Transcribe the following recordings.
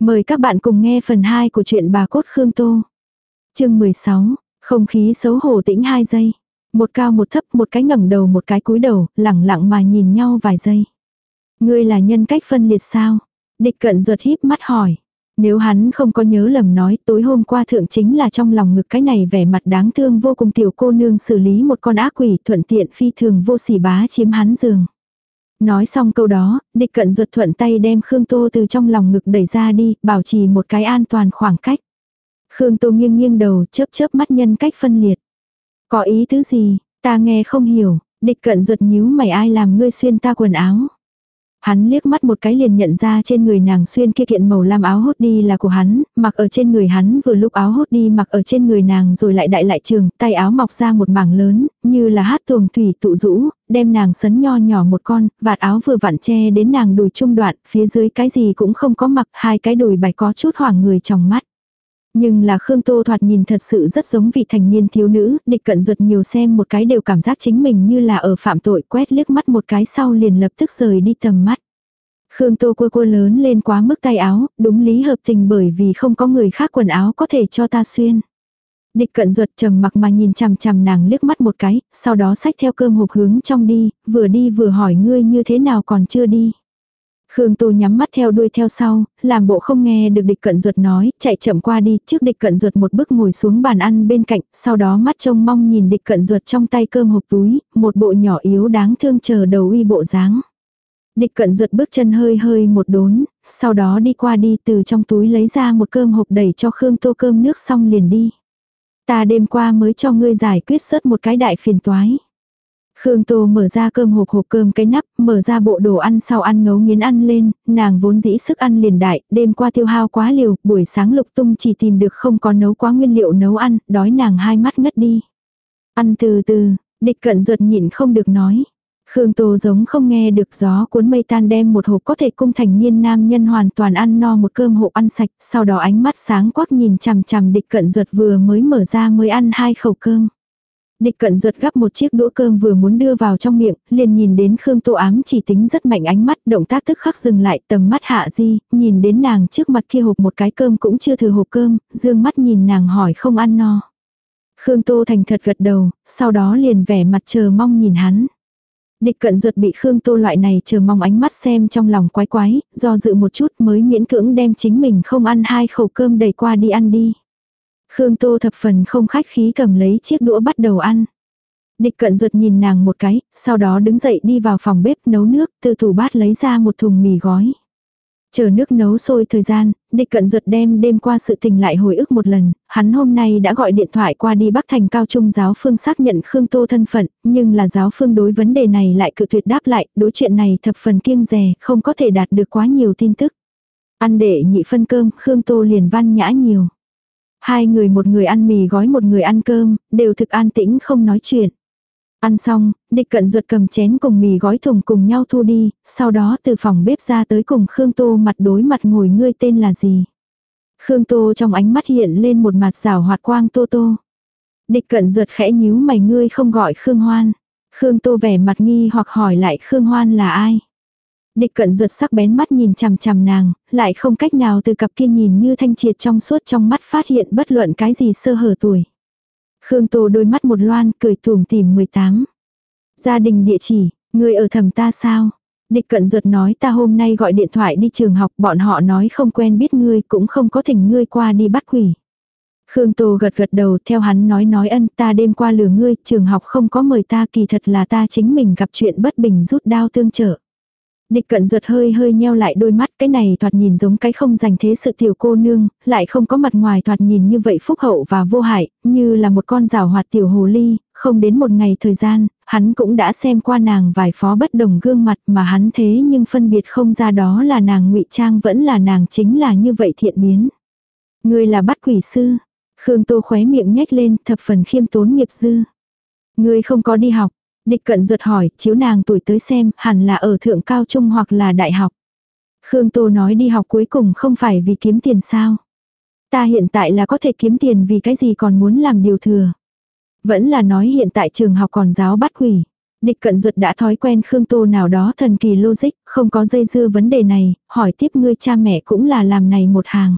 Mời các bạn cùng nghe phần 2 của truyện bà cốt Khương Tô. chương 16, không khí xấu hổ tĩnh 2 giây. Một cao một thấp một cái ngẩng đầu một cái cúi đầu, lẳng lặng mà nhìn nhau vài giây. Ngươi là nhân cách phân liệt sao? Địch cận ruột híp mắt hỏi. Nếu hắn không có nhớ lầm nói tối hôm qua thượng chính là trong lòng ngực cái này vẻ mặt đáng thương vô cùng tiểu cô nương xử lý một con ác quỷ thuận tiện phi thường vô sỉ bá chiếm hắn giường. Nói xong câu đó, địch cận ruột thuận tay đem Khương Tô từ trong lòng ngực đẩy ra đi, bảo trì một cái an toàn khoảng cách. Khương Tô nghiêng nghiêng đầu, chớp chớp mắt nhân cách phân liệt. Có ý tứ gì, ta nghe không hiểu, địch cận ruột nhíu mày ai làm ngươi xuyên ta quần áo. Hắn liếc mắt một cái liền nhận ra trên người nàng xuyên kia kiện màu lam áo hốt đi là của hắn, mặc ở trên người hắn vừa lúc áo hốt đi mặc ở trên người nàng rồi lại đại lại trường, tay áo mọc ra một mảng lớn, như là hát tuồng thủy tụ rũ, đem nàng sấn nho nhỏ một con, vạt áo vừa vặn che đến nàng đùi trung đoạn, phía dưới cái gì cũng không có mặc, hai cái đùi bạch có chút hoảng người trong mắt. Nhưng là Khương Tô thoạt nhìn thật sự rất giống vị thành niên thiếu nữ, địch cận ruột nhiều xem một cái đều cảm giác chính mình như là ở phạm tội quét liếc mắt một cái sau liền lập tức rời đi tầm mắt. Khương Tô cua cua lớn lên quá mức tay áo, đúng lý hợp tình bởi vì không có người khác quần áo có thể cho ta xuyên. Địch cận ruột trầm mặc mà nhìn chằm chằm nàng liếc mắt một cái, sau đó xách theo cơm hộp hướng trong đi, vừa đi vừa hỏi ngươi như thế nào còn chưa đi. Khương Tô nhắm mắt theo đuôi theo sau, làm bộ không nghe được địch cận ruột nói, chạy chậm qua đi, trước địch cận ruột một bước ngồi xuống bàn ăn bên cạnh, sau đó mắt trông mong nhìn địch cận ruột trong tay cơm hộp túi, một bộ nhỏ yếu đáng thương chờ đầu uy bộ dáng. Địch cận ruột bước chân hơi hơi một đốn, sau đó đi qua đi từ trong túi lấy ra một cơm hộp đẩy cho Khương Tô cơm nước xong liền đi. Ta đêm qua mới cho ngươi giải quyết sớt một cái đại phiền toái. Khương Tô mở ra cơm hộp hộp cơm cái nắp, mở ra bộ đồ ăn sau ăn ngấu nghiến ăn lên, nàng vốn dĩ sức ăn liền đại, đêm qua tiêu hao quá liều, buổi sáng lục tung chỉ tìm được không có nấu quá nguyên liệu nấu ăn, đói nàng hai mắt ngất đi. Ăn từ từ, địch cận ruột nhịn không được nói. Khương Tô giống không nghe được gió cuốn mây tan đem một hộp có thể cung thành niên nam nhân hoàn toàn ăn no một cơm hộp ăn sạch, sau đó ánh mắt sáng quắc nhìn chằm chằm địch cận ruột vừa mới mở ra mới ăn hai khẩu cơm. Địch cận ruột gắp một chiếc đũa cơm vừa muốn đưa vào trong miệng, liền nhìn đến Khương Tô ám chỉ tính rất mạnh ánh mắt, động tác tức khắc dừng lại tầm mắt hạ di, nhìn đến nàng trước mặt kia hộp một cái cơm cũng chưa thừa hộp cơm, dương mắt nhìn nàng hỏi không ăn no. Khương Tô thành thật gật đầu, sau đó liền vẻ mặt chờ mong nhìn hắn. Địch cận ruột bị Khương Tô loại này chờ mong ánh mắt xem trong lòng quái quái, do dự một chút mới miễn cưỡng đem chính mình không ăn hai khẩu cơm đầy qua đi ăn đi. Khương Tô thập phần không khách khí cầm lấy chiếc đũa bắt đầu ăn. Địch cận ruột nhìn nàng một cái, sau đó đứng dậy đi vào phòng bếp nấu nước, từ tủ bát lấy ra một thùng mì gói. Chờ nước nấu sôi thời gian, địch cận ruột đem đêm qua sự tình lại hồi ức một lần, hắn hôm nay đã gọi điện thoại qua đi Bắc Thành cao trung giáo phương xác nhận Khương Tô thân phận, nhưng là giáo phương đối vấn đề này lại cự tuyệt đáp lại, đối chuyện này thập phần kiêng rè, không có thể đạt được quá nhiều tin tức. Ăn để nhị phân cơm, Khương Tô liền văn nhã nhiều. Hai người một người ăn mì gói một người ăn cơm, đều thực an tĩnh không nói chuyện. Ăn xong, địch cận ruột cầm chén cùng mì gói thùng cùng nhau thu đi, sau đó từ phòng bếp ra tới cùng Khương Tô mặt đối mặt ngồi ngươi tên là gì. Khương Tô trong ánh mắt hiện lên một mặt rào hoạt quang Tô Tô. Địch cận ruột khẽ nhíu mày ngươi không gọi Khương Hoan. Khương Tô vẻ mặt nghi hoặc hỏi lại Khương Hoan là ai. Địch cận ruột sắc bén mắt nhìn chằm chằm nàng, lại không cách nào từ cặp kia nhìn như thanh triệt trong suốt trong mắt phát hiện bất luận cái gì sơ hở tuổi. Khương Tô đôi mắt một loan cười tùm tìm 18. Gia đình địa chỉ, người ở thầm ta sao? Địch cận ruột nói ta hôm nay gọi điện thoại đi trường học bọn họ nói không quen biết ngươi cũng không có thỉnh ngươi qua đi bắt quỷ. Khương Tô gật gật đầu theo hắn nói nói ân ta đêm qua lừa ngươi trường học không có mời ta kỳ thật là ta chính mình gặp chuyện bất bình rút đao tương trợ. Địch cận ruột hơi hơi nheo lại đôi mắt cái này thoạt nhìn giống cái không dành thế sự tiểu cô nương, lại không có mặt ngoài thoạt nhìn như vậy phúc hậu và vô hại, như là một con rào hoạt tiểu hồ ly, không đến một ngày thời gian, hắn cũng đã xem qua nàng vài phó bất đồng gương mặt mà hắn thế nhưng phân biệt không ra đó là nàng ngụy trang vẫn là nàng chính là như vậy thiện biến. Người là bắt quỷ sư. Khương Tô khóe miệng nhếch lên thập phần khiêm tốn nghiệp dư. Người không có đi học, Địch cận ruột hỏi, chiếu nàng tuổi tới xem, hẳn là ở thượng cao trung hoặc là đại học. Khương Tô nói đi học cuối cùng không phải vì kiếm tiền sao. Ta hiện tại là có thể kiếm tiền vì cái gì còn muốn làm điều thừa. Vẫn là nói hiện tại trường học còn giáo bắt quỷ. Địch cận ruột đã thói quen Khương Tô nào đó thần kỳ logic, không có dây dưa vấn đề này, hỏi tiếp ngươi cha mẹ cũng là làm này một hàng.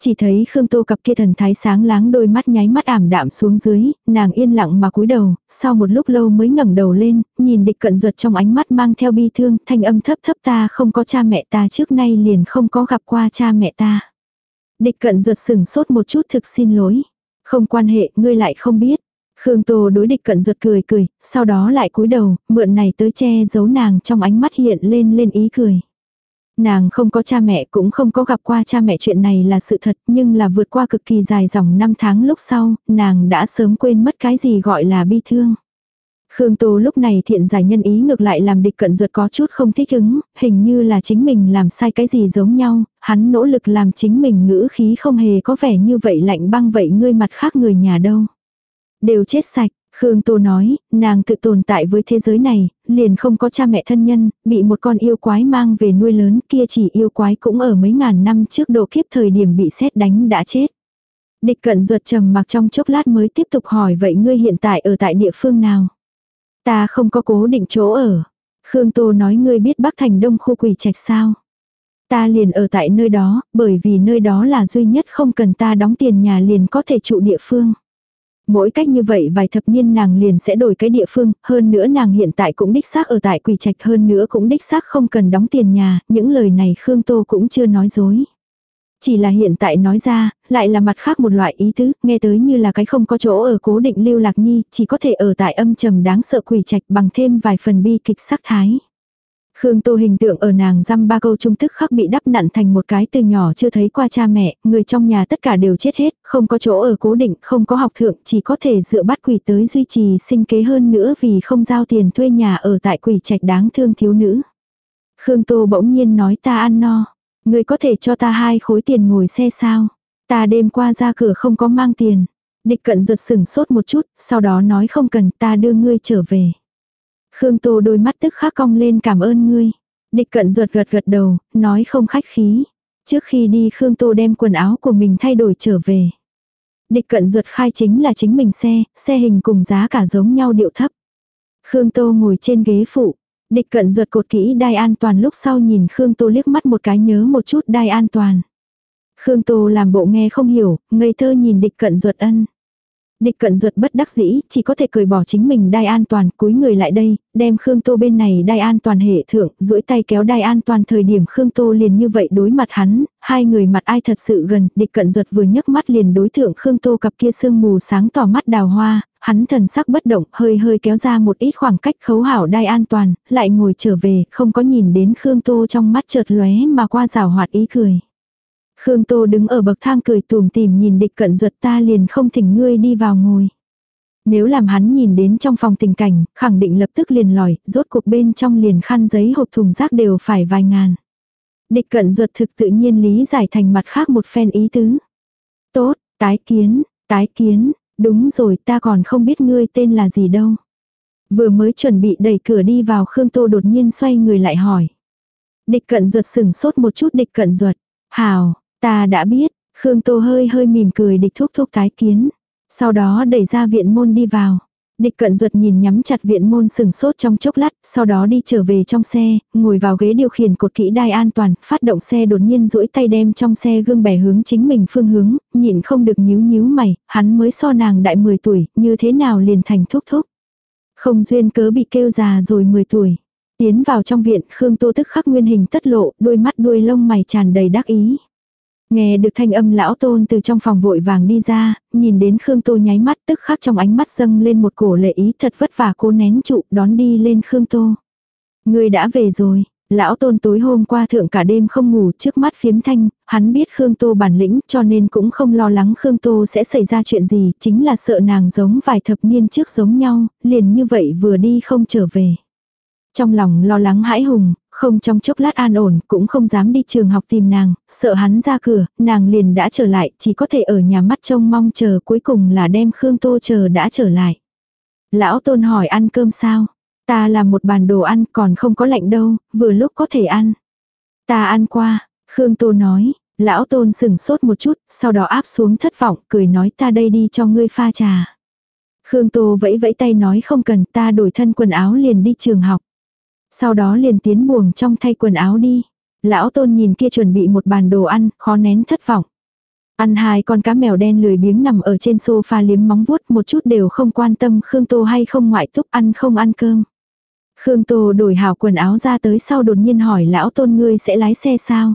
Chỉ thấy Khương Tô cặp kia thần thái sáng láng đôi mắt nháy mắt ảm đạm xuống dưới, nàng yên lặng mà cúi đầu, sau một lúc lâu mới ngẩng đầu lên, nhìn địch cận ruột trong ánh mắt mang theo bi thương, thanh âm thấp thấp ta không có cha mẹ ta trước nay liền không có gặp qua cha mẹ ta. Địch cận ruột sừng sốt một chút thực xin lỗi. Không quan hệ, ngươi lại không biết. Khương Tô đối địch cận ruột cười cười, sau đó lại cúi đầu, mượn này tới che giấu nàng trong ánh mắt hiện lên lên ý cười. Nàng không có cha mẹ cũng không có gặp qua cha mẹ chuyện này là sự thật nhưng là vượt qua cực kỳ dài dòng năm tháng lúc sau, nàng đã sớm quên mất cái gì gọi là bi thương. Khương Tô lúc này thiện giải nhân ý ngược lại làm địch cận ruột có chút không thích ứng, hình như là chính mình làm sai cái gì giống nhau, hắn nỗ lực làm chính mình ngữ khí không hề có vẻ như vậy lạnh băng vậy ngươi mặt khác người nhà đâu. Đều chết sạch, Khương Tô nói, nàng tự tồn tại với thế giới này, liền không có cha mẹ thân nhân, bị một con yêu quái mang về nuôi lớn kia chỉ yêu quái cũng ở mấy ngàn năm trước độ kiếp thời điểm bị xét đánh đã chết. Địch cận ruột trầm mặc trong chốc lát mới tiếp tục hỏi vậy ngươi hiện tại ở tại địa phương nào? Ta không có cố định chỗ ở. Khương Tô nói ngươi biết Bắc Thành Đông khu quỷ trạch sao? Ta liền ở tại nơi đó, bởi vì nơi đó là duy nhất không cần ta đóng tiền nhà liền có thể trụ địa phương. Mỗi cách như vậy vài thập niên nàng liền sẽ đổi cái địa phương, hơn nữa nàng hiện tại cũng đích xác ở tại quỷ trạch hơn nữa cũng đích xác không cần đóng tiền nhà, những lời này Khương Tô cũng chưa nói dối. Chỉ là hiện tại nói ra, lại là mặt khác một loại ý tứ, nghe tới như là cái không có chỗ ở cố định lưu lạc nhi, chỉ có thể ở tại âm trầm đáng sợ quỷ trạch bằng thêm vài phần bi kịch sắc thái. Khương Tô hình tượng ở nàng dăm ba câu trung tức khắc bị đắp nặn thành một cái từ nhỏ chưa thấy qua cha mẹ, người trong nhà tất cả đều chết hết, không có chỗ ở cố định, không có học thượng, chỉ có thể dựa bắt quỷ tới duy trì sinh kế hơn nữa vì không giao tiền thuê nhà ở tại quỷ trạch đáng thương thiếu nữ. Khương Tô bỗng nhiên nói ta ăn no. Người có thể cho ta hai khối tiền ngồi xe sao? Ta đêm qua ra cửa không có mang tiền. Địch cận giật sừng sốt một chút, sau đó nói không cần ta đưa ngươi trở về. Khương Tô đôi mắt tức khắc cong lên cảm ơn ngươi. Địch cận ruột gật gật đầu, nói không khách khí. Trước khi đi Khương Tô đem quần áo của mình thay đổi trở về. Địch cận ruột khai chính là chính mình xe, xe hình cùng giá cả giống nhau điệu thấp. Khương Tô ngồi trên ghế phụ. Địch cận ruột cột kỹ đai an toàn lúc sau nhìn Khương Tô liếc mắt một cái nhớ một chút đai an toàn. Khương Tô làm bộ nghe không hiểu, ngây thơ nhìn địch cận ruột ân. Địch cận ruột bất đắc dĩ, chỉ có thể cười bỏ chính mình đai an toàn, cúi người lại đây, đem Khương Tô bên này đai an toàn hệ thượng, duỗi tay kéo đai an toàn thời điểm Khương Tô liền như vậy đối mặt hắn, hai người mặt ai thật sự gần, địch cận ruột vừa nhấc mắt liền đối thượng Khương Tô cặp kia sương mù sáng tỏ mắt đào hoa, hắn thần sắc bất động, hơi hơi kéo ra một ít khoảng cách khấu hảo đai an toàn, lại ngồi trở về, không có nhìn đến Khương Tô trong mắt chợt lóe mà qua rào hoạt ý cười. Khương Tô đứng ở bậc thang cười tùm tìm nhìn địch cận ruột ta liền không thỉnh ngươi đi vào ngồi. Nếu làm hắn nhìn đến trong phòng tình cảnh, khẳng định lập tức liền lòi, rốt cuộc bên trong liền khăn giấy hộp thùng rác đều phải vài ngàn. Địch cận ruột thực tự nhiên lý giải thành mặt khác một phen ý tứ. Tốt, tái kiến, tái kiến, đúng rồi ta còn không biết ngươi tên là gì đâu. Vừa mới chuẩn bị đẩy cửa đi vào Khương Tô đột nhiên xoay người lại hỏi. Địch cận ruột sừng sốt một chút địch cận ruột. Hào, Ta đã biết, Khương Tô hơi hơi mỉm cười địch thúc thúc tái kiến. Sau đó đẩy ra viện môn đi vào. Địch cận ruột nhìn nhắm chặt viện môn sừng sốt trong chốc lát, sau đó đi trở về trong xe, ngồi vào ghế điều khiển cột kỹ đai an toàn, phát động xe đột nhiên duỗi tay đem trong xe gương bẻ hướng chính mình phương hướng, nhìn không được nhíu nhíu mày, hắn mới so nàng đại 10 tuổi, như thế nào liền thành thúc thúc. Không duyên cớ bị kêu già rồi 10 tuổi. Tiến vào trong viện, Khương Tô tức khắc nguyên hình tất lộ, đôi mắt đuôi lông mày tràn đầy đắc ý. Nghe được thanh âm lão tôn từ trong phòng vội vàng đi ra, nhìn đến Khương Tô nháy mắt tức khắc trong ánh mắt dâng lên một cổ lệ ý thật vất vả cố nén trụ đón đi lên Khương Tô. Người đã về rồi, lão tôn tối hôm qua thượng cả đêm không ngủ trước mắt phiếm thanh, hắn biết Khương Tô bản lĩnh cho nên cũng không lo lắng Khương Tô sẽ xảy ra chuyện gì, chính là sợ nàng giống vài thập niên trước giống nhau, liền như vậy vừa đi không trở về. Trong lòng lo lắng hãi hùng, không trong chốc lát an ổn, cũng không dám đi trường học tìm nàng, sợ hắn ra cửa, nàng liền đã trở lại, chỉ có thể ở nhà mắt trông mong chờ cuối cùng là đem Khương Tô chờ đã trở lại. Lão Tôn hỏi ăn cơm sao? Ta làm một bàn đồ ăn còn không có lạnh đâu, vừa lúc có thể ăn. Ta ăn qua, Khương Tô nói, lão Tôn sừng sốt một chút, sau đó áp xuống thất vọng, cười nói ta đây đi cho ngươi pha trà. Khương Tô vẫy vẫy tay nói không cần ta đổi thân quần áo liền đi trường học. Sau đó liền tiến buồng trong thay quần áo đi. Lão tôn nhìn kia chuẩn bị một bàn đồ ăn, khó nén thất vọng. Ăn hai con cá mèo đen lười biếng nằm ở trên sofa liếm móng vuốt một chút đều không quan tâm Khương Tô hay không ngoại túc ăn không ăn cơm. Khương Tô đổi hảo quần áo ra tới sau đột nhiên hỏi lão tôn ngươi sẽ lái xe sao?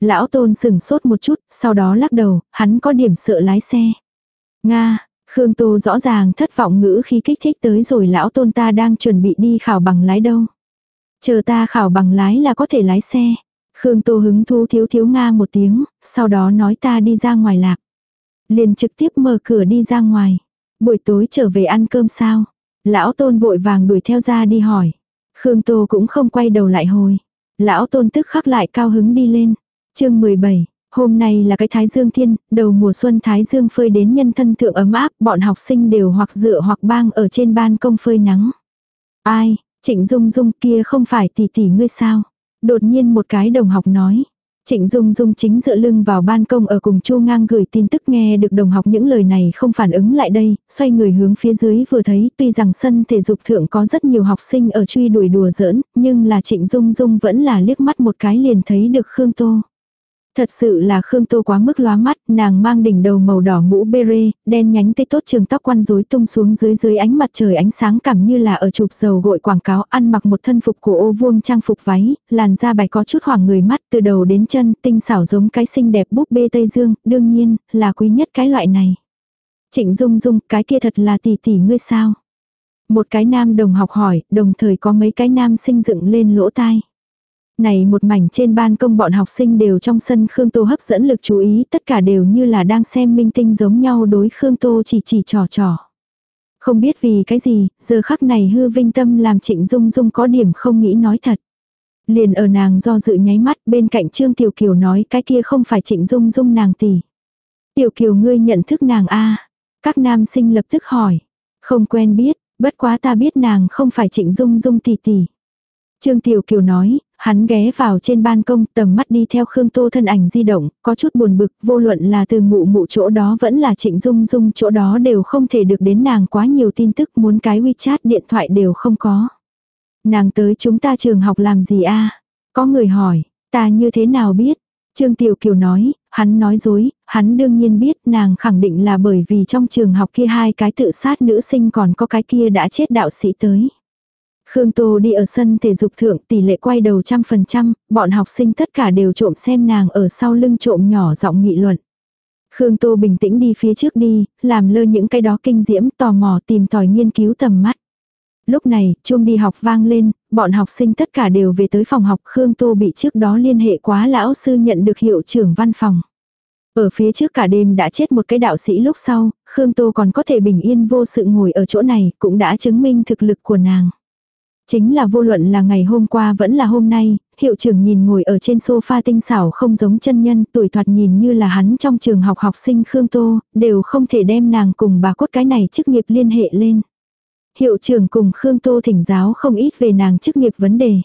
Lão tôn sừng sốt một chút, sau đó lắc đầu, hắn có điểm sợ lái xe. Nga, Khương Tô rõ ràng thất vọng ngữ khi kích thích tới rồi lão tôn ta đang chuẩn bị đi khảo bằng lái đâu. Chờ ta khảo bằng lái là có thể lái xe. Khương Tô hứng thú thiếu thiếu Nga một tiếng, sau đó nói ta đi ra ngoài lạc. Liền trực tiếp mở cửa đi ra ngoài. Buổi tối trở về ăn cơm sao? Lão Tôn vội vàng đuổi theo ra đi hỏi. Khương Tô cũng không quay đầu lại hồi. Lão Tôn tức khắc lại cao hứng đi lên. chương 17, hôm nay là cái Thái Dương Thiên, đầu mùa xuân Thái Dương phơi đến nhân thân thượng ấm áp, bọn học sinh đều hoặc dựa hoặc bang ở trên ban công phơi nắng. Ai, Trịnh Dung Dung kia không phải tỷ tỷ ngươi sao? Đột nhiên một cái đồng học nói. Trịnh Dung Dung chính dựa lưng vào ban công ở cùng Chu Ngang gửi tin tức nghe được đồng học những lời này không phản ứng lại đây, xoay người hướng phía dưới vừa thấy tuy rằng sân thể dục thượng có rất nhiều học sinh ở truy đuổi đùa giỡn, nhưng là Trịnh Dung Dung vẫn là liếc mắt một cái liền thấy được Khương Tô. Thật sự là Khương Tô quá mức lóa mắt, nàng mang đỉnh đầu màu đỏ mũ beret, đen nhánh tê tốt trường tóc quăn rối tung xuống dưới dưới ánh mặt trời ánh sáng cảm như là ở chụp dầu gội quảng cáo ăn mặc một thân phục của ô vuông trang phục váy, làn da bài có chút hoảng người mắt từ đầu đến chân, tinh xảo giống cái xinh đẹp búp bê Tây Dương, đương nhiên, là quý nhất cái loại này. Trịnh Dung Dung, cái kia thật là tỷ tỷ ngươi sao? Một cái nam đồng học hỏi, đồng thời có mấy cái nam sinh dựng lên lỗ tai. Này một mảnh trên ban công bọn học sinh đều trong sân Khương Tô hấp dẫn lực chú ý, tất cả đều như là đang xem minh tinh giống nhau đối Khương Tô chỉ chỉ trò trò. Không biết vì cái gì, giờ khắc này hư vinh tâm làm trịnh dung dung có điểm không nghĩ nói thật. Liền ở nàng do dự nháy mắt bên cạnh Trương Tiểu Kiều nói cái kia không phải trịnh dung dung nàng tỷ. Tiểu Kiều ngươi nhận thức nàng a Các nam sinh lập tức hỏi. Không quen biết, bất quá ta biết nàng không phải trịnh dung dung tỷ tỷ. Trương Tiểu Kiều nói, hắn ghé vào trên ban công tầm mắt đi theo Khương Tô thân ảnh di động, có chút buồn bực, vô luận là từ mụ mụ chỗ đó vẫn là trịnh dung dung chỗ đó đều không thể được đến nàng quá nhiều tin tức muốn cái WeChat điện thoại đều không có. Nàng tới chúng ta trường học làm gì a Có người hỏi, ta như thế nào biết? Trương Tiểu Kiều nói, hắn nói dối, hắn đương nhiên biết nàng khẳng định là bởi vì trong trường học kia hai cái tự sát nữ sinh còn có cái kia đã chết đạo sĩ tới. Khương Tô đi ở sân thể dục thượng tỷ lệ quay đầu trăm phần trăm, bọn học sinh tất cả đều trộm xem nàng ở sau lưng trộm nhỏ giọng nghị luận. Khương Tô bình tĩnh đi phía trước đi, làm lơ những cái đó kinh diễm tò mò tìm tòi nghiên cứu tầm mắt. Lúc này, chuông đi học vang lên, bọn học sinh tất cả đều về tới phòng học Khương Tô bị trước đó liên hệ quá lão sư nhận được hiệu trưởng văn phòng. Ở phía trước cả đêm đã chết một cái đạo sĩ lúc sau, Khương Tô còn có thể bình yên vô sự ngồi ở chỗ này cũng đã chứng minh thực lực của nàng. Chính là vô luận là ngày hôm qua vẫn là hôm nay, hiệu trưởng nhìn ngồi ở trên sofa tinh xảo không giống chân nhân, tuổi thoạt nhìn như là hắn trong trường học học sinh Khương Tô, đều không thể đem nàng cùng bà cốt cái này chức nghiệp liên hệ lên. Hiệu trưởng cùng Khương Tô thỉnh giáo không ít về nàng chức nghiệp vấn đề.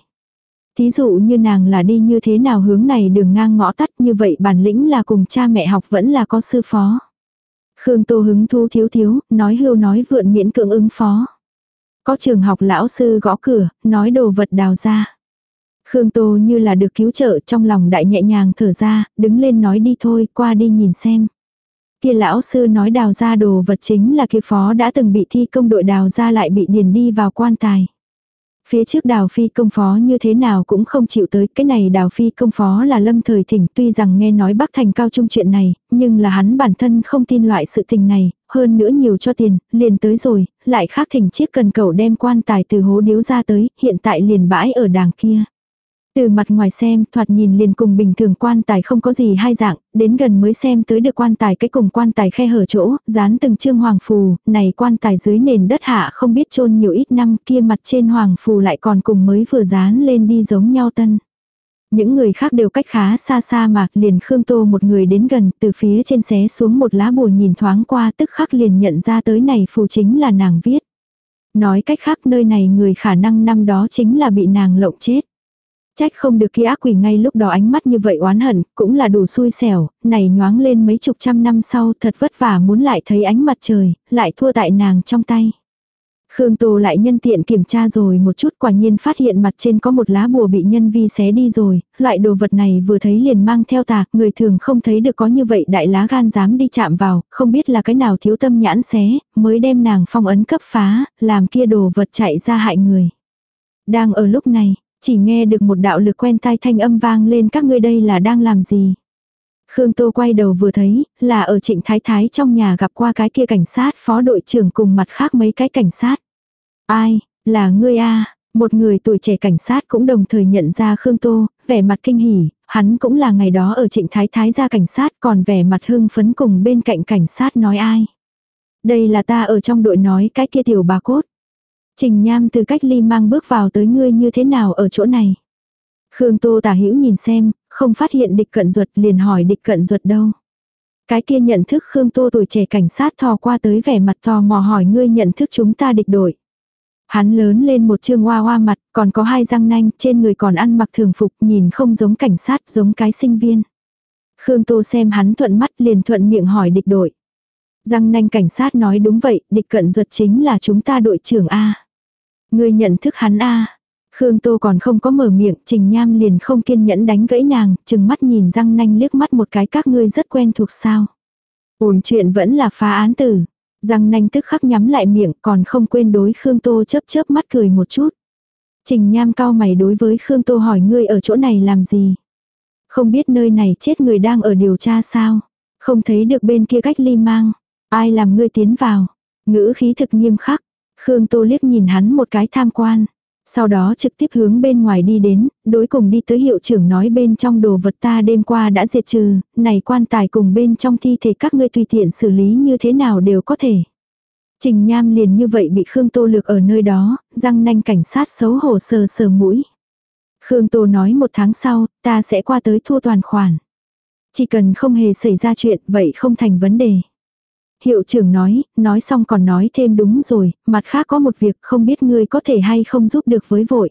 Thí dụ như nàng là đi như thế nào hướng này đường ngang ngõ tắt như vậy bản lĩnh là cùng cha mẹ học vẫn là có sư phó. Khương Tô hứng thu thiếu thiếu, nói hưu nói vượn miễn cưỡng ứng phó. Có trường học lão sư gõ cửa, nói đồ vật đào ra. Khương Tô như là được cứu trợ trong lòng đại nhẹ nhàng thở ra, đứng lên nói đi thôi, qua đi nhìn xem. Kia lão sư nói đào ra đồ vật chính là kia phó đã từng bị thi công đội đào ra lại bị điền đi vào quan tài. Phía trước đào phi công phó như thế nào cũng không chịu tới, cái này đào phi công phó là lâm thời thỉnh. Tuy rằng nghe nói bắc thành cao trung chuyện này, nhưng là hắn bản thân không tin loại sự tình này, hơn nữa nhiều cho tiền, liền tới rồi, lại khác thỉnh chiếc cần cầu đem quan tài từ hố điếu ra tới, hiện tại liền bãi ở đàng kia. Từ mặt ngoài xem, thoạt nhìn liền cùng bình thường quan tài không có gì hai dạng, đến gần mới xem tới được quan tài cái cùng quan tài khe hở chỗ, dán từng trương hoàng phù, này quan tài dưới nền đất hạ không biết chôn nhiều ít năm kia mặt trên hoàng phù lại còn cùng mới vừa dán lên đi giống nhau tân. Những người khác đều cách khá xa xa mà liền Khương Tô một người đến gần từ phía trên xé xuống một lá bùa nhìn thoáng qua tức khắc liền nhận ra tới này phù chính là nàng viết. Nói cách khác nơi này người khả năng năm đó chính là bị nàng lộng chết. Trách không được kia ác quỷ ngay lúc đó ánh mắt như vậy oán hận, cũng là đủ xui xẻo, này nhoáng lên mấy chục trăm năm sau thật vất vả muốn lại thấy ánh mặt trời, lại thua tại nàng trong tay. Khương Tô lại nhân tiện kiểm tra rồi một chút quả nhiên phát hiện mặt trên có một lá bùa bị nhân vi xé đi rồi, loại đồ vật này vừa thấy liền mang theo tà, người thường không thấy được có như vậy đại lá gan dám đi chạm vào, không biết là cái nào thiếu tâm nhãn xé, mới đem nàng phong ấn cấp phá, làm kia đồ vật chạy ra hại người. Đang ở lúc này, chỉ nghe được một đạo lực quen tai thanh âm vang lên các ngươi đây là đang làm gì. Khương Tô quay đầu vừa thấy, là ở trịnh thái thái trong nhà gặp qua cái kia cảnh sát phó đội trưởng cùng mặt khác mấy cái cảnh sát. Ai, là ngươi a Một người tuổi trẻ cảnh sát cũng đồng thời nhận ra Khương Tô, vẻ mặt kinh hỉ, hắn cũng là ngày đó ở trịnh thái thái ra cảnh sát còn vẻ mặt hưng phấn cùng bên cạnh cảnh sát nói ai. Đây là ta ở trong đội nói cái kia tiểu bà cốt. Trình Nham từ cách ly mang bước vào tới ngươi như thế nào ở chỗ này. Khương Tô tả hữu nhìn xem, không phát hiện địch cận ruột liền hỏi địch cận ruột đâu. Cái kia nhận thức Khương Tô tuổi trẻ cảnh sát thò qua tới vẻ mặt tò mò hỏi ngươi nhận thức chúng ta địch đội. Hắn lớn lên một trương hoa hoa mặt, còn có hai răng nanh, trên người còn ăn mặc thường phục, nhìn không giống cảnh sát, giống cái sinh viên. Khương Tô xem hắn thuận mắt liền thuận miệng hỏi địch đội. Răng nanh cảnh sát nói đúng vậy, địch cận ruột chính là chúng ta đội trưởng A ngươi nhận thức hắn A. Khương Tô còn không có mở miệng, Trình Nham liền không kiên nhẫn đánh gãy nàng, chừng mắt nhìn răng nanh liếc mắt một cái các ngươi rất quen thuộc sao. Ổn chuyện vẫn là phá án tử. Răng nanh tức khắc nhắm lại miệng còn không quên đối Khương Tô chớp chớp mắt cười một chút. Trình Nham cao mày đối với Khương Tô hỏi ngươi ở chỗ này làm gì. Không biết nơi này chết người đang ở điều tra sao. Không thấy được bên kia cách ly mang. Ai làm ngươi tiến vào. Ngữ khí thực nghiêm khắc. Khương Tô liếc nhìn hắn một cái tham quan. Sau đó trực tiếp hướng bên ngoài đi đến, đối cùng đi tới hiệu trưởng nói bên trong đồ vật ta đêm qua đã diệt trừ, này quan tài cùng bên trong thi thể các ngươi tùy tiện xử lý như thế nào đều có thể. Trình Nham liền như vậy bị Khương Tô lược ở nơi đó, răng nanh cảnh sát xấu hổ sờ sờ mũi. Khương Tô nói một tháng sau, ta sẽ qua tới thua toàn khoản. Chỉ cần không hề xảy ra chuyện, vậy không thành vấn đề. Hiệu trưởng nói, nói xong còn nói thêm đúng rồi, mặt khác có một việc không biết ngươi có thể hay không giúp được với vội.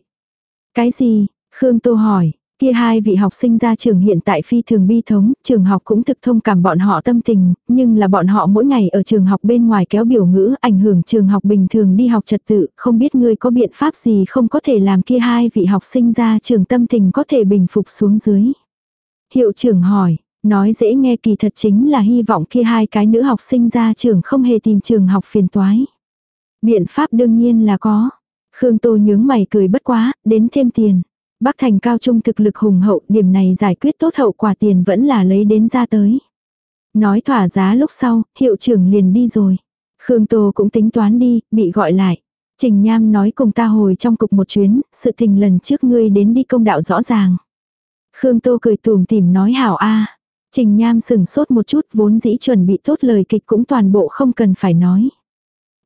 Cái gì? Khương Tô hỏi, kia hai vị học sinh ra trường hiện tại phi thường bi thống, trường học cũng thực thông cảm bọn họ tâm tình, nhưng là bọn họ mỗi ngày ở trường học bên ngoài kéo biểu ngữ ảnh hưởng trường học bình thường đi học trật tự, không biết ngươi có biện pháp gì không có thể làm kia hai vị học sinh ra trường tâm tình có thể bình phục xuống dưới. Hiệu trưởng hỏi, Nói dễ nghe kỳ thật chính là hy vọng kia hai cái nữ học sinh ra trường không hề tìm trường học phiền toái. Biện pháp đương nhiên là có. Khương Tô nhướng mày cười bất quá, đến thêm tiền. Bắc Thành cao trung thực lực hùng hậu, điểm này giải quyết tốt hậu quả tiền vẫn là lấy đến ra tới. Nói thỏa giá lúc sau, hiệu trưởng liền đi rồi. Khương Tô cũng tính toán đi, bị gọi lại. Trình Nham nói cùng ta hồi trong cục một chuyến, sự tình lần trước ngươi đến đi công đạo rõ ràng. Khương Tô cười tùm tìm nói hảo a Trình Nham sừng sốt một chút vốn dĩ chuẩn bị tốt lời kịch cũng toàn bộ không cần phải nói.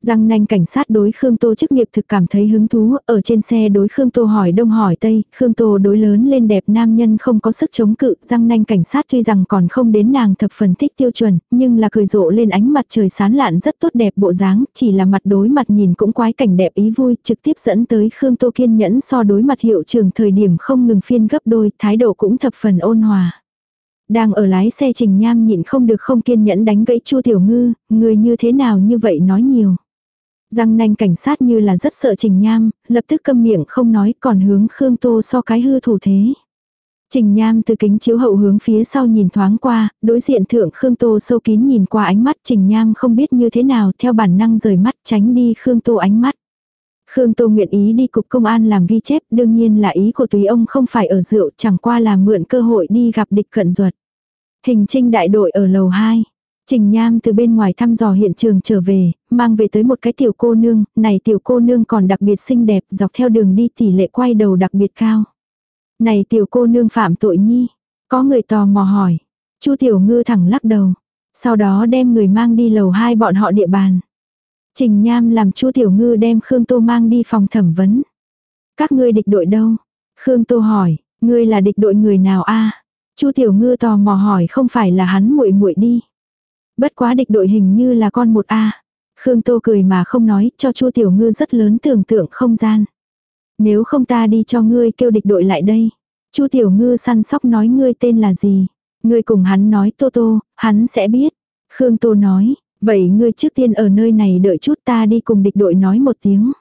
Răng nanh cảnh sát đối Khương Tô chức nghiệp thực cảm thấy hứng thú, ở trên xe đối Khương Tô hỏi đông hỏi tây, Khương Tô đối lớn lên đẹp nam nhân không có sức chống cự, răng nanh cảnh sát tuy rằng còn không đến nàng thập phần thích tiêu chuẩn, nhưng là cười rộ lên ánh mặt trời sán lạn rất tốt đẹp bộ dáng, chỉ là mặt đối mặt nhìn cũng quái cảnh đẹp ý vui, trực tiếp dẫn tới Khương Tô kiên nhẫn so đối mặt hiệu trường thời điểm không ngừng phiên gấp đôi, thái độ cũng thập phần ôn hòa. Đang ở lái xe Trình Nham nhịn không được không kiên nhẫn đánh gãy Chu Tiểu Ngư, người như thế nào như vậy nói nhiều. Răng nanh cảnh sát như là rất sợ Trình Nham, lập tức câm miệng không nói còn hướng Khương Tô so cái hư thủ thế. Trình Nham từ kính chiếu hậu hướng phía sau nhìn thoáng qua, đối diện thượng Khương Tô sâu kín nhìn qua ánh mắt Trình Nham không biết như thế nào theo bản năng rời mắt tránh đi Khương Tô ánh mắt. Khương Tô nguyện ý đi cục công an làm ghi chép, đương nhiên là ý của túy ông không phải ở rượu, chẳng qua là mượn cơ hội đi gặp địch cận ruột. Hình trinh đại đội ở lầu 2. Trình Nham từ bên ngoài thăm dò hiện trường trở về, mang về tới một cái tiểu cô nương, này tiểu cô nương còn đặc biệt xinh đẹp, dọc theo đường đi tỷ lệ quay đầu đặc biệt cao. Này tiểu cô nương phạm tội nhi, có người tò mò hỏi. Chu tiểu ngư thẳng lắc đầu, sau đó đem người mang đi lầu 2 bọn họ địa bàn. Trình Nham làm Chu Tiểu Ngư đem Khương Tô mang đi phòng thẩm vấn. Các ngươi địch đội đâu? Khương Tô hỏi, ngươi là địch đội người nào a? Chu Tiểu Ngư tò mò hỏi không phải là hắn muội muội đi. Bất quá địch đội hình như là con một a. Khương Tô cười mà không nói, cho Chu Tiểu Ngư rất lớn tưởng tượng không gian. Nếu không ta đi cho ngươi kêu địch đội lại đây. Chu Tiểu Ngư săn sóc nói ngươi tên là gì? Ngươi cùng hắn nói Tô Tô, hắn sẽ biết. Khương Tô nói, vậy ngươi trước tiên ở nơi này đợi chút ta đi cùng địch đội nói một tiếng.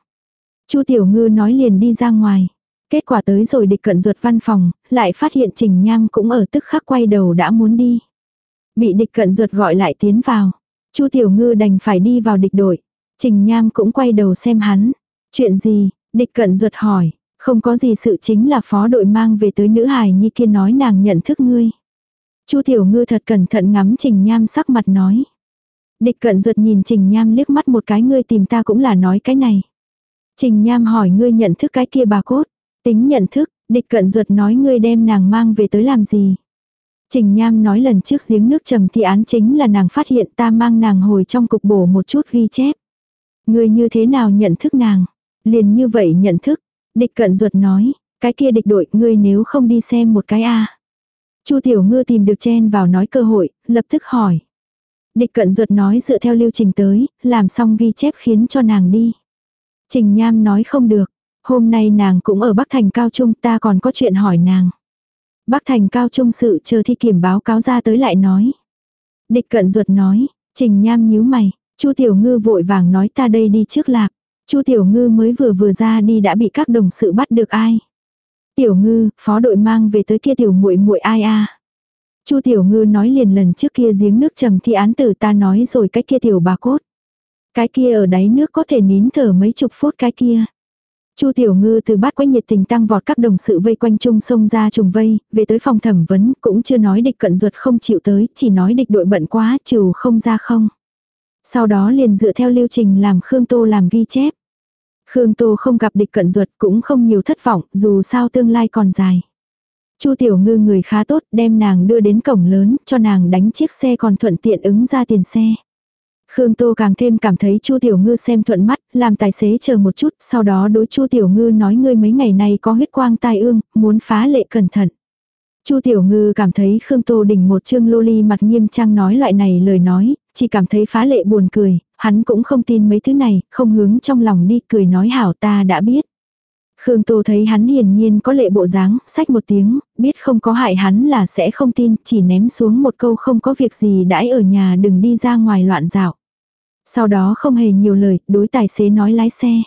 Chu Tiểu Ngư nói liền đi ra ngoài. Kết quả tới rồi địch cận ruột văn phòng, lại phát hiện Trình Nham cũng ở tức khắc quay đầu đã muốn đi. Bị địch cận ruột gọi lại tiến vào. Chu Tiểu Ngư đành phải đi vào địch đội. Trình Nham cũng quay đầu xem hắn. Chuyện gì? Địch cận ruột hỏi. Không có gì sự chính là phó đội mang về tới nữ hài nhi kia nói nàng nhận thức ngươi. Chu Tiểu Ngư thật cẩn thận ngắm Trình Nham sắc mặt nói. Địch cận ruột nhìn Trình Nham liếc mắt một cái ngươi tìm ta cũng là nói cái này. Trình Nham hỏi ngươi nhận thức cái kia bà cốt. Tính nhận thức, địch cận ruột nói ngươi đem nàng mang về tới làm gì. Trình Nham nói lần trước giếng nước trầm thì án chính là nàng phát hiện ta mang nàng hồi trong cục bổ một chút ghi chép. Ngươi như thế nào nhận thức nàng? Liền như vậy nhận thức. Địch cận ruột nói, cái kia địch đội ngươi nếu không đi xem một cái a Chu Tiểu Ngư tìm được chen vào nói cơ hội, lập tức hỏi. Địch cận ruột nói dựa theo lưu trình tới, làm xong ghi chép khiến cho nàng đi. Trình Nham nói không được, hôm nay nàng cũng ở Bắc Thành Cao Trung ta còn có chuyện hỏi nàng. Bắc Thành Cao Trung sự chờ thi kiểm báo cáo ra tới lại nói. Địch cận ruột nói, Trình Nham nhíu mày, Chu Tiểu Ngư vội vàng nói ta đây đi trước lạc. Chu Tiểu Ngư mới vừa vừa ra đi đã bị các đồng sự bắt được ai. Tiểu Ngư, phó đội mang về tới kia tiểu muội muội ai a. Chu Tiểu Ngư nói liền lần trước kia giếng nước trầm thi án tử ta nói rồi cái kia tiểu bà cốt. Cái kia ở đáy nước có thể nín thở mấy chục phút cái kia. Chu Tiểu Ngư từ bát quay nhiệt tình tăng vọt các đồng sự vây quanh chung sông ra trùng vây, về tới phòng thẩm vấn, cũng chưa nói địch cận ruột không chịu tới, chỉ nói địch đội bận quá, trừ không ra không. Sau đó liền dựa theo lưu trình làm Khương Tô làm ghi chép. Khương Tô không gặp địch cận ruột cũng không nhiều thất vọng, dù sao tương lai còn dài. Chu Tiểu Ngư người khá tốt, đem nàng đưa đến cổng lớn, cho nàng đánh chiếc xe còn thuận tiện ứng ra tiền xe. Khương Tô càng thêm cảm thấy Chu Tiểu Ngư xem thuận mắt, làm tài xế chờ một chút, sau đó đối Chu Tiểu Ngư nói ngươi mấy ngày nay có huyết quang tai ương, muốn phá lệ cẩn thận. Chu Tiểu Ngư cảm thấy Khương Tô đỉnh một chương loli mặt nghiêm trang nói loại này lời nói, chỉ cảm thấy phá lệ buồn cười, hắn cũng không tin mấy thứ này, không hướng trong lòng đi cười nói hảo ta đã biết. Khương Tô thấy hắn hiển nhiên có lệ bộ dáng, sách một tiếng, biết không có hại hắn là sẽ không tin, chỉ ném xuống một câu không có việc gì đãi ở nhà đừng đi ra ngoài loạn dạo. Sau đó không hề nhiều lời, đối tài xế nói lái xe.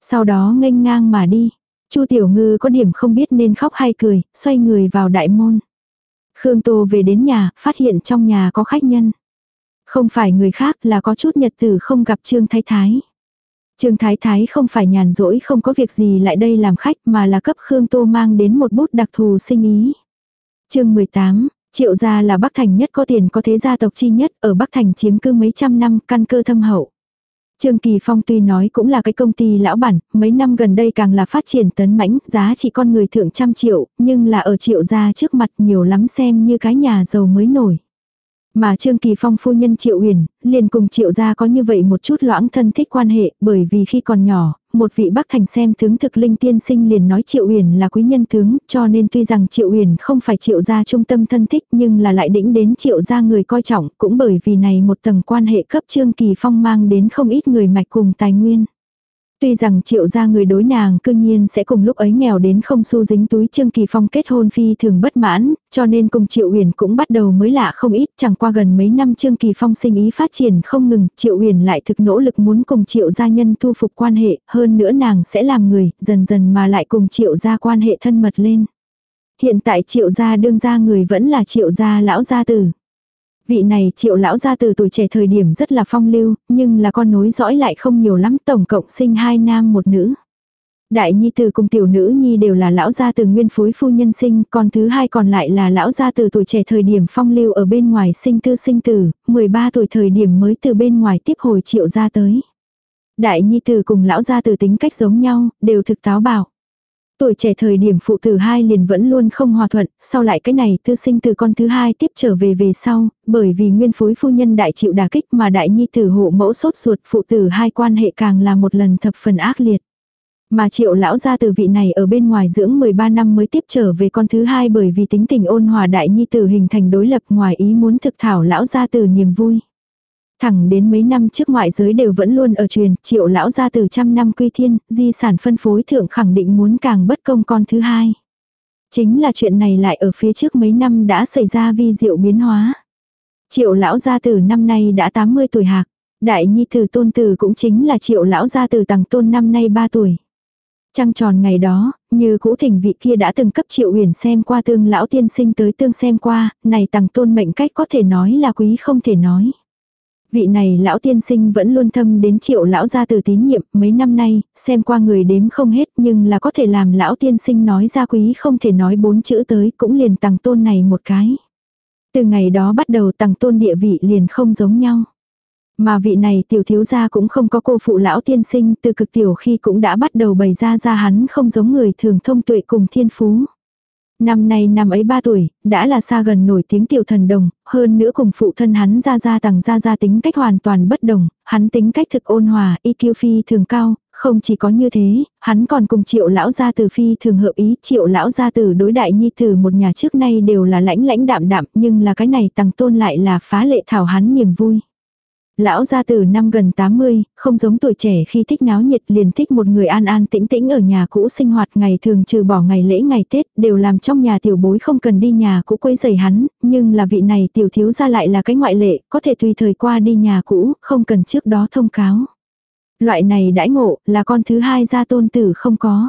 Sau đó nghênh ngang mà đi. Chu Tiểu Ngư có điểm không biết nên khóc hay cười, xoay người vào đại môn. Khương Tô về đến nhà, phát hiện trong nhà có khách nhân. Không phải người khác là có chút nhật tử không gặp Trương Thái Thái. Trương Thái Thái không phải nhàn rỗi không có việc gì lại đây làm khách mà là cấp Khương Tô mang đến một bút đặc thù sinh ý. chương 18, Triệu gia là Bắc Thành nhất có tiền có thế gia tộc chi nhất, ở Bắc Thành chiếm cư mấy trăm năm, căn cơ thâm hậu. Trương Kỳ Phong tuy nói cũng là cái công ty lão bản, mấy năm gần đây càng là phát triển tấn mãnh, giá trị con người thượng trăm triệu, nhưng là ở triệu gia trước mặt nhiều lắm xem như cái nhà giàu mới nổi. Mà Trương Kỳ Phong phu nhân Triệu Huyền, liền cùng Triệu gia có như vậy một chút loãng thân thích quan hệ, bởi vì khi còn nhỏ, một vị Bắc Thành xem tướng thực linh tiên sinh liền nói Triệu Huyền là quý nhân tướng, cho nên tuy rằng Triệu Huyền không phải Triệu gia trung tâm thân thích nhưng là lại đĩnh đến Triệu gia người coi trọng, cũng bởi vì này một tầng quan hệ cấp Trương Kỳ Phong mang đến không ít người mạch cùng tài nguyên. Tuy rằng triệu gia người đối nàng cư nhiên sẽ cùng lúc ấy nghèo đến không xu dính túi Trương Kỳ Phong kết hôn phi thường bất mãn, cho nên cùng Triệu Huyền cũng bắt đầu mới lạ không ít, chẳng qua gần mấy năm Trương Kỳ Phong sinh ý phát triển không ngừng, Triệu Huyền lại thực nỗ lực muốn cùng Triệu gia nhân thu phục quan hệ, hơn nữa nàng sẽ làm người, dần dần mà lại cùng Triệu gia quan hệ thân mật lên. Hiện tại Triệu gia đương gia người vẫn là Triệu gia lão gia tử. Vị này triệu lão gia từ tuổi trẻ thời điểm rất là phong lưu, nhưng là con nối dõi lại không nhiều lắm tổng cộng sinh hai nam một nữ. Đại nhi từ cùng tiểu nữ nhi đều là lão gia từ nguyên phối phu nhân sinh, còn thứ hai còn lại là lão gia từ tuổi trẻ thời điểm phong lưu ở bên ngoài sinh tư sinh tử, 13 tuổi thời điểm mới từ bên ngoài tiếp hồi triệu gia tới. Đại nhi từ cùng lão gia từ tính cách giống nhau, đều thực táo bảo. Tuổi trẻ thời điểm phụ tử hai liền vẫn luôn không hòa thuận, sau lại cái này tư sinh từ con thứ hai tiếp trở về về sau, bởi vì nguyên phối phu nhân đại chịu đả kích mà đại nhi tử hộ mẫu sốt ruột phụ tử hai quan hệ càng là một lần thập phần ác liệt. Mà triệu lão gia từ vị này ở bên ngoài dưỡng 13 năm mới tiếp trở về con thứ hai bởi vì tính tình ôn hòa đại nhi tử hình thành đối lập ngoài ý muốn thực thảo lão gia từ niềm vui. Thẳng đến mấy năm trước ngoại giới đều vẫn luôn ở truyền, triệu lão gia từ trăm năm quy thiên, di sản phân phối thượng khẳng định muốn càng bất công con thứ hai. Chính là chuyện này lại ở phía trước mấy năm đã xảy ra vi diệu biến hóa. Triệu lão gia tử năm nay đã 80 tuổi hạc. Đại nhi tử tôn tử cũng chính là triệu lão gia tử tàng tôn năm nay 3 tuổi. Trăng tròn ngày đó, như cũ thỉnh vị kia đã từng cấp triệu huyền xem qua tương lão tiên sinh tới tương xem qua, này tàng tôn mệnh cách có thể nói là quý không thể nói. Vị này lão tiên sinh vẫn luôn thâm đến triệu lão gia từ tín nhiệm mấy năm nay, xem qua người đếm không hết nhưng là có thể làm lão tiên sinh nói ra quý không thể nói bốn chữ tới cũng liền tàng tôn này một cái. Từ ngày đó bắt đầu tàng tôn địa vị liền không giống nhau. Mà vị này tiểu thiếu gia cũng không có cô phụ lão tiên sinh từ cực tiểu khi cũng đã bắt đầu bày ra ra hắn không giống người thường thông tuệ cùng thiên phú. Năm nay năm ấy ba tuổi, đã là xa gần nổi tiếng tiểu thần đồng, hơn nữa cùng phụ thân hắn ra ra tặng ra ra tính cách hoàn toàn bất đồng, hắn tính cách thực ôn hòa, EQ phi thường cao, không chỉ có như thế, hắn còn cùng triệu lão gia tử phi thường hợp ý, triệu lão gia tử đối đại nhi tử một nhà trước nay đều là lãnh lãnh đạm đạm, nhưng là cái này tăng tôn lại là phá lệ thảo hắn niềm vui. Lão gia từ năm gần 80, không giống tuổi trẻ khi thích náo nhiệt liền thích một người an an tĩnh tĩnh ở nhà cũ sinh hoạt ngày thường trừ bỏ ngày lễ ngày Tết đều làm trong nhà tiểu bối không cần đi nhà cũ quấy rầy hắn, nhưng là vị này tiểu thiếu gia lại là cái ngoại lệ, có thể tùy thời qua đi nhà cũ, không cần trước đó thông cáo. Loại này đãi ngộ là con thứ hai gia tôn tử không có.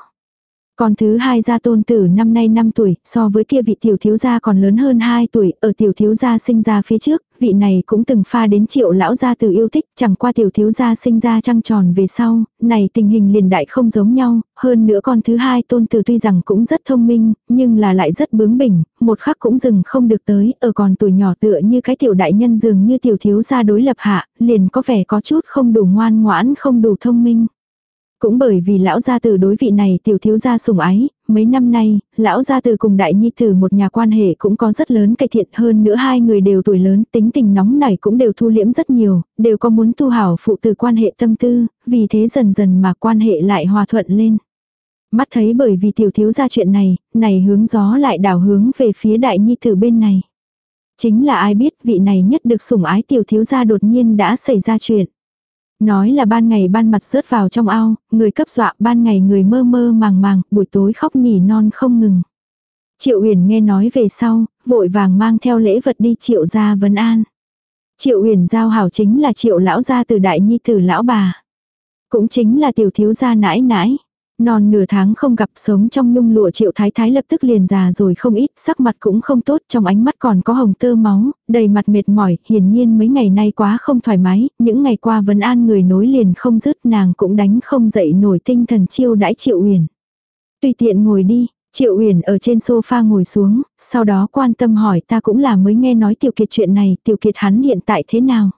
Con thứ hai gia tôn tử năm nay 5 tuổi, so với kia vị tiểu thiếu gia còn lớn hơn 2 tuổi, ở tiểu thiếu gia sinh ra phía trước, vị này cũng từng pha đến triệu lão gia từ yêu thích, chẳng qua tiểu thiếu gia sinh ra trăng tròn về sau, này tình hình liền đại không giống nhau, hơn nữa con thứ hai tôn tử tuy rằng cũng rất thông minh, nhưng là lại rất bướng bỉnh, một khắc cũng dừng không được tới, ở còn tuổi nhỏ tựa như cái tiểu đại nhân dường như tiểu thiếu gia đối lập hạ, liền có vẻ có chút không đủ ngoan ngoãn không đủ thông minh. Cũng bởi vì lão gia tử đối vị này tiểu thiếu gia sủng ái, mấy năm nay, lão gia tử cùng đại nhi tử một nhà quan hệ cũng có rất lớn cải thiện hơn nữa hai người đều tuổi lớn, tính tình nóng nảy cũng đều thu liễm rất nhiều, đều có muốn tu hảo phụ từ quan hệ tâm tư, vì thế dần dần mà quan hệ lại hòa thuận lên. Mắt thấy bởi vì tiểu thiếu gia chuyện này, này hướng gió lại đảo hướng về phía đại nhi tử bên này. Chính là ai biết vị này nhất được sủng ái tiểu thiếu gia đột nhiên đã xảy ra chuyện. Nói là ban ngày ban mặt rớt vào trong ao, người cấp dọa ban ngày người mơ mơ màng màng, buổi tối khóc nỉ non không ngừng. Triệu Uyển nghe nói về sau, vội vàng mang theo lễ vật đi Triệu gia vấn an. Triệu Uyển giao hảo chính là Triệu lão gia từ đại nhi tử lão bà. Cũng chính là tiểu thiếu gia nãi nãi. Non nửa tháng không gặp sống trong nhung lụa triệu thái thái lập tức liền già rồi không ít, sắc mặt cũng không tốt, trong ánh mắt còn có hồng tơ máu, đầy mặt mệt mỏi, hiển nhiên mấy ngày nay quá không thoải mái, những ngày qua vấn an người nối liền không dứt nàng cũng đánh không dậy nổi tinh thần chiêu đãi triệu uyển. Tùy tiện ngồi đi, Triệu Uyển ở trên sofa ngồi xuống, sau đó quan tâm hỏi ta cũng là mới nghe nói Tiểu Kiệt chuyện này, Tiểu Kiệt hắn hiện tại thế nào?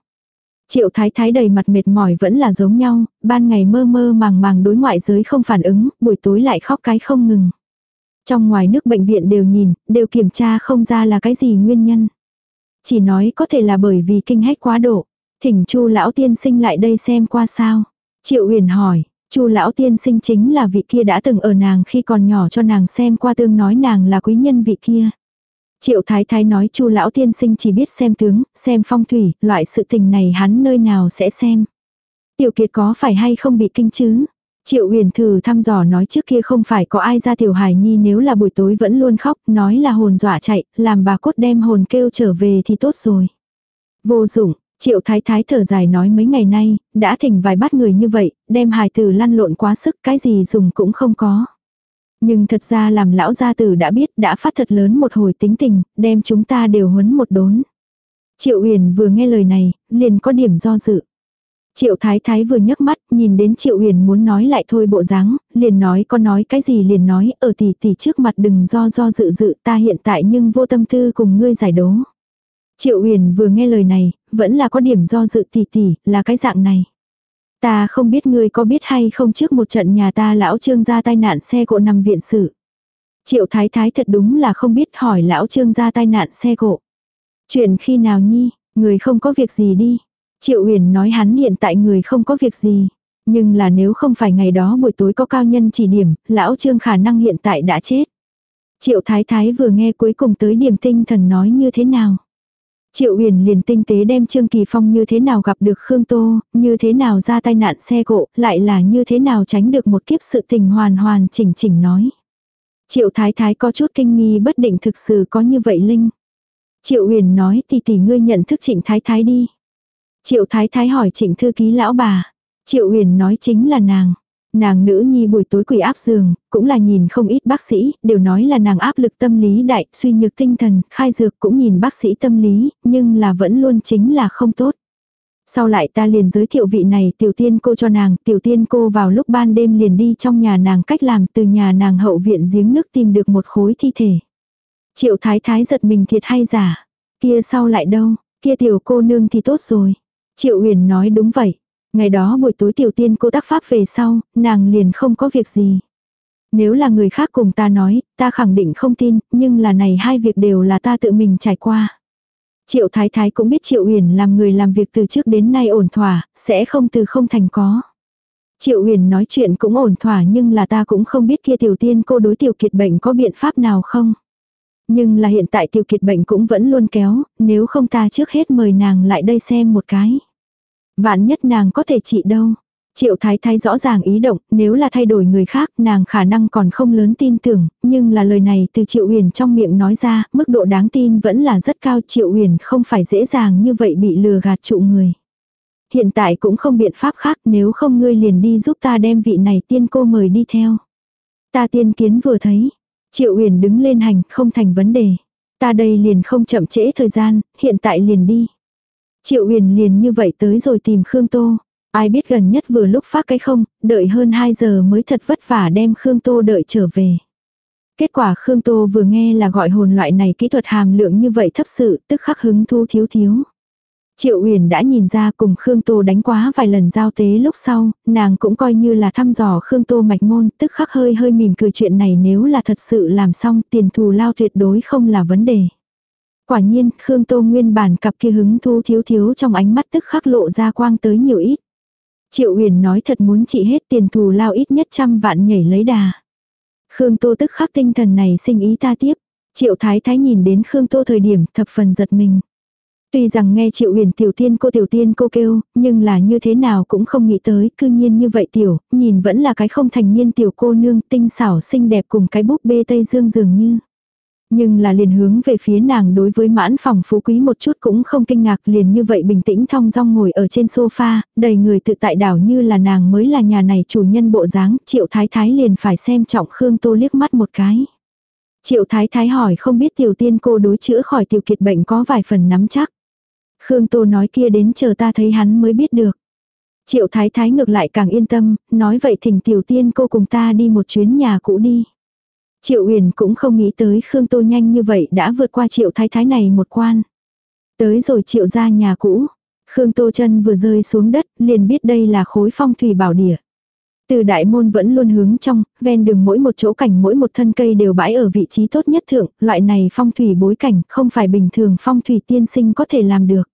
Triệu thái thái đầy mặt mệt mỏi vẫn là giống nhau, ban ngày mơ mơ màng màng đối ngoại giới không phản ứng, buổi tối lại khóc cái không ngừng. Trong ngoài nước bệnh viện đều nhìn, đều kiểm tra không ra là cái gì nguyên nhân. Chỉ nói có thể là bởi vì kinh hách quá độ. Thỉnh chu lão tiên sinh lại đây xem qua sao. Triệu huyền hỏi, chu lão tiên sinh chính là vị kia đã từng ở nàng khi còn nhỏ cho nàng xem qua tương nói nàng là quý nhân vị kia. Triệu Thái Thái nói Chu lão tiên sinh chỉ biết xem tướng, xem phong thủy, loại sự tình này hắn nơi nào sẽ xem. Tiểu Kiệt có phải hay không bị kinh chứ? Triệu huyền thử thăm dò nói trước kia không phải có ai ra tiểu hải nhi nếu là buổi tối vẫn luôn khóc, nói là hồn dọa chạy, làm bà cốt đem hồn kêu trở về thì tốt rồi. Vô dụng, triệu thái thái thở dài nói mấy ngày nay, đã thỉnh vài bát người như vậy, đem hài tử lăn lộn quá sức cái gì dùng cũng không có. Nhưng thật ra làm lão gia tử đã biết đã phát thật lớn một hồi tính tình, đem chúng ta đều huấn một đốn. Triệu Huyền vừa nghe lời này, liền có điểm do dự. Triệu Thái Thái vừa nhấc mắt, nhìn đến Triệu Huyền muốn nói lại thôi bộ dáng, liền nói con nói cái gì liền nói, ở tỷ tỷ trước mặt đừng do do dự dự ta hiện tại nhưng vô tâm tư cùng ngươi giải đố. Triệu Huyền vừa nghe lời này, vẫn là có điểm do dự tỷ tỷ, là cái dạng này. Ta không biết ngươi có biết hay không trước một trận nhà ta lão trương ra tai nạn xe cộ nằm viện sự. Triệu thái thái thật đúng là không biết hỏi lão trương ra tai nạn xe cộ. Chuyện khi nào nhi, người không có việc gì đi. Triệu huyền nói hắn hiện tại người không có việc gì. Nhưng là nếu không phải ngày đó buổi tối có cao nhân chỉ điểm, lão trương khả năng hiện tại đã chết. Triệu thái thái vừa nghe cuối cùng tới điểm tinh thần nói như thế nào. Triệu Huyền liền tinh tế đem Trương Kỳ Phong như thế nào gặp được Khương Tô, như thế nào ra tai nạn xe cộ, lại là như thế nào tránh được một kiếp sự tình hoàn hoàn chỉnh chỉnh nói. Triệu thái thái có chút kinh nghi bất định thực sự có như vậy Linh. Triệu huyền nói thì tỷ ngươi nhận thức trịnh thái thái đi. Triệu thái thái hỏi trịnh thư ký lão bà. Triệu huyền nói chính là nàng. Nàng nữ nhi buổi tối quỷ áp giường, cũng là nhìn không ít bác sĩ, đều nói là nàng áp lực tâm lý đại, suy nhược tinh thần, khai dược cũng nhìn bác sĩ tâm lý, nhưng là vẫn luôn chính là không tốt. Sau lại ta liền giới thiệu vị này tiểu tiên cô cho nàng, tiểu tiên cô vào lúc ban đêm liền đi trong nhà nàng cách làm từ nhà nàng hậu viện giếng nước tìm được một khối thi thể. Triệu thái thái giật mình thiệt hay giả, kia sau lại đâu, kia tiểu cô nương thì tốt rồi. Triệu huyền nói đúng vậy, Ngày đó buổi tối tiểu tiên cô tác pháp về sau, nàng liền không có việc gì. Nếu là người khác cùng ta nói, ta khẳng định không tin, nhưng là này hai việc đều là ta tự mình trải qua. Triệu Thái Thái cũng biết Triệu Huyền làm người làm việc từ trước đến nay ổn thỏa, sẽ không từ không thành có. Triệu Huyền nói chuyện cũng ổn thỏa nhưng là ta cũng không biết kia tiểu tiên cô đối tiểu kiệt bệnh có biện pháp nào không. Nhưng là hiện tại tiểu kiệt bệnh cũng vẫn luôn kéo, nếu không ta trước hết mời nàng lại đây xem một cái. Vạn nhất nàng có thể trị đâu. Triệu thái thái rõ ràng ý động, nếu là thay đổi người khác nàng khả năng còn không lớn tin tưởng, nhưng là lời này từ triệu huyền trong miệng nói ra, mức độ đáng tin vẫn là rất cao triệu huyền không phải dễ dàng như vậy bị lừa gạt trụ người. Hiện tại cũng không biện pháp khác nếu không ngươi liền đi giúp ta đem vị này tiên cô mời đi theo. Ta tiên kiến vừa thấy, triệu huyền đứng lên hành không thành vấn đề. Ta đây liền không chậm trễ thời gian, hiện tại liền đi. Triệu huyền liền như vậy tới rồi tìm Khương Tô. Ai biết gần nhất vừa lúc phát cái không, đợi hơn 2 giờ mới thật vất vả đem Khương Tô đợi trở về. Kết quả Khương Tô vừa nghe là gọi hồn loại này kỹ thuật hàm lượng như vậy thấp sự, tức khắc hứng thu thiếu thiếu. Triệu Uyển đã nhìn ra cùng Khương Tô đánh quá vài lần giao tế lúc sau, nàng cũng coi như là thăm dò Khương Tô mạch môn, tức khắc hơi hơi mỉm cười chuyện này nếu là thật sự làm xong tiền thù lao tuyệt đối không là vấn đề. Quả nhiên, Khương Tô nguyên bản cặp kia hứng thu thiếu thiếu trong ánh mắt tức khắc lộ ra quang tới nhiều ít. Triệu huyền nói thật muốn trị hết tiền thù lao ít nhất trăm vạn nhảy lấy đà. Khương Tô tức khắc tinh thần này sinh ý ta tiếp. Triệu Thái Thái nhìn đến Khương Tô thời điểm thập phần giật mình. Tuy rằng nghe Triệu Huyền tiểu tiên cô tiểu tiên cô kêu, nhưng là như thế nào cũng không nghĩ tới, cư nhiên như vậy tiểu, nhìn vẫn là cái không thành niên tiểu cô nương tinh xảo xinh đẹp cùng cái búp bê Tây Dương dường như. Nhưng là liền hướng về phía nàng đối với mãn phòng phú quý một chút cũng không kinh ngạc liền như vậy bình tĩnh thong dong ngồi ở trên sofa, đầy người tự tại đảo như là nàng mới là nhà này chủ nhân bộ dáng, triệu thái thái liền phải xem trọng Khương Tô liếc mắt một cái. Triệu thái thái hỏi không biết tiểu tiên cô đối chữa khỏi tiểu kiệt bệnh có vài phần nắm chắc. Khương Tô nói kia đến chờ ta thấy hắn mới biết được. Triệu thái thái ngược lại càng yên tâm, nói vậy thỉnh tiểu tiên cô cùng ta đi một chuyến nhà cũ đi. Triệu Huyền cũng không nghĩ tới Khương Tô nhanh như vậy đã vượt qua Triệu Thái Thái này một quan. Tới rồi Triệu ra nhà cũ. Khương Tô chân vừa rơi xuống đất, liền biết đây là khối phong thủy bảo địa. Từ đại môn vẫn luôn hướng trong, ven đường mỗi một chỗ cảnh mỗi một thân cây đều bãi ở vị trí tốt nhất thượng, loại này phong thủy bối cảnh không phải bình thường phong thủy tiên sinh có thể làm được.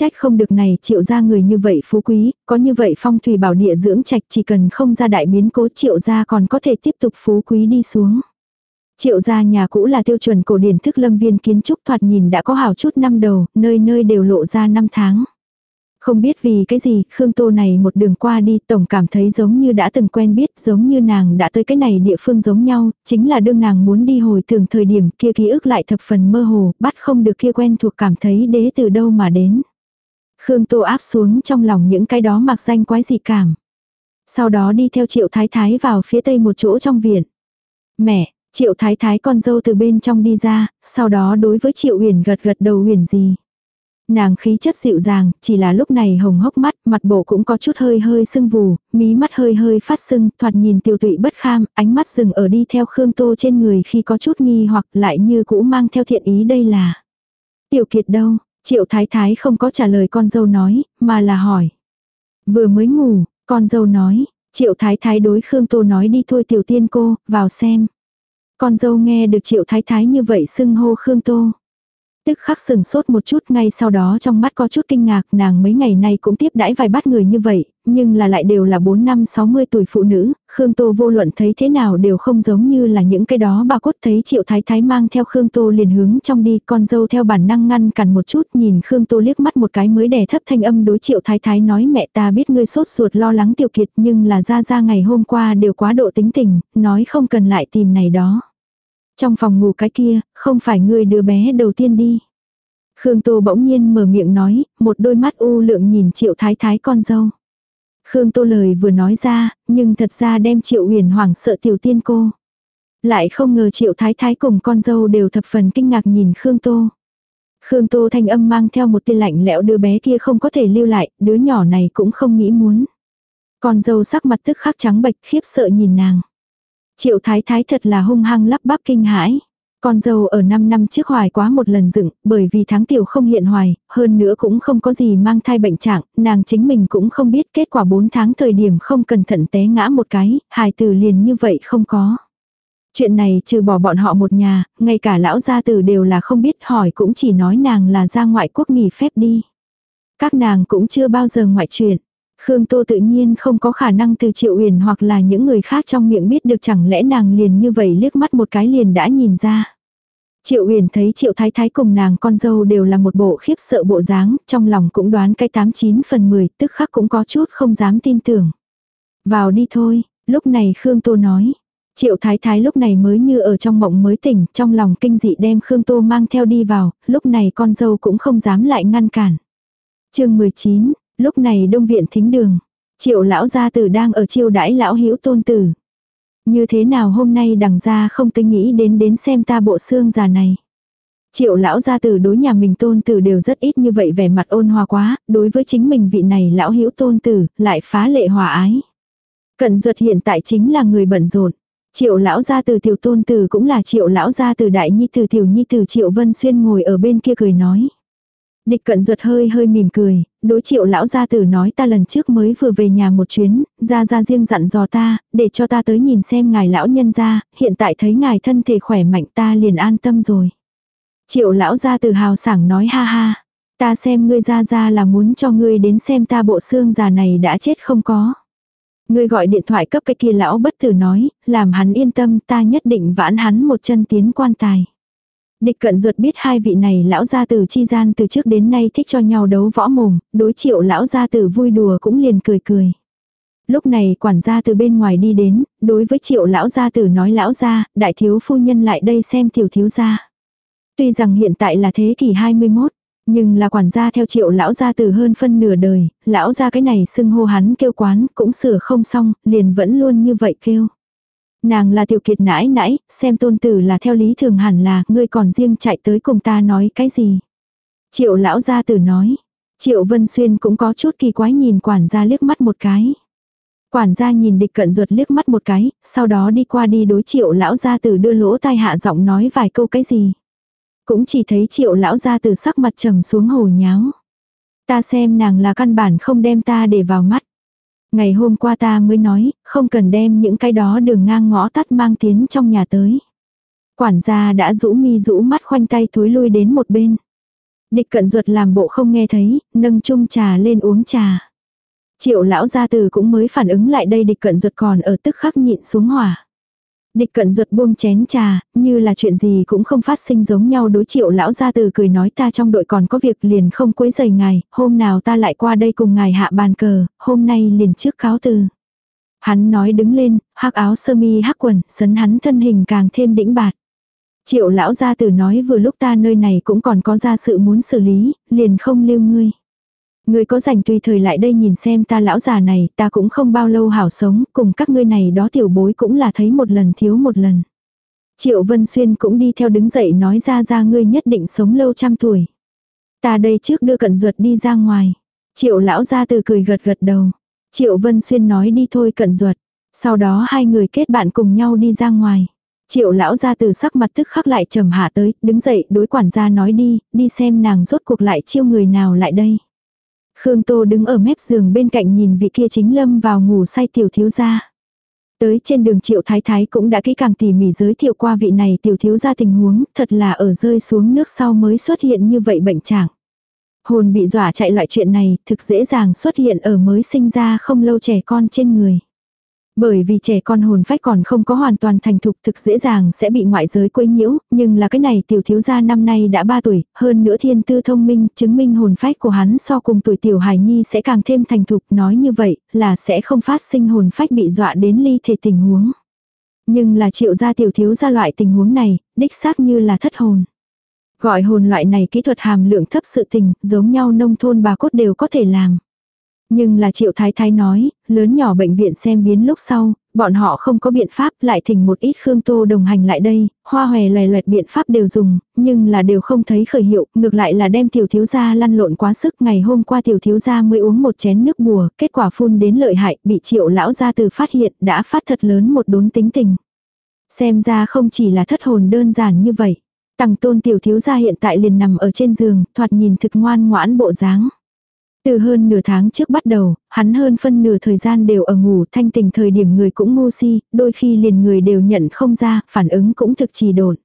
Trách không được này triệu ra người như vậy phú quý, có như vậy phong thủy bảo địa dưỡng trạch chỉ cần không ra đại biến cố triệu ra còn có thể tiếp tục phú quý đi xuống. Triệu gia nhà cũ là tiêu chuẩn cổ điển thức lâm viên kiến trúc thoạt nhìn đã có hào chút năm đầu, nơi nơi đều lộ ra năm tháng. Không biết vì cái gì, Khương Tô này một đường qua đi tổng cảm thấy giống như đã từng quen biết, giống như nàng đã tới cái này địa phương giống nhau, chính là đương nàng muốn đi hồi thường thời điểm kia ký ức lại thập phần mơ hồ, bắt không được kia quen thuộc cảm thấy đế từ đâu mà đến. Khương Tô áp xuống trong lòng những cái đó mặc danh quái dị cảm. Sau đó đi theo triệu thái thái vào phía tây một chỗ trong viện. Mẹ, Triệu thái thái con dâu từ bên trong đi ra, sau đó đối với triệu huyền gật gật đầu huyền gì. Nàng khí chất dịu dàng, chỉ là lúc này hồng hốc mắt, mặt bộ cũng có chút hơi hơi sưng vù, mí mắt hơi hơi phát sưng, thoạt nhìn tiêu tụy bất kham, ánh mắt dừng ở đi theo Khương Tô trên người khi có chút nghi hoặc lại như cũ mang theo thiện ý đây là. Tiểu kiệt đâu, triệu thái thái không có trả lời con dâu nói, mà là hỏi. Vừa mới ngủ, con dâu nói, triệu thái thái đối Khương Tô nói đi thôi tiểu tiên cô, vào xem. Con dâu nghe được triệu thái thái như vậy xưng hô Khương Tô. Tức khắc sừng sốt một chút ngay sau đó trong mắt có chút kinh ngạc nàng mấy ngày nay cũng tiếp đãi vài bát người như vậy, nhưng là lại đều là 4 năm 60 tuổi phụ nữ, Khương Tô vô luận thấy thế nào đều không giống như là những cái đó bà cốt thấy triệu thái thái mang theo Khương Tô liền hướng trong đi, con dâu theo bản năng ngăn cản một chút nhìn Khương Tô liếc mắt một cái mới đè thấp thanh âm đối triệu thái thái nói mẹ ta biết ngươi sốt ruột lo lắng tiểu kiệt nhưng là ra ra ngày hôm qua đều quá độ tính tình, nói không cần lại tìm này đó. Trong phòng ngủ cái kia, không phải ngươi đứa bé đầu tiên đi. Khương Tô bỗng nhiên mở miệng nói, một đôi mắt u lượng nhìn triệu thái thái con dâu. Khương Tô lời vừa nói ra, nhưng thật ra đem triệu huyền hoảng sợ tiểu tiên cô. Lại không ngờ triệu thái thái cùng con dâu đều thập phần kinh ngạc nhìn Khương Tô. Khương Tô thanh âm mang theo một tia lạnh lẽo đứa bé kia không có thể lưu lại, đứa nhỏ này cũng không nghĩ muốn. Con dâu sắc mặt tức khắc trắng bệch khiếp sợ nhìn nàng. Triệu thái thái thật là hung hăng lắp bắp kinh hãi. Con dâu ở 5 năm trước hoài quá một lần dựng, bởi vì tháng tiểu không hiện hoài, hơn nữa cũng không có gì mang thai bệnh trạng, nàng chính mình cũng không biết kết quả 4 tháng thời điểm không cẩn thận té ngã một cái, hài tử liền như vậy không có. Chuyện này trừ bỏ bọn họ một nhà, ngay cả lão gia tử đều là không biết hỏi cũng chỉ nói nàng là ra ngoại quốc nghỉ phép đi. Các nàng cũng chưa bao giờ ngoại chuyện. Khương Tô tự nhiên không có khả năng từ Triệu Uyển hoặc là những người khác trong miệng biết được chẳng lẽ nàng liền như vậy liếc mắt một cái liền đã nhìn ra. Triệu Uyển thấy Triệu Thái Thái cùng nàng con dâu đều là một bộ khiếp sợ bộ dáng, trong lòng cũng đoán cái 89 phần 10, tức khắc cũng có chút không dám tin tưởng. Vào đi thôi, lúc này Khương Tô nói. Triệu Thái Thái lúc này mới như ở trong mộng mới tỉnh, trong lòng kinh dị đem Khương Tô mang theo đi vào, lúc này con dâu cũng không dám lại ngăn cản. chương 19, Lúc này đông viện thính đường, triệu lão gia tử đang ở chiêu đãi lão hữu tôn tử. Như thế nào hôm nay đằng gia không tính nghĩ đến đến xem ta bộ xương già này. Triệu lão gia tử đối nhà mình tôn tử đều rất ít như vậy vẻ mặt ôn hòa quá, đối với chính mình vị này lão hữu tôn tử, lại phá lệ hòa ái. Cận duật hiện tại chính là người bận rộn. Triệu lão gia tử tiểu tôn tử cũng là triệu lão gia tử đại nhi tử tiểu nhi tử triệu vân xuyên ngồi ở bên kia cười nói. Địch cận ruột hơi hơi mỉm cười, đối triệu lão gia tử nói ta lần trước mới vừa về nhà một chuyến, ra ra riêng dặn dò ta, để cho ta tới nhìn xem ngài lão nhân ra, hiện tại thấy ngài thân thể khỏe mạnh ta liền an tâm rồi. Triệu lão gia tử hào sảng nói ha ha, ta xem ngươi ra ra là muốn cho ngươi đến xem ta bộ xương già này đã chết không có. Ngươi gọi điện thoại cấp cái kia lão bất tử nói, làm hắn yên tâm ta nhất định vãn hắn một chân tiến quan tài. Địch cận ruột biết hai vị này lão gia tử chi gian từ trước đến nay thích cho nhau đấu võ mồm, đối triệu lão gia tử vui đùa cũng liền cười cười. Lúc này quản gia từ bên ngoài đi đến, đối với triệu lão gia tử nói lão gia, đại thiếu phu nhân lại đây xem tiểu thiếu gia. Tuy rằng hiện tại là thế kỷ 21, nhưng là quản gia theo triệu lão gia tử hơn phân nửa đời, lão gia cái này xưng hô hắn kêu quán cũng sửa không xong, liền vẫn luôn như vậy kêu. Nàng là tiểu kiệt nãi nãi, xem tôn tử là theo lý thường hẳn là, ngươi còn riêng chạy tới cùng ta nói cái gì. Triệu lão gia tử nói. Triệu Vân Xuyên cũng có chút kỳ quái nhìn quản gia liếc mắt một cái. Quản gia nhìn địch cận ruột liếc mắt một cái, sau đó đi qua đi đối triệu lão gia tử đưa lỗ tai hạ giọng nói vài câu cái gì. Cũng chỉ thấy triệu lão gia tử sắc mặt trầm xuống hồ nháo. Ta xem nàng là căn bản không đem ta để vào mắt. Ngày hôm qua ta mới nói, không cần đem những cái đó đường ngang ngõ tắt mang tiến trong nhà tới. Quản gia đã rũ mi rũ mắt khoanh tay thối lui đến một bên. Địch cận ruột làm bộ không nghe thấy, nâng chung trà lên uống trà. Triệu lão gia từ cũng mới phản ứng lại đây địch cận ruột còn ở tức khắc nhịn xuống hỏa. Địch cận ruột buông chén trà, như là chuyện gì cũng không phát sinh giống nhau đối triệu lão gia từ cười nói ta trong đội còn có việc liền không quấy giày ngài, hôm nào ta lại qua đây cùng ngài hạ bàn cờ, hôm nay liền trước cáo từ. Hắn nói đứng lên, hắc áo sơ mi hắc quần, sấn hắn thân hình càng thêm đĩnh bạt. Triệu lão gia tử nói vừa lúc ta nơi này cũng còn có ra sự muốn xử lý, liền không lưu ngươi người có rảnh tùy thời lại đây nhìn xem ta lão già này, ta cũng không bao lâu hảo sống, cùng các ngươi này đó tiểu bối cũng là thấy một lần thiếu một lần. Triệu Vân Xuyên cũng đi theo đứng dậy nói ra ra ngươi nhất định sống lâu trăm tuổi. Ta đây trước đưa cận ruột đi ra ngoài. Triệu lão ra từ cười gật gật đầu. Triệu Vân Xuyên nói đi thôi cận ruột. Sau đó hai người kết bạn cùng nhau đi ra ngoài. Triệu lão ra từ sắc mặt tức khắc lại trầm hạ tới, đứng dậy đối quản gia nói đi, đi xem nàng rốt cuộc lại chiêu người nào lại đây. Khương Tô đứng ở mép giường bên cạnh nhìn vị kia chính lâm vào ngủ say tiểu thiếu gia. Tới trên đường triệu thái thái cũng đã kỹ càng tỉ mỉ giới thiệu qua vị này tiểu thiếu gia tình huống, thật là ở rơi xuống nước sau mới xuất hiện như vậy bệnh trạng. Hồn bị dọa chạy loại chuyện này thực dễ dàng xuất hiện ở mới sinh ra không lâu trẻ con trên người. Bởi vì trẻ con hồn phách còn không có hoàn toàn thành thục thực dễ dàng sẽ bị ngoại giới quấy nhiễu, nhưng là cái này tiểu thiếu gia năm nay đã 3 tuổi, hơn nữa thiên tư thông minh, chứng minh hồn phách của hắn so cùng tuổi tiểu hài nhi sẽ càng thêm thành thục, nói như vậy là sẽ không phát sinh hồn phách bị dọa đến ly thể tình huống. Nhưng là triệu gia tiểu thiếu gia loại tình huống này, đích xác như là thất hồn. Gọi hồn loại này kỹ thuật hàm lượng thấp sự tình, giống nhau nông thôn bà cốt đều có thể làm. Nhưng là triệu thái thái nói, lớn nhỏ bệnh viện xem biến lúc sau, bọn họ không có biện pháp lại thỉnh một ít khương tô đồng hành lại đây, hoa hòe loè loẹt biện pháp đều dùng, nhưng là đều không thấy khởi hiệu, ngược lại là đem tiểu thiếu gia lăn lộn quá sức. Ngày hôm qua tiểu thiếu gia mới uống một chén nước bùa, kết quả phun đến lợi hại, bị triệu lão gia từ phát hiện, đã phát thật lớn một đốn tính tình. Xem ra không chỉ là thất hồn đơn giản như vậy. Tằng tôn tiểu thiếu gia hiện tại liền nằm ở trên giường, thoạt nhìn thực ngoan ngoãn bộ dáng. Từ hơn nửa tháng trước bắt đầu, hắn hơn phân nửa thời gian đều ở ngủ thanh tình thời điểm người cũng ngu si, đôi khi liền người đều nhận không ra, phản ứng cũng thực trì độn.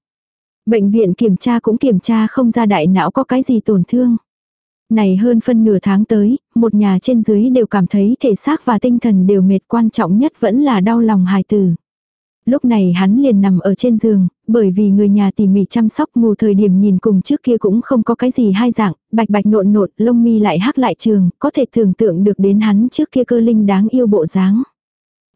Bệnh viện kiểm tra cũng kiểm tra không ra đại não có cái gì tổn thương. Này hơn phân nửa tháng tới, một nhà trên dưới đều cảm thấy thể xác và tinh thần đều mệt quan trọng nhất vẫn là đau lòng hài tử. Lúc này hắn liền nằm ở trên giường, bởi vì người nhà tỉ mỉ chăm sóc ngủ thời điểm nhìn cùng trước kia cũng không có cái gì hai dạng, bạch bạch nộn nộn, lông mi lại hắc lại trường, có thể tưởng tượng được đến hắn trước kia cơ linh đáng yêu bộ dáng.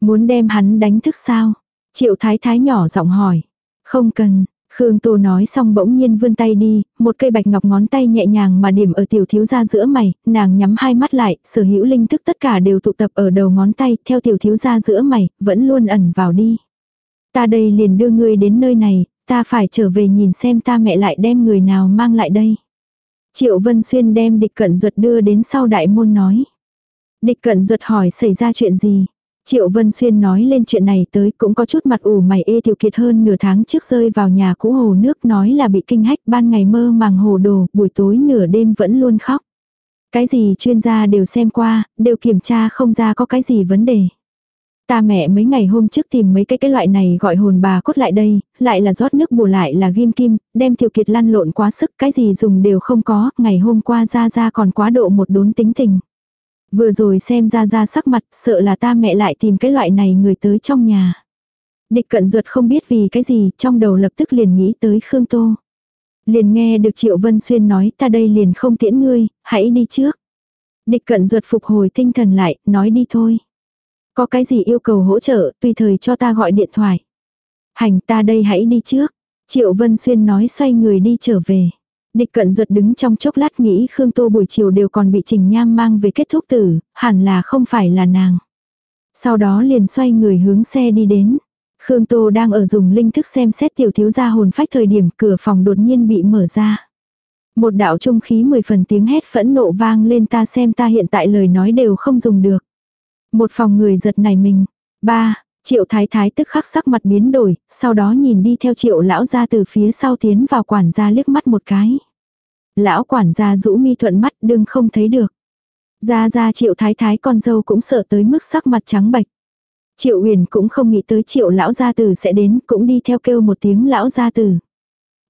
Muốn đem hắn đánh thức sao? Triệu thái thái nhỏ giọng hỏi. Không cần, Khương Tô nói xong bỗng nhiên vươn tay đi, một cây bạch ngọc ngón tay nhẹ nhàng mà điểm ở tiểu thiếu gia giữa mày, nàng nhắm hai mắt lại, sở hữu linh thức tất cả đều tụ tập ở đầu ngón tay, theo tiểu thiếu gia giữa mày, vẫn luôn ẩn vào đi. Ta đây liền đưa ngươi đến nơi này, ta phải trở về nhìn xem ta mẹ lại đem người nào mang lại đây. Triệu Vân Xuyên đem địch cận ruột đưa đến sau đại môn nói. Địch cận ruột hỏi xảy ra chuyện gì. Triệu Vân Xuyên nói lên chuyện này tới cũng có chút mặt ủ mày ê tiểu kiệt hơn nửa tháng trước rơi vào nhà cũ hồ nước nói là bị kinh hách ban ngày mơ màng hồ đồ, buổi tối nửa đêm vẫn luôn khóc. Cái gì chuyên gia đều xem qua, đều kiểm tra không ra có cái gì vấn đề. Ta mẹ mấy ngày hôm trước tìm mấy cái cái loại này gọi hồn bà cốt lại đây, lại là rót nước bù lại là ghim kim, đem tiểu kiệt lăn lộn quá sức, cái gì dùng đều không có, ngày hôm qua ra ra còn quá độ một đốn tính tình. Vừa rồi xem ra ra sắc mặt, sợ là ta mẹ lại tìm cái loại này người tới trong nhà. Địch cận ruột không biết vì cái gì, trong đầu lập tức liền nghĩ tới Khương Tô. Liền nghe được Triệu Vân Xuyên nói ta đây liền không tiễn ngươi, hãy đi trước. Địch cận ruột phục hồi tinh thần lại, nói đi thôi. Có cái gì yêu cầu hỗ trợ, tùy thời cho ta gọi điện thoại. Hành ta đây hãy đi trước. Triệu Vân Xuyên nói xoay người đi trở về. Địch cận ruột đứng trong chốc lát nghĩ Khương Tô buổi chiều đều còn bị Trình Nham mang về kết thúc tử, hẳn là không phải là nàng. Sau đó liền xoay người hướng xe đi đến. Khương Tô đang ở dùng linh thức xem xét tiểu thiếu gia hồn phách thời điểm cửa phòng đột nhiên bị mở ra. Một đạo trung khí mười phần tiếng hét phẫn nộ vang lên ta xem ta hiện tại lời nói đều không dùng được. Một phòng người giật nảy mình. Ba, triệu thái thái tức khắc sắc mặt biến đổi, sau đó nhìn đi theo triệu lão ra từ phía sau tiến vào quản gia liếc mắt một cái. Lão quản gia rũ mi thuận mắt đương không thấy được. Ra ra triệu thái thái con dâu cũng sợ tới mức sắc mặt trắng bạch. Triệu huyền cũng không nghĩ tới triệu lão gia tử sẽ đến, cũng đi theo kêu một tiếng lão gia tử.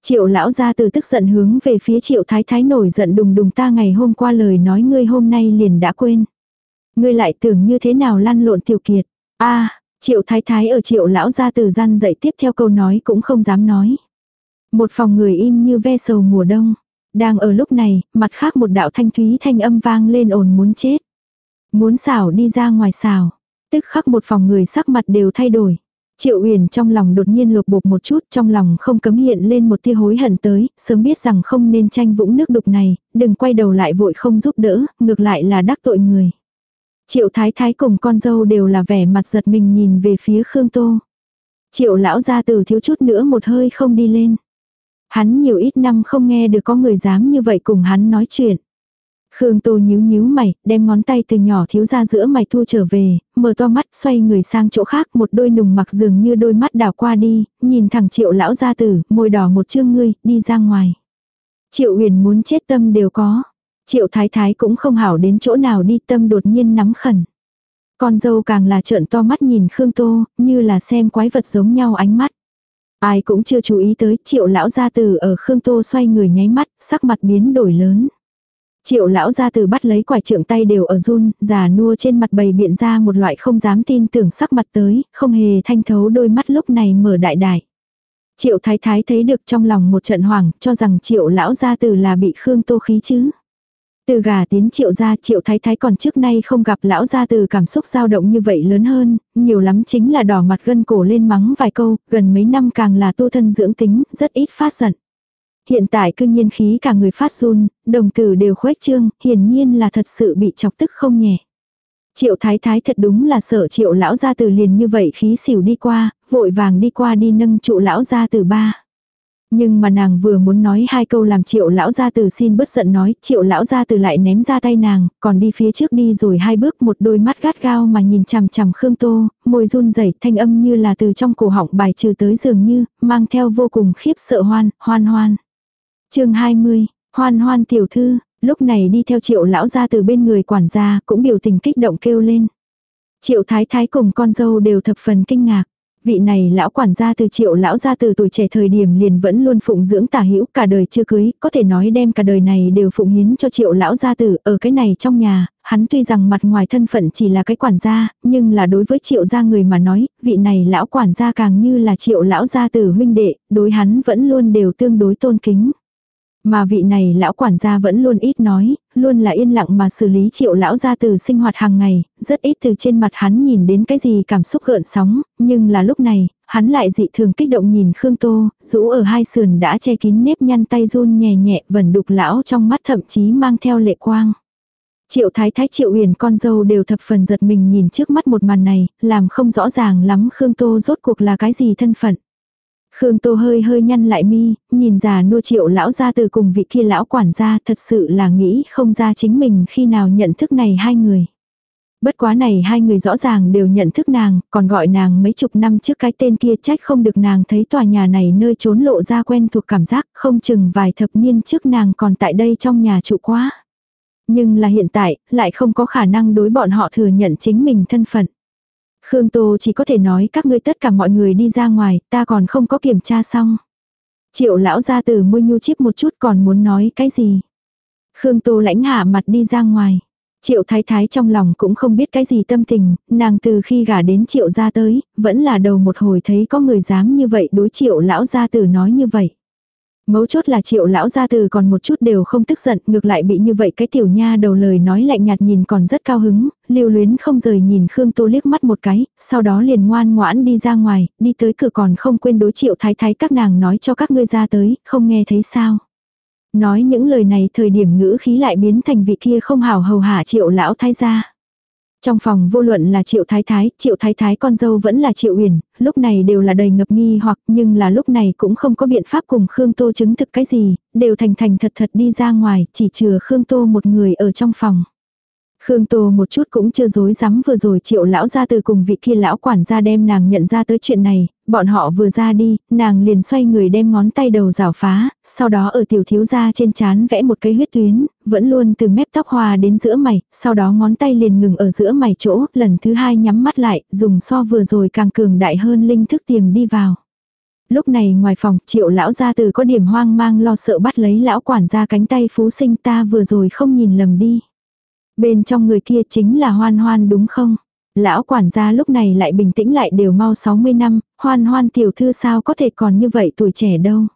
Triệu lão gia tử tức giận hướng về phía triệu thái thái nổi giận đùng đùng ta ngày hôm qua lời nói ngươi hôm nay liền đã quên. Ngươi lại tưởng như thế nào lăn lộn tiểu kiệt. a triệu thái thái ở triệu lão gia từ gian dậy tiếp theo câu nói cũng không dám nói. Một phòng người im như ve sầu mùa đông. Đang ở lúc này, mặt khác một đạo thanh thúy thanh âm vang lên ồn muốn chết. Muốn xảo đi ra ngoài xảo. Tức khắc một phòng người sắc mặt đều thay đổi. Triệu Uyển trong lòng đột nhiên lột bột một chút, trong lòng không cấm hiện lên một tia hối hận tới, sớm biết rằng không nên tranh vũng nước đục này, đừng quay đầu lại vội không giúp đỡ, ngược lại là đắc tội người. Triệu thái thái cùng con dâu đều là vẻ mặt giật mình nhìn về phía Khương Tô. Triệu lão gia tử thiếu chút nữa một hơi không đi lên. Hắn nhiều ít năm không nghe được có người dám như vậy cùng hắn nói chuyện. Khương Tô nhíu nhíu mày, đem ngón tay từ nhỏ thiếu ra giữa mày thu trở về, mở to mắt xoay người sang chỗ khác một đôi nùng mặc dường như đôi mắt đảo qua đi, nhìn thẳng triệu lão gia tử, môi đỏ một chương ngươi, đi ra ngoài. Triệu huyền muốn chết tâm đều có. Triệu thái thái cũng không hảo đến chỗ nào đi tâm đột nhiên nắm khẩn. Con dâu càng là trợn to mắt nhìn Khương Tô, như là xem quái vật giống nhau ánh mắt. Ai cũng chưa chú ý tới triệu lão gia tử ở Khương Tô xoay người nháy mắt, sắc mặt biến đổi lớn. Triệu lão gia tử bắt lấy quải trượng tay đều ở run, già nua trên mặt bầy biện ra một loại không dám tin tưởng sắc mặt tới, không hề thanh thấu đôi mắt lúc này mở đại đại. Triệu thái thái thấy được trong lòng một trận hoảng, cho rằng triệu lão gia tử là bị Khương Tô khí chứ. Từ gà tiến triệu gia triệu thái thái còn trước nay không gặp lão gia từ cảm xúc dao động như vậy lớn hơn, nhiều lắm chính là đỏ mặt gân cổ lên mắng vài câu, gần mấy năm càng là tu thân dưỡng tính, rất ít phát giận. Hiện tại cư nhiên khí cả người phát run, đồng tử đều khuếch trương, hiển nhiên là thật sự bị chọc tức không nhẹ. Triệu thái thái thật đúng là sợ triệu lão gia từ liền như vậy khí xỉu đi qua, vội vàng đi qua đi nâng trụ lão gia từ ba. Nhưng mà nàng vừa muốn nói hai câu làm triệu lão gia từ xin bất giận nói, triệu lão gia từ lại ném ra tay nàng, còn đi phía trước đi rồi hai bước một đôi mắt gắt gao mà nhìn chằm chằm Khương Tô, môi run rẩy thanh âm như là từ trong cổ họng bài trừ tới dường như, mang theo vô cùng khiếp sợ hoan, hoan hoan. chương 20, hoan hoan tiểu thư, lúc này đi theo triệu lão gia từ bên người quản gia cũng biểu tình kích động kêu lên. Triệu thái thái cùng con dâu đều thập phần kinh ngạc. Vị này lão quản gia từ triệu lão gia từ tuổi trẻ thời điểm liền vẫn luôn phụng dưỡng tả hữu cả đời chưa cưới, có thể nói đem cả đời này đều phụng hiến cho triệu lão gia tử ở cái này trong nhà, hắn tuy rằng mặt ngoài thân phận chỉ là cái quản gia, nhưng là đối với triệu gia người mà nói, vị này lão quản gia càng như là triệu lão gia tử huynh đệ, đối hắn vẫn luôn đều tương đối tôn kính. Mà vị này lão quản gia vẫn luôn ít nói, luôn là yên lặng mà xử lý triệu lão gia từ sinh hoạt hàng ngày, rất ít từ trên mặt hắn nhìn đến cái gì cảm xúc gợn sóng, nhưng là lúc này, hắn lại dị thường kích động nhìn Khương Tô, rũ ở hai sườn đã che kín nếp nhăn tay run nhẹ nhẹ vẩn đục lão trong mắt thậm chí mang theo lệ quang. Triệu thái thái triệu huyền con dâu đều thập phần giật mình nhìn trước mắt một màn này, làm không rõ ràng lắm Khương Tô rốt cuộc là cái gì thân phận. Khương Tô hơi hơi nhăn lại mi, nhìn già nua triệu lão ra từ cùng vị kia lão quản gia thật sự là nghĩ không ra chính mình khi nào nhận thức này hai người. Bất quá này hai người rõ ràng đều nhận thức nàng, còn gọi nàng mấy chục năm trước cái tên kia trách không được nàng thấy tòa nhà này nơi trốn lộ ra quen thuộc cảm giác không chừng vài thập niên trước nàng còn tại đây trong nhà trụ quá. Nhưng là hiện tại, lại không có khả năng đối bọn họ thừa nhận chính mình thân phận. Khương Tô chỉ có thể nói các ngươi tất cả mọi người đi ra ngoài, ta còn không có kiểm tra xong. Triệu lão ra từ môi nhu chip một chút còn muốn nói cái gì. Khương Tô lãnh hạ mặt đi ra ngoài. Triệu thái thái trong lòng cũng không biết cái gì tâm tình, nàng từ khi gả đến triệu gia tới, vẫn là đầu một hồi thấy có người dám như vậy đối triệu lão gia tử nói như vậy. Mấu chốt là triệu lão gia từ còn một chút đều không tức giận, ngược lại bị như vậy cái tiểu nha đầu lời nói lạnh nhạt nhìn còn rất cao hứng, lưu luyến không rời nhìn Khương Tô liếc mắt một cái, sau đó liền ngoan ngoãn đi ra ngoài, đi tới cửa còn không quên đối triệu thái thái các nàng nói cho các ngươi ra tới, không nghe thấy sao. Nói những lời này thời điểm ngữ khí lại biến thành vị kia không hào hầu hạ triệu lão thái gia. Trong phòng vô luận là triệu thái thái, triệu thái thái con dâu vẫn là triệu uyển lúc này đều là đầy ngập nghi hoặc nhưng là lúc này cũng không có biện pháp cùng Khương Tô chứng thực cái gì, đều thành thành thật thật đi ra ngoài, chỉ chừa Khương Tô một người ở trong phòng. Khương Tô một chút cũng chưa dối rắm vừa rồi triệu lão ra từ cùng vị kia lão quản gia đem nàng nhận ra tới chuyện này, bọn họ vừa ra đi, nàng liền xoay người đem ngón tay đầu rào phá, sau đó ở tiểu thiếu gia trên chán vẽ một cái huyết tuyến, vẫn luôn từ mép tóc hòa đến giữa mày, sau đó ngón tay liền ngừng ở giữa mày chỗ, lần thứ hai nhắm mắt lại, dùng so vừa rồi càng cường đại hơn linh thức tiềm đi vào. Lúc này ngoài phòng, triệu lão gia từ có điểm hoang mang lo sợ bắt lấy lão quản gia cánh tay phú sinh ta vừa rồi không nhìn lầm đi. Bên trong người kia chính là hoan hoan đúng không? Lão quản gia lúc này lại bình tĩnh lại đều mau 60 năm, hoan hoan tiểu thư sao có thể còn như vậy tuổi trẻ đâu.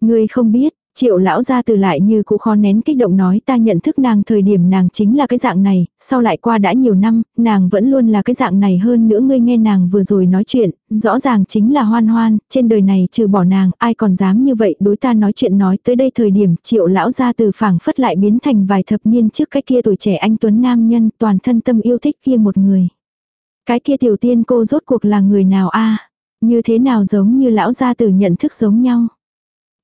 Người không biết, Triệu lão ra từ lại như cũ khó nén kích động nói ta nhận thức nàng thời điểm nàng chính là cái dạng này, sau lại qua đã nhiều năm, nàng vẫn luôn là cái dạng này hơn nữa ngươi nghe nàng vừa rồi nói chuyện, rõ ràng chính là hoan hoan, trên đời này trừ bỏ nàng, ai còn dám như vậy đối ta nói chuyện nói tới đây thời điểm triệu lão ra từ phảng phất lại biến thành vài thập niên trước cái kia tuổi trẻ anh Tuấn Nam nhân toàn thân tâm yêu thích kia một người. Cái kia tiểu tiên cô rốt cuộc là người nào a Như thế nào giống như lão gia tử nhận thức giống nhau.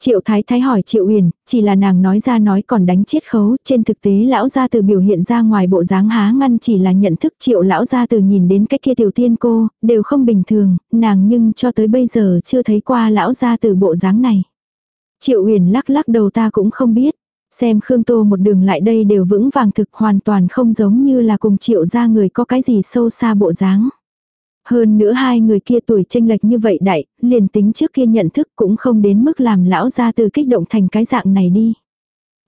Triệu Thái Thái hỏi Triệu Uyển, chỉ là nàng nói ra nói còn đánh chiết khấu, trên thực tế lão gia từ biểu hiện ra ngoài bộ dáng há ngăn chỉ là nhận thức Triệu lão gia từ nhìn đến cái kia tiểu tiên cô, đều không bình thường, nàng nhưng cho tới bây giờ chưa thấy qua lão gia từ bộ dáng này. Triệu Uyển lắc lắc đầu ta cũng không biết, xem Khương Tô một đường lại đây đều vững vàng thực hoàn toàn không giống như là cùng Triệu gia người có cái gì sâu xa bộ dáng. Hơn nữa hai người kia tuổi tranh lệch như vậy đại, liền tính trước kia nhận thức cũng không đến mức làm lão gia từ kích động thành cái dạng này đi.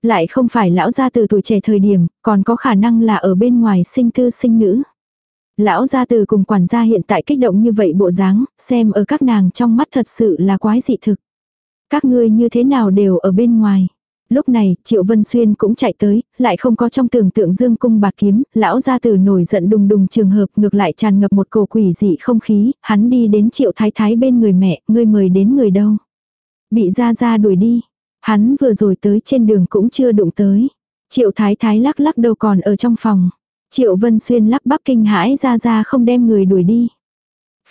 Lại không phải lão gia từ tuổi trẻ thời điểm, còn có khả năng là ở bên ngoài sinh tư sinh nữ. Lão gia từ cùng quản gia hiện tại kích động như vậy bộ dáng, xem ở các nàng trong mắt thật sự là quái dị thực. Các ngươi như thế nào đều ở bên ngoài. Lúc này, Triệu Vân Xuyên cũng chạy tới, lại không có trong tưởng tượng dương cung bạc kiếm, lão gia tử nổi giận đùng đùng trường hợp ngược lại tràn ngập một cổ quỷ dị không khí, hắn đi đến Triệu Thái Thái bên người mẹ, ngươi mời đến người đâu. Bị ra ra đuổi đi, hắn vừa rồi tới trên đường cũng chưa đụng tới. Triệu Thái Thái lắc lắc đầu còn ở trong phòng. Triệu Vân Xuyên lắp bắp kinh hãi ra ra không đem người đuổi đi.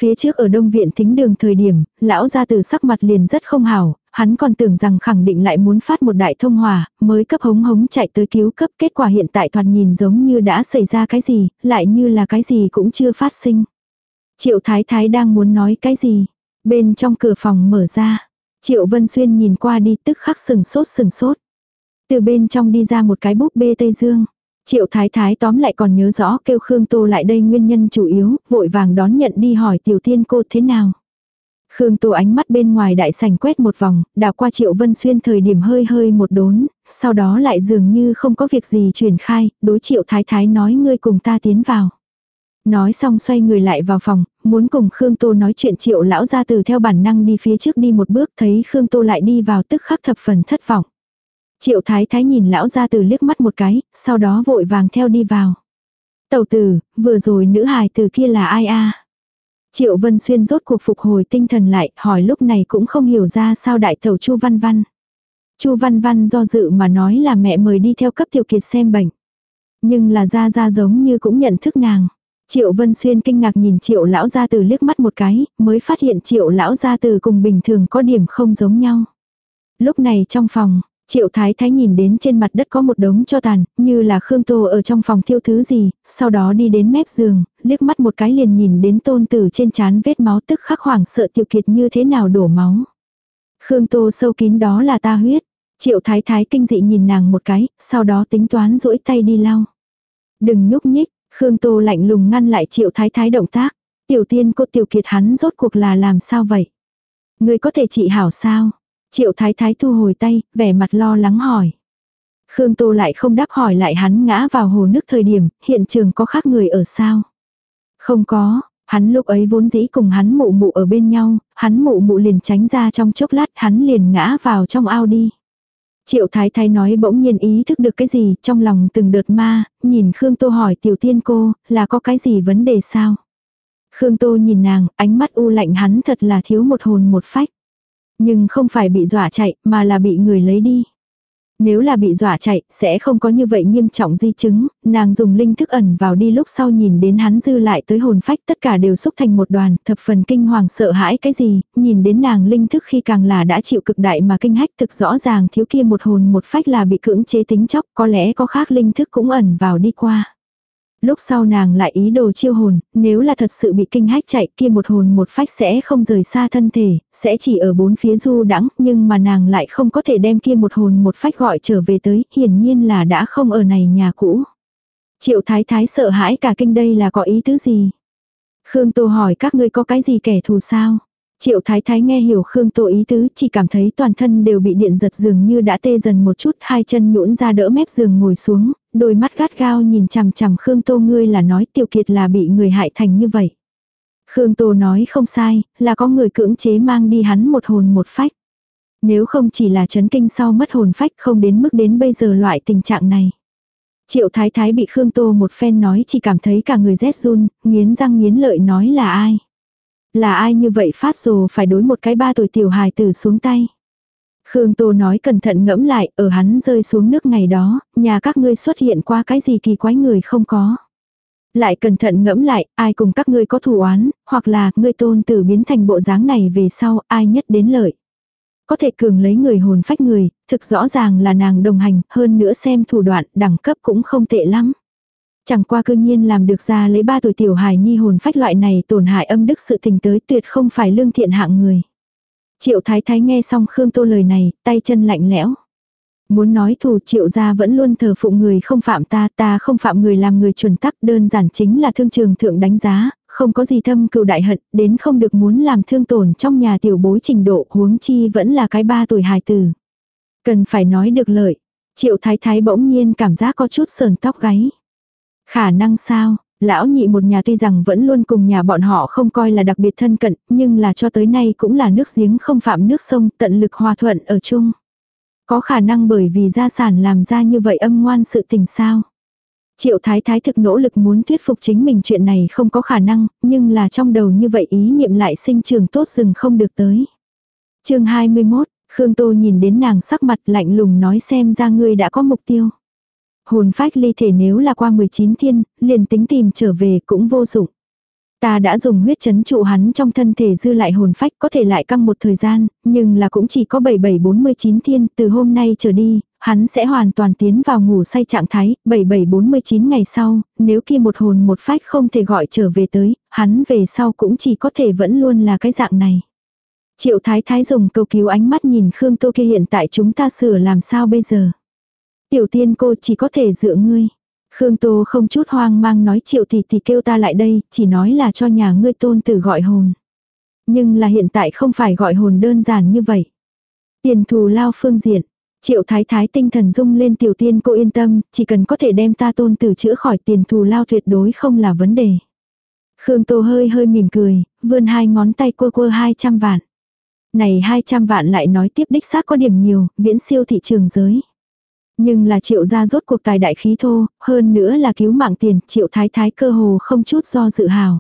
Phía trước ở đông viện thính đường thời điểm, lão gia tử sắc mặt liền rất không hảo, hắn còn tưởng rằng khẳng định lại muốn phát một đại thông hòa, mới cấp hống hống chạy tới cứu cấp kết quả hiện tại thoạt nhìn giống như đã xảy ra cái gì, lại như là cái gì cũng chưa phát sinh. Triệu Thái Thái đang muốn nói cái gì, bên trong cửa phòng mở ra, Triệu Vân Xuyên nhìn qua đi tức khắc sừng sốt sừng sốt. Từ bên trong đi ra một cái búp bê Tây Dương. Triệu Thái Thái tóm lại còn nhớ rõ kêu Khương Tô lại đây nguyên nhân chủ yếu, vội vàng đón nhận đi hỏi tiểu tiên cô thế nào. Khương Tô ánh mắt bên ngoài đại sảnh quét một vòng, đảo qua Triệu Vân Xuyên thời điểm hơi hơi một đốn, sau đó lại dường như không có việc gì truyền khai, đối Triệu Thái Thái nói ngươi cùng ta tiến vào. Nói xong xoay người lại vào phòng, muốn cùng Khương Tô nói chuyện Triệu lão gia từ theo bản năng đi phía trước đi một bước thấy Khương Tô lại đi vào tức khắc thập phần thất vọng. Triệu thái thái nhìn lão ra từ liếc mắt một cái, sau đó vội vàng theo đi vào. Tẩu tử, vừa rồi nữ hài từ kia là ai a? Triệu Vân Xuyên rốt cuộc phục hồi tinh thần lại, hỏi lúc này cũng không hiểu ra sao đại tẩu Chu Văn Văn. Chu Văn Văn do dự mà nói là mẹ mời đi theo cấp tiểu kiệt xem bệnh. Nhưng là ra ra giống như cũng nhận thức nàng. Triệu Vân Xuyên kinh ngạc nhìn Triệu lão gia từ liếc mắt một cái, mới phát hiện Triệu lão gia từ cùng bình thường có điểm không giống nhau. Lúc này trong phòng, Triệu Thái Thái nhìn đến trên mặt đất có một đống cho tàn, như là Khương Tô ở trong phòng thiêu thứ gì, sau đó đi đến mép giường, liếc mắt một cái liền nhìn đến tôn tử trên chán vết máu tức khắc hoảng sợ tiểu kiệt như thế nào đổ máu. Khương Tô sâu kín đó là ta huyết. Triệu Thái Thái kinh dị nhìn nàng một cái, sau đó tính toán duỗi tay đi lau. Đừng nhúc nhích, Khương Tô lạnh lùng ngăn lại Triệu Thái Thái động tác. Tiểu tiên cô tiểu kiệt hắn rốt cuộc là làm sao vậy? Người có thể trị hảo sao? Triệu thái thái thu hồi tay, vẻ mặt lo lắng hỏi. Khương Tô lại không đáp hỏi lại hắn ngã vào hồ nước thời điểm, hiện trường có khác người ở sao? Không có, hắn lúc ấy vốn dĩ cùng hắn mụ mụ ở bên nhau, hắn mụ mụ liền tránh ra trong chốc lát hắn liền ngã vào trong ao đi. Triệu thái thái nói bỗng nhiên ý thức được cái gì trong lòng từng đợt ma, nhìn Khương Tô hỏi tiểu tiên cô, là có cái gì vấn đề sao? Khương Tô nhìn nàng, ánh mắt u lạnh hắn thật là thiếu một hồn một phách. Nhưng không phải bị dọa chạy, mà là bị người lấy đi. Nếu là bị dọa chạy, sẽ không có như vậy nghiêm trọng di chứng, nàng dùng linh thức ẩn vào đi lúc sau nhìn đến hắn dư lại tới hồn phách tất cả đều xúc thành một đoàn, thập phần kinh hoàng sợ hãi cái gì, nhìn đến nàng linh thức khi càng là đã chịu cực đại mà kinh hách thực rõ ràng thiếu kia một hồn một phách là bị cưỡng chế tính chóc, có lẽ có khác linh thức cũng ẩn vào đi qua. Lúc sau nàng lại ý đồ chiêu hồn, nếu là thật sự bị kinh hách chạy kia một hồn một phách sẽ không rời xa thân thể, sẽ chỉ ở bốn phía du đãng nhưng mà nàng lại không có thể đem kia một hồn một phách gọi trở về tới, hiển nhiên là đã không ở này nhà cũ. Triệu thái thái sợ hãi cả kinh đây là có ý tứ gì? Khương Tô hỏi các ngươi có cái gì kẻ thù sao? Triệu thái thái nghe hiểu Khương Tô ý tứ, chỉ cảm thấy toàn thân đều bị điện giật dường như đã tê dần một chút, hai chân nhũn ra đỡ mép giường ngồi xuống, đôi mắt gắt gao nhìn chằm chằm Khương Tô ngươi là nói tiểu kiệt là bị người hại thành như vậy. Khương Tô nói không sai, là có người cưỡng chế mang đi hắn một hồn một phách. Nếu không chỉ là chấn kinh sau mất hồn phách không đến mức đến bây giờ loại tình trạng này. Triệu Thái Thái bị Khương Tô một phen nói chỉ cảm thấy cả người rét run, nghiến răng nghiến lợi nói là ai. Là ai như vậy phát rồ phải đối một cái ba tuổi tiểu hài tử xuống tay. Khương Tô nói cẩn thận ngẫm lại, ở hắn rơi xuống nước ngày đó, nhà các ngươi xuất hiện qua cái gì kỳ quái người không có. Lại cẩn thận ngẫm lại, ai cùng các ngươi có thù oán, hoặc là ngươi tôn tử biến thành bộ dáng này về sau, ai nhất đến lợi. Có thể cường lấy người hồn phách người, thực rõ ràng là nàng đồng hành, hơn nữa xem thủ đoạn, đẳng cấp cũng không tệ lắm. Chẳng qua cư nhiên làm được ra lấy ba tuổi tiểu hài nhi hồn phách loại này tổn hại âm đức sự tình tới tuyệt không phải lương thiện hạng người. Triệu thái thái nghe xong Khương Tô lời này, tay chân lạnh lẽo. Muốn nói thù triệu gia vẫn luôn thờ phụng người không phạm ta, ta không phạm người làm người chuẩn tắc đơn giản chính là thương trường thượng đánh giá, không có gì thâm cựu đại hận, đến không được muốn làm thương tổn trong nhà tiểu bối trình độ huống chi vẫn là cái ba tuổi hài tử. Cần phải nói được lợi. Triệu thái thái bỗng nhiên cảm giác có chút sờn tóc gáy. Khả năng sao, lão nhị một nhà tuy rằng vẫn luôn cùng nhà bọn họ không coi là đặc biệt thân cận, nhưng là cho tới nay cũng là nước giếng không phạm nước sông tận lực hòa thuận ở chung. Có khả năng bởi vì gia sản làm ra như vậy âm ngoan sự tình sao? Triệu thái thái thực nỗ lực muốn thuyết phục chính mình chuyện này không có khả năng, nhưng là trong đầu như vậy ý niệm lại sinh trường tốt rừng không được tới. chương 21, Khương Tô nhìn đến nàng sắc mặt lạnh lùng nói xem ra ngươi đã có mục tiêu. Hồn phách ly thể nếu là qua 19 thiên, liền tính tìm trở về cũng vô dụng. Ta đã dùng huyết chấn trụ hắn trong thân thể dư lại hồn phách có thể lại căng một thời gian, nhưng là cũng chỉ có 7749 thiên, từ hôm nay trở đi, hắn sẽ hoàn toàn tiến vào ngủ say trạng thái, 7749 ngày sau, nếu kia một hồn một phách không thể gọi trở về tới, hắn về sau cũng chỉ có thể vẫn luôn là cái dạng này. Triệu thái thái dùng cầu cứu ánh mắt nhìn Khương Tô kia hiện tại chúng ta sửa làm sao bây giờ. Tiểu tiên cô chỉ có thể dựa ngươi. Khương Tô không chút hoang mang nói triệu thì thì kêu ta lại đây, chỉ nói là cho nhà ngươi tôn tử gọi hồn. Nhưng là hiện tại không phải gọi hồn đơn giản như vậy. Tiền thù lao phương diện. Triệu thái thái tinh thần rung lên tiểu tiên cô yên tâm, chỉ cần có thể đem ta tôn tử chữa khỏi tiền thù lao tuyệt đối không là vấn đề. Khương Tô hơi hơi mỉm cười, vươn hai ngón tay quơ quơ 200 vạn. Này 200 vạn lại nói tiếp đích xác có điểm nhiều, viễn siêu thị trường giới. Nhưng là triệu gia rốt cuộc tài đại khí thô, hơn nữa là cứu mạng tiền, triệu thái thái cơ hồ không chút do dự hào.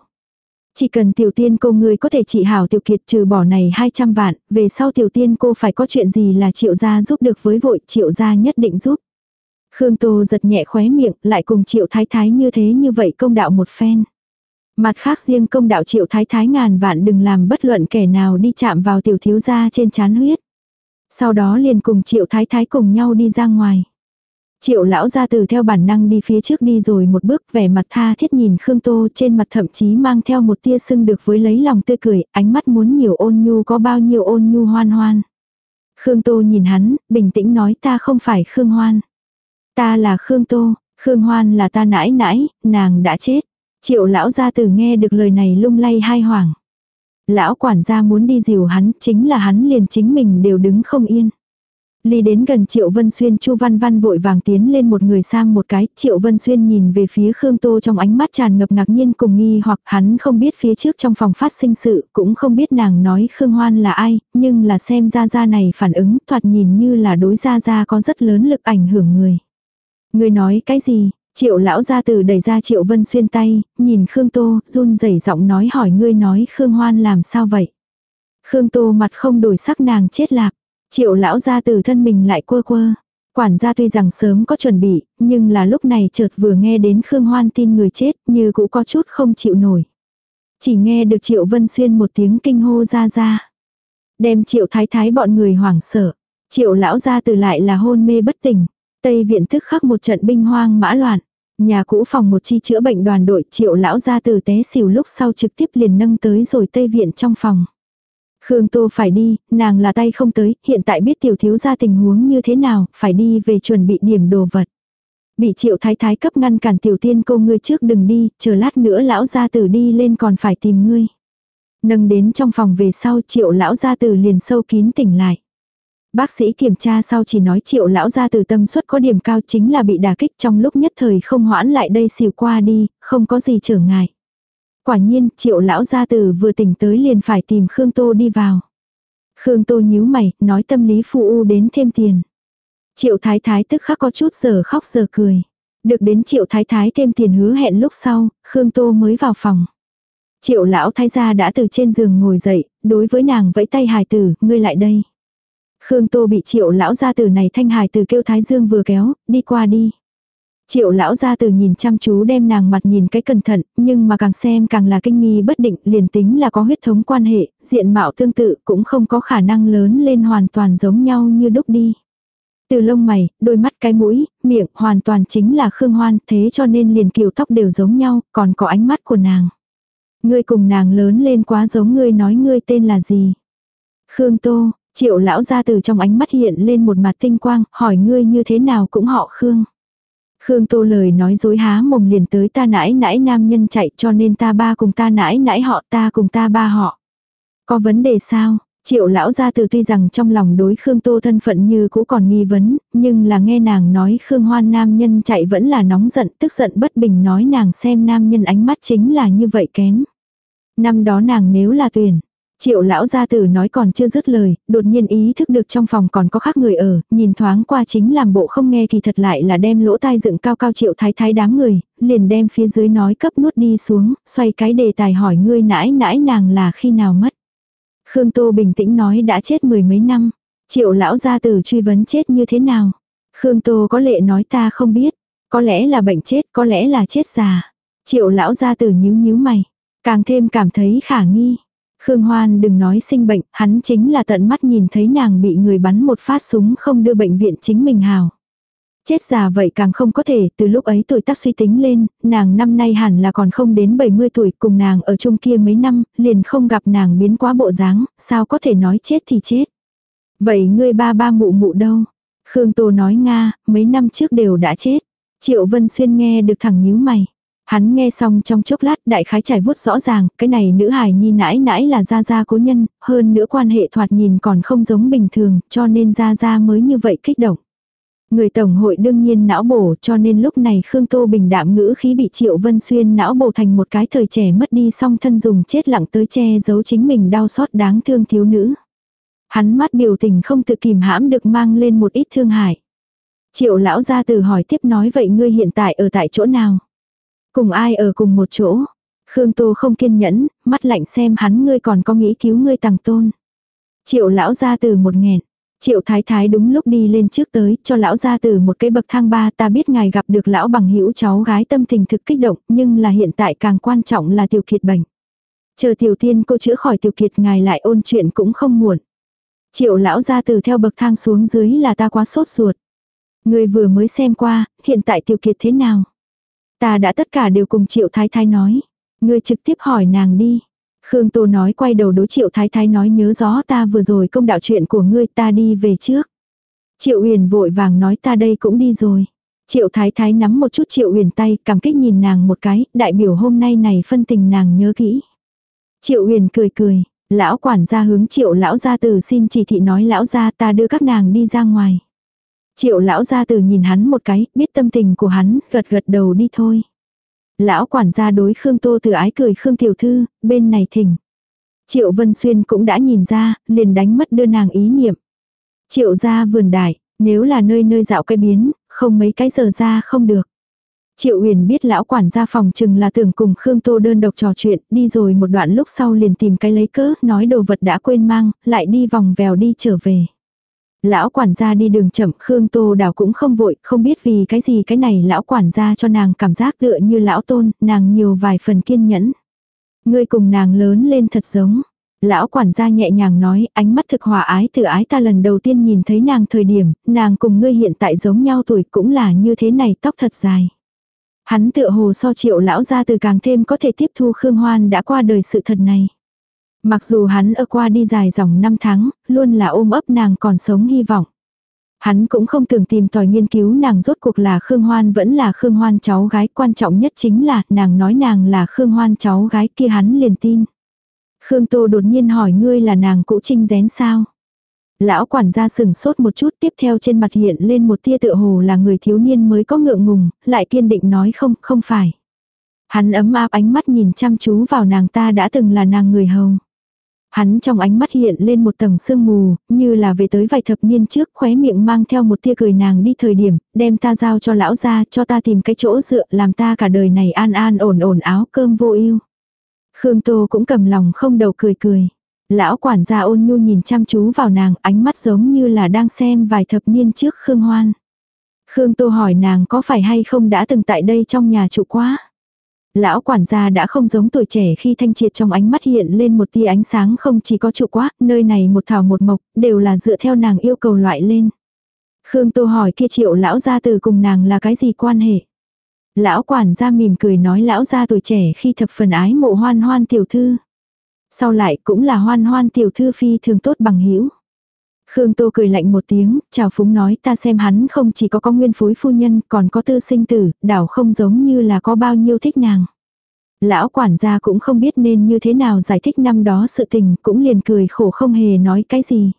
Chỉ cần tiểu tiên cô người có thể trị hảo tiểu kiệt trừ bỏ này 200 vạn, về sau tiểu tiên cô phải có chuyện gì là triệu gia giúp được với vội, triệu gia nhất định giúp. Khương Tô giật nhẹ khóe miệng, lại cùng triệu thái thái như thế như vậy công đạo một phen. Mặt khác riêng công đạo triệu thái thái ngàn vạn đừng làm bất luận kẻ nào đi chạm vào tiểu thiếu gia trên chán huyết. Sau đó liền cùng triệu thái thái cùng nhau đi ra ngoài. Triệu lão ra từ theo bản năng đi phía trước đi rồi một bước vẻ mặt tha thiết nhìn Khương Tô trên mặt thậm chí mang theo một tia sưng được với lấy lòng tươi cười, ánh mắt muốn nhiều ôn nhu có bao nhiêu ôn nhu hoan hoan. Khương Tô nhìn hắn, bình tĩnh nói ta không phải Khương Hoan. Ta là Khương Tô, Khương Hoan là ta nãi nãi, nàng đã chết. Triệu lão gia từ nghe được lời này lung lay hai hoàng. Lão quản gia muốn đi dìu hắn, chính là hắn liền chính mình đều đứng không yên. Ly đến gần Triệu Vân Xuyên Chu Văn Văn vội vàng tiến lên một người sang một cái, Triệu Vân Xuyên nhìn về phía Khương Tô trong ánh mắt tràn ngập ngạc nhiên cùng nghi hoặc hắn không biết phía trước trong phòng phát sinh sự, cũng không biết nàng nói Khương Hoan là ai, nhưng là xem ra ra này phản ứng thoạt nhìn như là đối ra ra có rất lớn lực ảnh hưởng người. Người nói cái gì? Triệu lão gia từ đẩy ra Triệu Vân Xuyên tay, nhìn Khương Tô, run rẩy giọng nói hỏi ngươi nói Khương Hoan làm sao vậy? Khương Tô mặt không đổi sắc nàng chết lạp. Triệu lão gia từ thân mình lại quơ quơ. Quản gia tuy rằng sớm có chuẩn bị, nhưng là lúc này chợt vừa nghe đến Khương Hoan tin người chết như cũng có chút không chịu nổi. Chỉ nghe được Triệu Vân Xuyên một tiếng kinh hô ra ra. Đem Triệu Thái Thái bọn người hoảng sợ. Triệu lão gia từ lại là hôn mê bất tỉnh. Tây viện thức khắc một trận binh hoang mã loạn. Nhà cũ phòng một chi chữa bệnh đoàn đội triệu lão gia từ té xỉu lúc sau trực tiếp liền nâng tới rồi Tây viện trong phòng. Khương Tô phải đi, nàng là tay không tới, hiện tại biết tiểu thiếu ra tình huống như thế nào, phải đi về chuẩn bị điểm đồ vật. Bị triệu thái thái cấp ngăn cản tiểu tiên cô ngươi trước đừng đi, chờ lát nữa lão gia tử đi lên còn phải tìm ngươi. Nâng đến trong phòng về sau triệu lão gia tử liền sâu kín tỉnh lại. Bác sĩ kiểm tra sau chỉ nói triệu lão gia tử tâm suất có điểm cao chính là bị đả kích trong lúc nhất thời không hoãn lại đây xìu qua đi, không có gì trở ngại. Quả nhiên, triệu lão gia tử vừa tỉnh tới liền phải tìm Khương Tô đi vào. Khương Tô nhíu mày, nói tâm lý phụ u đến thêm tiền. Triệu thái thái tức khắc có chút giờ khóc giờ cười. Được đến triệu thái thái thêm tiền hứa hẹn lúc sau, Khương Tô mới vào phòng. Triệu lão thái gia đã từ trên giường ngồi dậy, đối với nàng vẫy tay hài tử, ngươi lại đây. Khương Tô bị triệu lão gia tử này thanh hài tử kêu thái dương vừa kéo, đi qua đi. Triệu lão gia từ nhìn chăm chú đem nàng mặt nhìn cái cẩn thận, nhưng mà càng xem càng là kinh nghi bất định, liền tính là có huyết thống quan hệ, diện mạo tương tự cũng không có khả năng lớn lên hoàn toàn giống nhau như đúc đi. Từ lông mày, đôi mắt cái mũi, miệng hoàn toàn chính là Khương Hoan, thế cho nên liền kiểu tóc đều giống nhau, còn có ánh mắt của nàng. Ngươi cùng nàng lớn lên quá giống ngươi nói ngươi tên là gì. Khương Tô, triệu lão gia từ trong ánh mắt hiện lên một mặt tinh quang, hỏi ngươi như thế nào cũng họ Khương. Khương Tô lời nói dối há mồm liền tới ta nãi nãi nam nhân chạy cho nên ta ba cùng ta nãi nãi họ ta cùng ta ba họ. Có vấn đề sao? Triệu lão gia từ tuy rằng trong lòng đối Khương Tô thân phận như cũ còn nghi vấn, nhưng là nghe nàng nói Khương Hoan nam nhân chạy vẫn là nóng giận, tức giận bất bình nói nàng xem nam nhân ánh mắt chính là như vậy kém. Năm đó nàng nếu là tuyển, Triệu lão gia tử nói còn chưa dứt lời, đột nhiên ý thức được trong phòng còn có khác người ở, nhìn thoáng qua chính làm bộ không nghe thì thật lại là đem lỗ tai dựng cao cao triệu thái thái đám người, liền đem phía dưới nói cấp nuốt đi xuống, xoay cái đề tài hỏi ngươi nãi nãi nàng là khi nào mất. Khương Tô bình tĩnh nói đã chết mười mấy năm, triệu lão gia tử truy vấn chết như thế nào. Khương Tô có lệ nói ta không biết, có lẽ là bệnh chết, có lẽ là chết già. Triệu lão gia tử nhíu nhíu mày, càng thêm cảm thấy khả nghi. Khương Hoan đừng nói sinh bệnh, hắn chính là tận mắt nhìn thấy nàng bị người bắn một phát súng không đưa bệnh viện chính mình hào. Chết già vậy càng không có thể, từ lúc ấy tuổi tác suy tính lên, nàng năm nay hẳn là còn không đến 70 tuổi, cùng nàng ở chung kia mấy năm, liền không gặp nàng biến quá bộ dáng, sao có thể nói chết thì chết. Vậy ngươi ba ba mụ mụ đâu? Khương Tô nói Nga, mấy năm trước đều đã chết. Triệu Vân Xuyên nghe được thẳng nhíu mày. Hắn nghe xong trong chốc lát đại khái trải vuốt rõ ràng, cái này nữ hài nhi nãi nãi là gia gia cố nhân, hơn nữa quan hệ thoạt nhìn còn không giống bình thường, cho nên gia gia mới như vậy kích động. Người tổng hội đương nhiên não bổ cho nên lúc này Khương Tô Bình đạm ngữ khí bị Triệu Vân Xuyên não bổ thành một cái thời trẻ mất đi song thân dùng chết lặng tới che giấu chính mình đau xót đáng thương thiếu nữ. Hắn mắt biểu tình không tự kìm hãm được mang lên một ít thương hại. Triệu lão gia từ hỏi tiếp nói vậy ngươi hiện tại ở tại chỗ nào? Cùng ai ở cùng một chỗ? Khương Tô không kiên nhẫn, mắt lạnh xem hắn ngươi còn có nghĩ cứu ngươi tàng tôn. Triệu lão gia từ một nghẹn. Triệu thái thái đúng lúc đi lên trước tới, cho lão gia từ một cái bậc thang ba ta biết ngài gặp được lão bằng hữu cháu gái tâm tình thực kích động, nhưng là hiện tại càng quan trọng là tiểu kiệt bệnh. Chờ tiểu tiên cô chữa khỏi tiểu kiệt ngài lại ôn chuyện cũng không muộn. Triệu lão gia từ theo bậc thang xuống dưới là ta quá sốt ruột. Người vừa mới xem qua, hiện tại tiểu kiệt thế nào? Ta đã tất cả đều cùng triệu thái thái nói. Ngươi trực tiếp hỏi nàng đi. Khương Tô nói quay đầu đối triệu thái thái nói nhớ rõ ta vừa rồi công đạo chuyện của ngươi ta đi về trước. Triệu Huyền vội vàng nói ta đây cũng đi rồi. Triệu Thái Thái nắm một chút Triệu Huyền tay, cảm kích nhìn nàng một cái, đại biểu hôm nay này phân tình nàng nhớ kỹ. Triệu Huyền cười cười, lão quản gia hướng Triệu lão gia tử xin chỉ thị nói lão gia ta đưa các nàng đi ra ngoài. Triệu lão gia tử nhìn hắn một cái, biết tâm tình của hắn, gật gật đầu đi thôi. Lão quản gia đối Khương Tô từ ái cười Khương tiểu thư, bên này thỉnh. Triệu Vân Xuyên cũng đã nhìn ra, liền đánh mất đưa nàng ý niệm. Triệu gia vườn đại, nếu là nơi nơi dạo cái biến, không mấy cái giờ ra không được. Triệu uyển biết lão quản gia phòng chừng là tưởng cùng Khương Tô đơn độc trò chuyện, đi rồi một đoạn lúc sau liền tìm cái lấy cớ, nói đồ vật đã quên mang, lại đi vòng vèo đi trở về. Lão quản gia đi đường chậm Khương Tô Đào cũng không vội, không biết vì cái gì cái này lão quản gia cho nàng cảm giác tựa như lão tôn, nàng nhiều vài phần kiên nhẫn. Ngươi cùng nàng lớn lên thật giống. Lão quản gia nhẹ nhàng nói, ánh mắt thực hòa ái từ ái ta lần đầu tiên nhìn thấy nàng thời điểm, nàng cùng ngươi hiện tại giống nhau tuổi cũng là như thế này tóc thật dài. Hắn tựa hồ so triệu lão gia từ càng thêm có thể tiếp thu Khương Hoan đã qua đời sự thật này. Mặc dù hắn ở qua đi dài dòng năm tháng, luôn là ôm ấp nàng còn sống hy vọng. Hắn cũng không thường tìm tòi nghiên cứu nàng rốt cuộc là Khương Hoan vẫn là Khương Hoan cháu gái, quan trọng nhất chính là nàng nói nàng là Khương Hoan cháu gái kia hắn liền tin. Khương Tô đột nhiên hỏi ngươi là nàng cũ trinh rén sao? Lão quản gia sừng sốt một chút tiếp theo trên mặt hiện lên một tia tựa hồ là người thiếu niên mới có ngượng ngùng, lại kiên định nói không, không phải. Hắn ấm áp ánh mắt nhìn chăm chú vào nàng ta đã từng là nàng người hầu. Hắn trong ánh mắt hiện lên một tầng sương mù, như là về tới vài thập niên trước khóe miệng mang theo một tia cười nàng đi thời điểm, đem ta giao cho lão gia cho ta tìm cái chỗ dựa làm ta cả đời này an an ổn ổn áo cơm vô ưu. Khương Tô cũng cầm lòng không đầu cười cười. Lão quản gia ôn nhu nhìn chăm chú vào nàng ánh mắt giống như là đang xem vài thập niên trước Khương Hoan. Khương Tô hỏi nàng có phải hay không đã từng tại đây trong nhà trụ quá. Lão quản gia đã không giống tuổi trẻ khi thanh triệt trong ánh mắt hiện lên một tia ánh sáng không chỉ có trụ quá, nơi này một thảo một mộc, đều là dựa theo nàng yêu cầu loại lên. Khương Tô hỏi kia triệu lão gia từ cùng nàng là cái gì quan hệ. Lão quản gia mỉm cười nói lão gia tuổi trẻ khi thập phần ái mộ hoan hoan tiểu thư. Sau lại cũng là hoan hoan tiểu thư phi thường tốt bằng hữu Khương Tô cười lạnh một tiếng, chào phúng nói ta xem hắn không chỉ có có nguyên phối phu nhân còn có tư sinh tử, đảo không giống như là có bao nhiêu thích nàng. Lão quản gia cũng không biết nên như thế nào giải thích năm đó sự tình, cũng liền cười khổ không hề nói cái gì.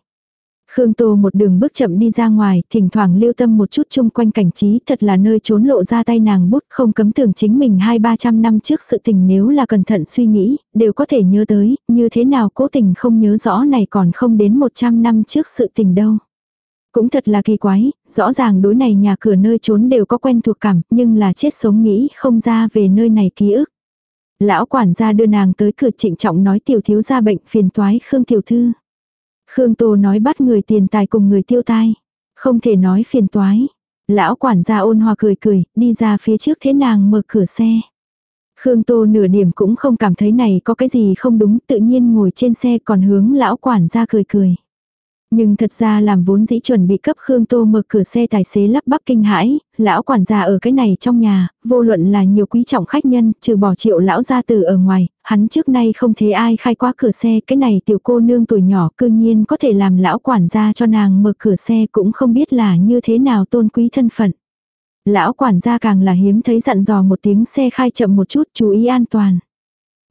Khương Tô một đường bước chậm đi ra ngoài, thỉnh thoảng lưu tâm một chút chung quanh cảnh trí, thật là nơi trốn lộ ra tay nàng bút, không cấm tưởng chính mình hai ba trăm năm trước sự tình nếu là cẩn thận suy nghĩ, đều có thể nhớ tới, như thế nào cố tình không nhớ rõ này còn không đến một trăm năm trước sự tình đâu. Cũng thật là kỳ quái, rõ ràng đối này nhà cửa nơi trốn đều có quen thuộc cảm, nhưng là chết sống nghĩ không ra về nơi này ký ức. Lão quản gia đưa nàng tới cửa trịnh trọng nói tiểu thiếu gia bệnh phiền toái Khương tiểu thư. Khương Tô nói bắt người tiền tài cùng người tiêu tai. Không thể nói phiền toái. Lão quản gia ôn hòa cười cười, đi ra phía trước thế nàng mở cửa xe. Khương Tô nửa điểm cũng không cảm thấy này có cái gì không đúng, tự nhiên ngồi trên xe còn hướng lão quản gia cười cười. Nhưng thật ra làm vốn dĩ chuẩn bị cấp Khương Tô mở cửa xe tài xế lắp bắp kinh hãi, lão quản gia ở cái này trong nhà, vô luận là nhiều quý trọng khách nhân, trừ bỏ triệu lão gia từ ở ngoài, hắn trước nay không thấy ai khai qua cửa xe, cái này tiểu cô nương tuổi nhỏ cư nhiên có thể làm lão quản gia cho nàng mở cửa xe cũng không biết là như thế nào tôn quý thân phận. Lão quản gia càng là hiếm thấy dặn dò một tiếng xe khai chậm một chút chú ý an toàn.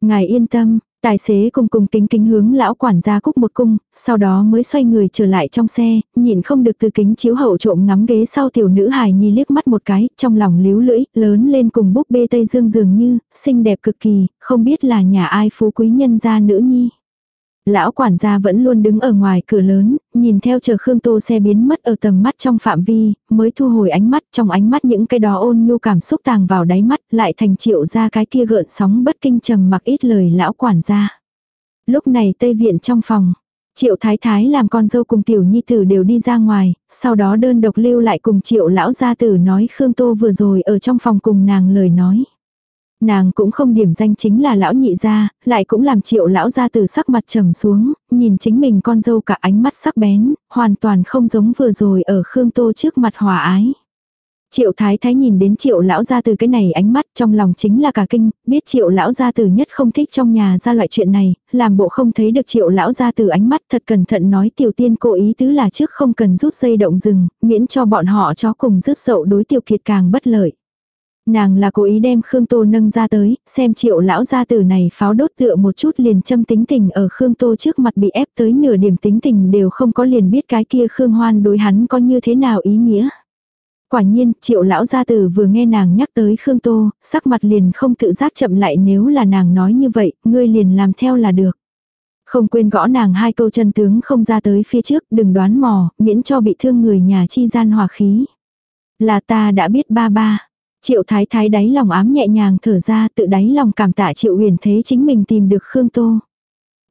Ngài yên tâm, Tài xế cùng cùng kính kính hướng lão quản gia cúc một cung, sau đó mới xoay người trở lại trong xe, nhìn không được từ kính chiếu hậu trộm ngắm ghế sau tiểu nữ hài nhi liếc mắt một cái, trong lòng líu lưỡi, lớn lên cùng búp bê Tây Dương dường như, xinh đẹp cực kỳ, không biết là nhà ai phú quý nhân gia nữ nhi. Lão quản gia vẫn luôn đứng ở ngoài cửa lớn, nhìn theo chờ Khương Tô xe biến mất ở tầm mắt trong phạm vi, mới thu hồi ánh mắt trong ánh mắt những cái đó ôn nhu cảm xúc tàng vào đáy mắt lại thành triệu ra cái kia gợn sóng bất kinh trầm mặc ít lời lão quản gia. Lúc này Tây Viện trong phòng, Triệu Thái Thái làm con dâu cùng tiểu nhi tử đều đi ra ngoài, sau đó đơn độc lưu lại cùng triệu lão gia tử nói Khương Tô vừa rồi ở trong phòng cùng nàng lời nói. Nàng cũng không điểm danh chính là lão nhị gia, lại cũng làm triệu lão gia từ sắc mặt trầm xuống, nhìn chính mình con dâu cả ánh mắt sắc bén, hoàn toàn không giống vừa rồi ở Khương Tô trước mặt hòa ái. Triệu thái thái nhìn đến triệu lão gia từ cái này ánh mắt trong lòng chính là cả kinh, biết triệu lão gia từ nhất không thích trong nhà ra loại chuyện này, làm bộ không thấy được triệu lão gia từ ánh mắt thật cẩn thận nói tiểu tiên cố ý tứ là trước không cần rút dây động rừng, miễn cho bọn họ cho cùng rước dậu đối tiểu kiệt càng bất lợi. Nàng là cố ý đem Khương Tô nâng ra tới, xem triệu lão gia tử này pháo đốt tựa một chút liền châm tính tình ở Khương Tô trước mặt bị ép tới nửa điểm tính tình đều không có liền biết cái kia Khương Hoan đối hắn có như thế nào ý nghĩa. Quả nhiên, triệu lão gia tử vừa nghe nàng nhắc tới Khương Tô, sắc mặt liền không tự giác chậm lại nếu là nàng nói như vậy, ngươi liền làm theo là được. Không quên gõ nàng hai câu chân tướng không ra tới phía trước, đừng đoán mò, miễn cho bị thương người nhà chi gian hòa khí. Là ta đã biết ba ba. Triệu thái thái đáy lòng ám nhẹ nhàng thở ra tự đáy lòng cảm tạ triệu huyền thế chính mình tìm được Khương Tô.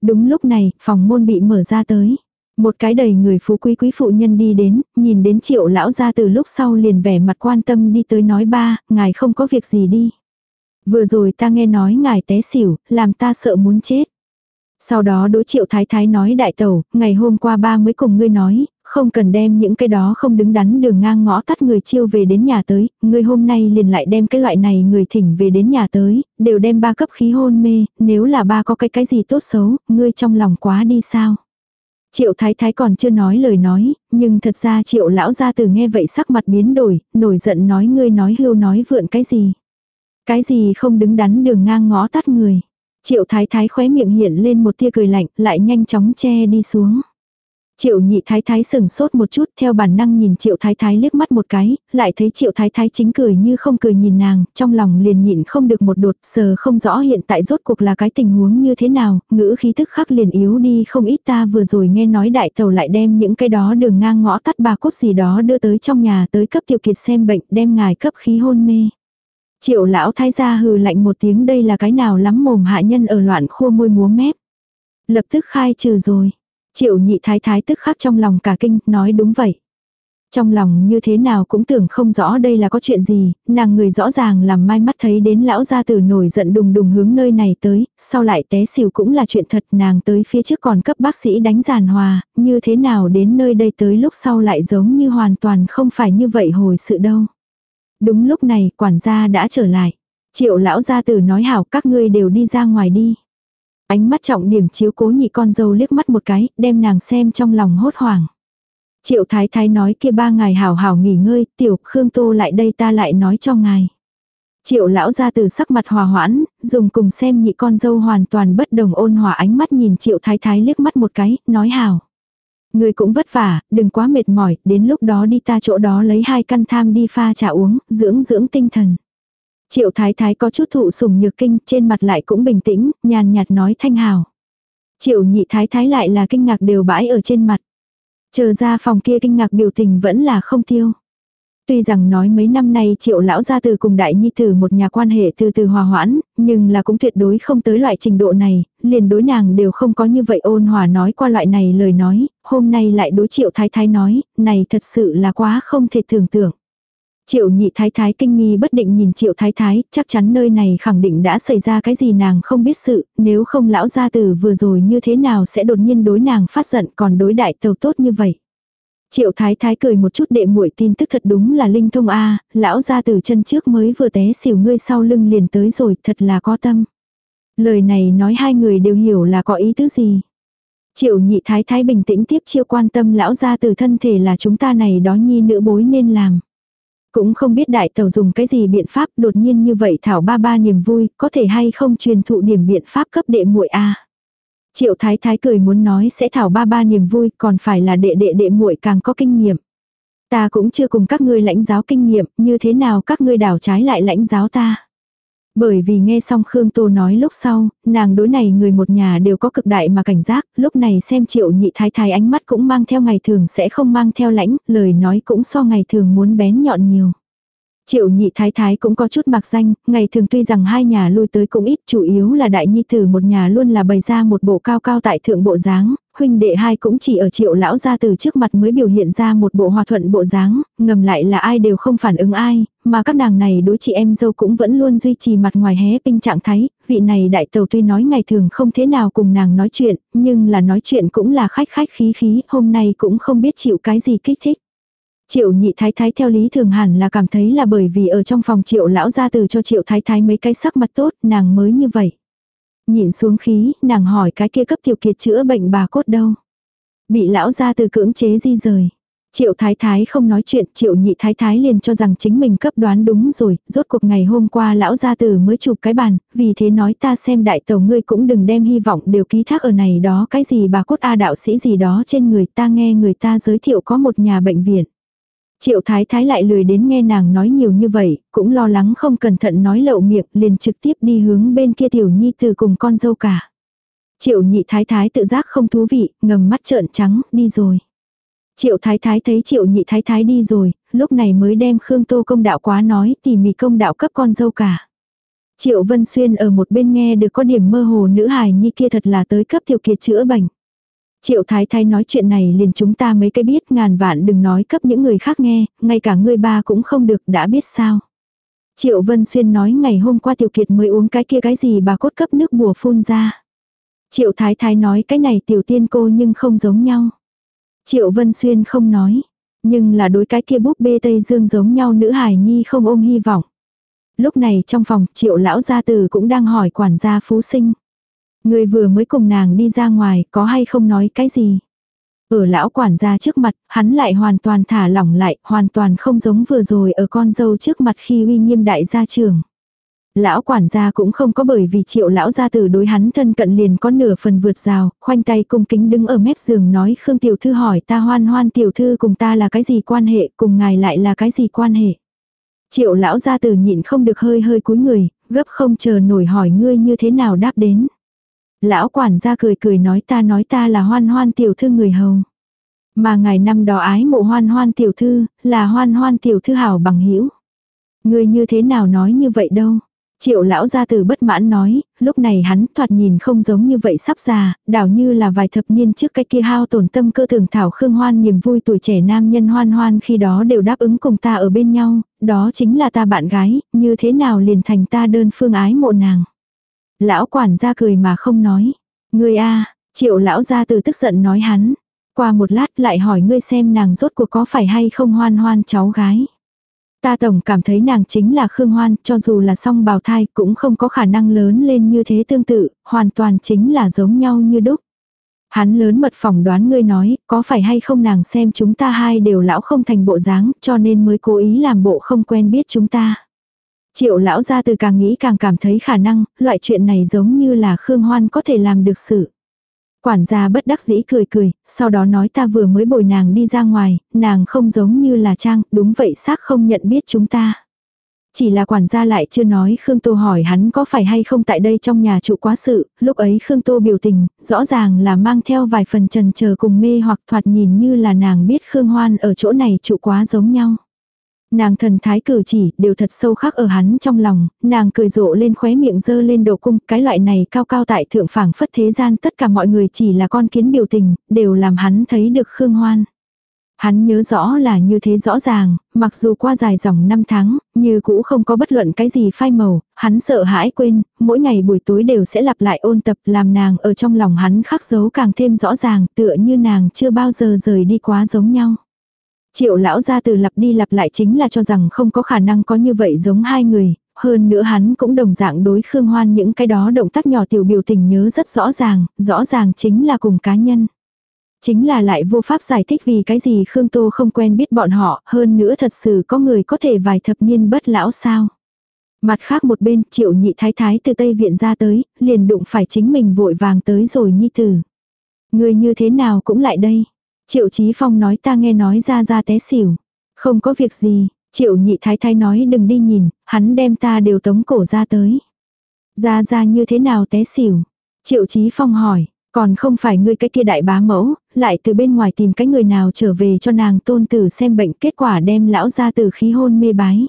Đúng lúc này, phòng môn bị mở ra tới. Một cái đầy người phú quý quý phụ nhân đi đến, nhìn đến triệu lão ra từ lúc sau liền vẻ mặt quan tâm đi tới nói ba, ngài không có việc gì đi. Vừa rồi ta nghe nói ngài té xỉu, làm ta sợ muốn chết. Sau đó đối triệu thái thái nói đại tẩu, ngày hôm qua ba mới cùng ngươi nói, không cần đem những cái đó không đứng đắn đường ngang ngõ tắt người chiêu về đến nhà tới, người hôm nay liền lại đem cái loại này người thỉnh về đến nhà tới, đều đem ba cấp khí hôn mê, nếu là ba có cái cái gì tốt xấu, ngươi trong lòng quá đi sao. Triệu thái thái còn chưa nói lời nói, nhưng thật ra triệu lão gia từ nghe vậy sắc mặt biến đổi, nổi giận nói ngươi nói hưu nói vượn cái gì. Cái gì không đứng đắn đường ngang ngõ tắt người. Triệu thái thái khóe miệng hiện lên một tia cười lạnh, lại nhanh chóng che đi xuống. Triệu nhị thái thái sừng sốt một chút theo bản năng nhìn triệu thái thái liếc mắt một cái, lại thấy triệu thái thái chính cười như không cười nhìn nàng, trong lòng liền nhịn không được một đột sờ không rõ hiện tại rốt cuộc là cái tình huống như thế nào, ngữ khí tức khắc liền yếu đi không ít ta vừa rồi nghe nói đại tàu lại đem những cái đó đường ngang ngõ tắt bà cốt gì đó đưa tới trong nhà tới cấp tiểu kiệt xem bệnh đem ngài cấp khí hôn mê. Triệu lão thái gia hừ lạnh một tiếng đây là cái nào lắm mồm hạ nhân ở loạn khua môi múa mép. Lập tức khai trừ rồi. Triệu nhị thái thái tức khắc trong lòng cả kinh, nói đúng vậy. Trong lòng như thế nào cũng tưởng không rõ đây là có chuyện gì, nàng người rõ ràng làm mai mắt thấy đến lão gia tử nổi giận đùng đùng hướng nơi này tới, sau lại té xỉu cũng là chuyện thật nàng tới phía trước còn cấp bác sĩ đánh giàn hòa, như thế nào đến nơi đây tới lúc sau lại giống như hoàn toàn không phải như vậy hồi sự đâu. Đúng lúc này quản gia đã trở lại. Triệu lão gia tử nói hảo các ngươi đều đi ra ngoài đi. Ánh mắt trọng điểm chiếu cố nhị con dâu liếc mắt một cái, đem nàng xem trong lòng hốt hoảng. Triệu thái thái nói kia ba ngày hảo hảo nghỉ ngơi, tiểu Khương Tô lại đây ta lại nói cho ngài. Triệu lão ra từ sắc mặt hòa hoãn, dùng cùng xem nhị con dâu hoàn toàn bất đồng ôn hòa ánh mắt nhìn triệu thái thái liếc mắt một cái, nói hảo. người cũng vất vả, đừng quá mệt mỏi, đến lúc đó đi ta chỗ đó lấy hai căn tham đi pha trà uống, dưỡng dưỡng tinh thần. Triệu thái thái có chút thụ sủng nhược kinh, trên mặt lại cũng bình tĩnh, nhàn nhạt nói thanh hào. Triệu nhị thái thái lại là kinh ngạc đều bãi ở trên mặt. Chờ ra phòng kia kinh ngạc biểu tình vẫn là không tiêu. Tuy rằng nói mấy năm nay triệu lão gia từ cùng đại nhi tử một nhà quan hệ từ từ hòa hoãn, nhưng là cũng tuyệt đối không tới loại trình độ này, liền đối nàng đều không có như vậy ôn hòa nói qua loại này lời nói, hôm nay lại đối triệu thái thái nói, này thật sự là quá không thể tưởng tượng. Triệu nhị thái thái kinh nghi bất định nhìn triệu thái thái, chắc chắn nơi này khẳng định đã xảy ra cái gì nàng không biết sự, nếu không lão gia tử vừa rồi như thế nào sẽ đột nhiên đối nàng phát giận còn đối đại tàu tốt như vậy. Triệu thái thái cười một chút đệ muội tin tức thật đúng là linh thông a lão gia tử chân trước mới vừa té xỉu ngươi sau lưng liền tới rồi, thật là có tâm. Lời này nói hai người đều hiểu là có ý tứ gì. Triệu nhị thái thái bình tĩnh tiếp chiêu quan tâm lão gia tử thân thể là chúng ta này đó nhi nữ bối nên làm. Cũng không biết đại tàu dùng cái gì biện pháp đột nhiên như vậy thảo ba ba niềm vui, có thể hay không truyền thụ điểm biện pháp cấp đệ muội a Triệu thái thái cười muốn nói sẽ thảo ba ba niềm vui, còn phải là đệ đệ đệ muội càng có kinh nghiệm. Ta cũng chưa cùng các ngươi lãnh giáo kinh nghiệm, như thế nào các ngươi đảo trái lại lãnh giáo ta. Bởi vì nghe xong Khương Tô nói lúc sau, nàng đối này người một nhà đều có cực đại mà cảnh giác, lúc này xem triệu nhị thái thái ánh mắt cũng mang theo ngày thường sẽ không mang theo lãnh, lời nói cũng so ngày thường muốn bén nhọn nhiều. Triệu nhị thái thái cũng có chút mạc danh, ngày thường tuy rằng hai nhà lui tới cũng ít, chủ yếu là đại nhi tử một nhà luôn là bày ra một bộ cao cao tại thượng bộ dáng, huynh đệ hai cũng chỉ ở triệu lão gia từ trước mặt mới biểu hiện ra một bộ hòa thuận bộ dáng, ngầm lại là ai đều không phản ứng ai, mà các nàng này đối chị em dâu cũng vẫn luôn duy trì mặt ngoài hé pinh trạng thái, vị này đại tàu tuy nói ngày thường không thế nào cùng nàng nói chuyện, nhưng là nói chuyện cũng là khách khách khí khí, hôm nay cũng không biết chịu cái gì kích thích. Triệu nhị thái thái theo lý thường hẳn là cảm thấy là bởi vì ở trong phòng triệu lão ra từ cho triệu thái thái mấy cái sắc mặt tốt, nàng mới như vậy. Nhìn xuống khí, nàng hỏi cái kia cấp tiểu kiệt chữa bệnh bà cốt đâu. Bị lão ra từ cưỡng chế di rời. Triệu thái thái không nói chuyện, triệu nhị thái thái liền cho rằng chính mình cấp đoán đúng rồi, rốt cuộc ngày hôm qua lão gia tử mới chụp cái bàn, vì thế nói ta xem đại tàu ngươi cũng đừng đem hy vọng đều ký thác ở này đó cái gì bà cốt A đạo sĩ gì đó trên người ta nghe người ta giới thiệu có một nhà bệnh viện. Triệu thái thái lại lười đến nghe nàng nói nhiều như vậy, cũng lo lắng không cẩn thận nói lậu miệng liền trực tiếp đi hướng bên kia tiểu nhi từ cùng con dâu cả. Triệu nhị thái thái tự giác không thú vị, ngầm mắt trợn trắng, đi rồi. Triệu thái thái thấy triệu nhị thái thái đi rồi, lúc này mới đem Khương Tô công đạo quá nói tỉ mỉ công đạo cấp con dâu cả. Triệu Vân Xuyên ở một bên nghe được có điểm mơ hồ nữ hài nhi kia thật là tới cấp tiểu kiệt chữa bệnh. Triệu thái thái nói chuyện này liền chúng ta mấy cái biết ngàn vạn đừng nói cấp những người khác nghe, ngay cả ngươi ba cũng không được đã biết sao. Triệu Vân Xuyên nói ngày hôm qua Tiểu Kiệt mới uống cái kia cái gì bà cốt cấp nước bùa phun ra. Triệu Thái Thái nói cái này tiểu tiên cô nhưng không giống nhau. Triệu Vân Xuyên không nói. Nhưng là đối cái kia búp bê Tây Dương giống nhau nữ hài nhi không ôm hy vọng. Lúc này trong phòng triệu lão gia tử cũng đang hỏi quản gia phú sinh. Người vừa mới cùng nàng đi ra ngoài, có hay không nói cái gì? Ở lão quản gia trước mặt, hắn lại hoàn toàn thả lỏng lại, hoàn toàn không giống vừa rồi ở con dâu trước mặt khi uy nghiêm đại gia trưởng Lão quản gia cũng không có bởi vì triệu lão gia tử đối hắn thân cận liền có nửa phần vượt rào, khoanh tay cung kính đứng ở mép giường nói Khương tiểu thư hỏi ta hoan hoan tiểu thư cùng ta là cái gì quan hệ, cùng ngài lại là cái gì quan hệ. Triệu lão gia tử nhịn không được hơi hơi cúi người, gấp không chờ nổi hỏi ngươi như thế nào đáp đến. Lão quản gia cười cười nói ta nói ta là hoan hoan tiểu thư người hầu. Mà ngày năm đó ái mộ hoan hoan tiểu thư, là hoan hoan tiểu thư hảo bằng hữu Người như thế nào nói như vậy đâu. Triệu lão gia tử bất mãn nói, lúc này hắn thoạt nhìn không giống như vậy sắp già, đảo như là vài thập niên trước cái kia hao tổn tâm cơ thường thảo khương hoan niềm vui tuổi trẻ nam nhân hoan hoan khi đó đều đáp ứng cùng ta ở bên nhau, đó chính là ta bạn gái, như thế nào liền thành ta đơn phương ái mộ nàng. Lão quản gia cười mà không nói. Ngươi a triệu lão gia từ tức giận nói hắn. Qua một lát lại hỏi ngươi xem nàng rốt cuộc có phải hay không hoan hoan cháu gái. Ta tổng cảm thấy nàng chính là Khương Hoan, cho dù là song bào thai cũng không có khả năng lớn lên như thế tương tự, hoàn toàn chính là giống nhau như đúc. Hắn lớn mật phỏng đoán ngươi nói, có phải hay không nàng xem chúng ta hai đều lão không thành bộ dáng, cho nên mới cố ý làm bộ không quen biết chúng ta. Triệu lão gia từ càng nghĩ càng cảm thấy khả năng, loại chuyện này giống như là Khương Hoan có thể làm được sự. Quản gia bất đắc dĩ cười cười, sau đó nói ta vừa mới bồi nàng đi ra ngoài, nàng không giống như là Trang, đúng vậy xác không nhận biết chúng ta. Chỉ là quản gia lại chưa nói Khương Tô hỏi hắn có phải hay không tại đây trong nhà trụ quá sự, lúc ấy Khương Tô biểu tình, rõ ràng là mang theo vài phần trần chờ cùng mê hoặc thoạt nhìn như là nàng biết Khương Hoan ở chỗ này trụ quá giống nhau. Nàng thần thái cử chỉ đều thật sâu khắc ở hắn trong lòng, nàng cười rộ lên khóe miệng dơ lên độ cung, cái loại này cao cao tại thượng phảng phất thế gian tất cả mọi người chỉ là con kiến biểu tình, đều làm hắn thấy được Khương Hoan. Hắn nhớ rõ là như thế rõ ràng, mặc dù qua dài dòng năm tháng, như cũ không có bất luận cái gì phai màu, hắn sợ hãi quên, mỗi ngày buổi tối đều sẽ lặp lại ôn tập làm nàng ở trong lòng hắn khắc dấu càng thêm rõ ràng tựa như nàng chưa bao giờ rời đi quá giống nhau. Triệu lão ra từ lặp đi lặp lại chính là cho rằng không có khả năng có như vậy giống hai người, hơn nữa hắn cũng đồng dạng đối Khương Hoan những cái đó động tác nhỏ tiểu biểu tình nhớ rất rõ ràng, rõ ràng chính là cùng cá nhân. Chính là lại vô pháp giải thích vì cái gì Khương Tô không quen biết bọn họ, hơn nữa thật sự có người có thể vài thập niên bất lão sao. Mặt khác một bên, triệu nhị thái thái từ Tây Viện ra tới, liền đụng phải chính mình vội vàng tới rồi nhi tử. Người như thế nào cũng lại đây. Triệu Chí Phong nói ta nghe nói ra ra té xỉu. Không có việc gì, triệu nhị thái thái nói đừng đi nhìn, hắn đem ta đều tống cổ ra tới. Ra ra như thế nào té xỉu? Triệu Chí Phong hỏi, còn không phải ngươi cái kia đại bá mẫu, lại từ bên ngoài tìm cái người nào trở về cho nàng tôn tử xem bệnh kết quả đem lão ra từ khí hôn mê bái.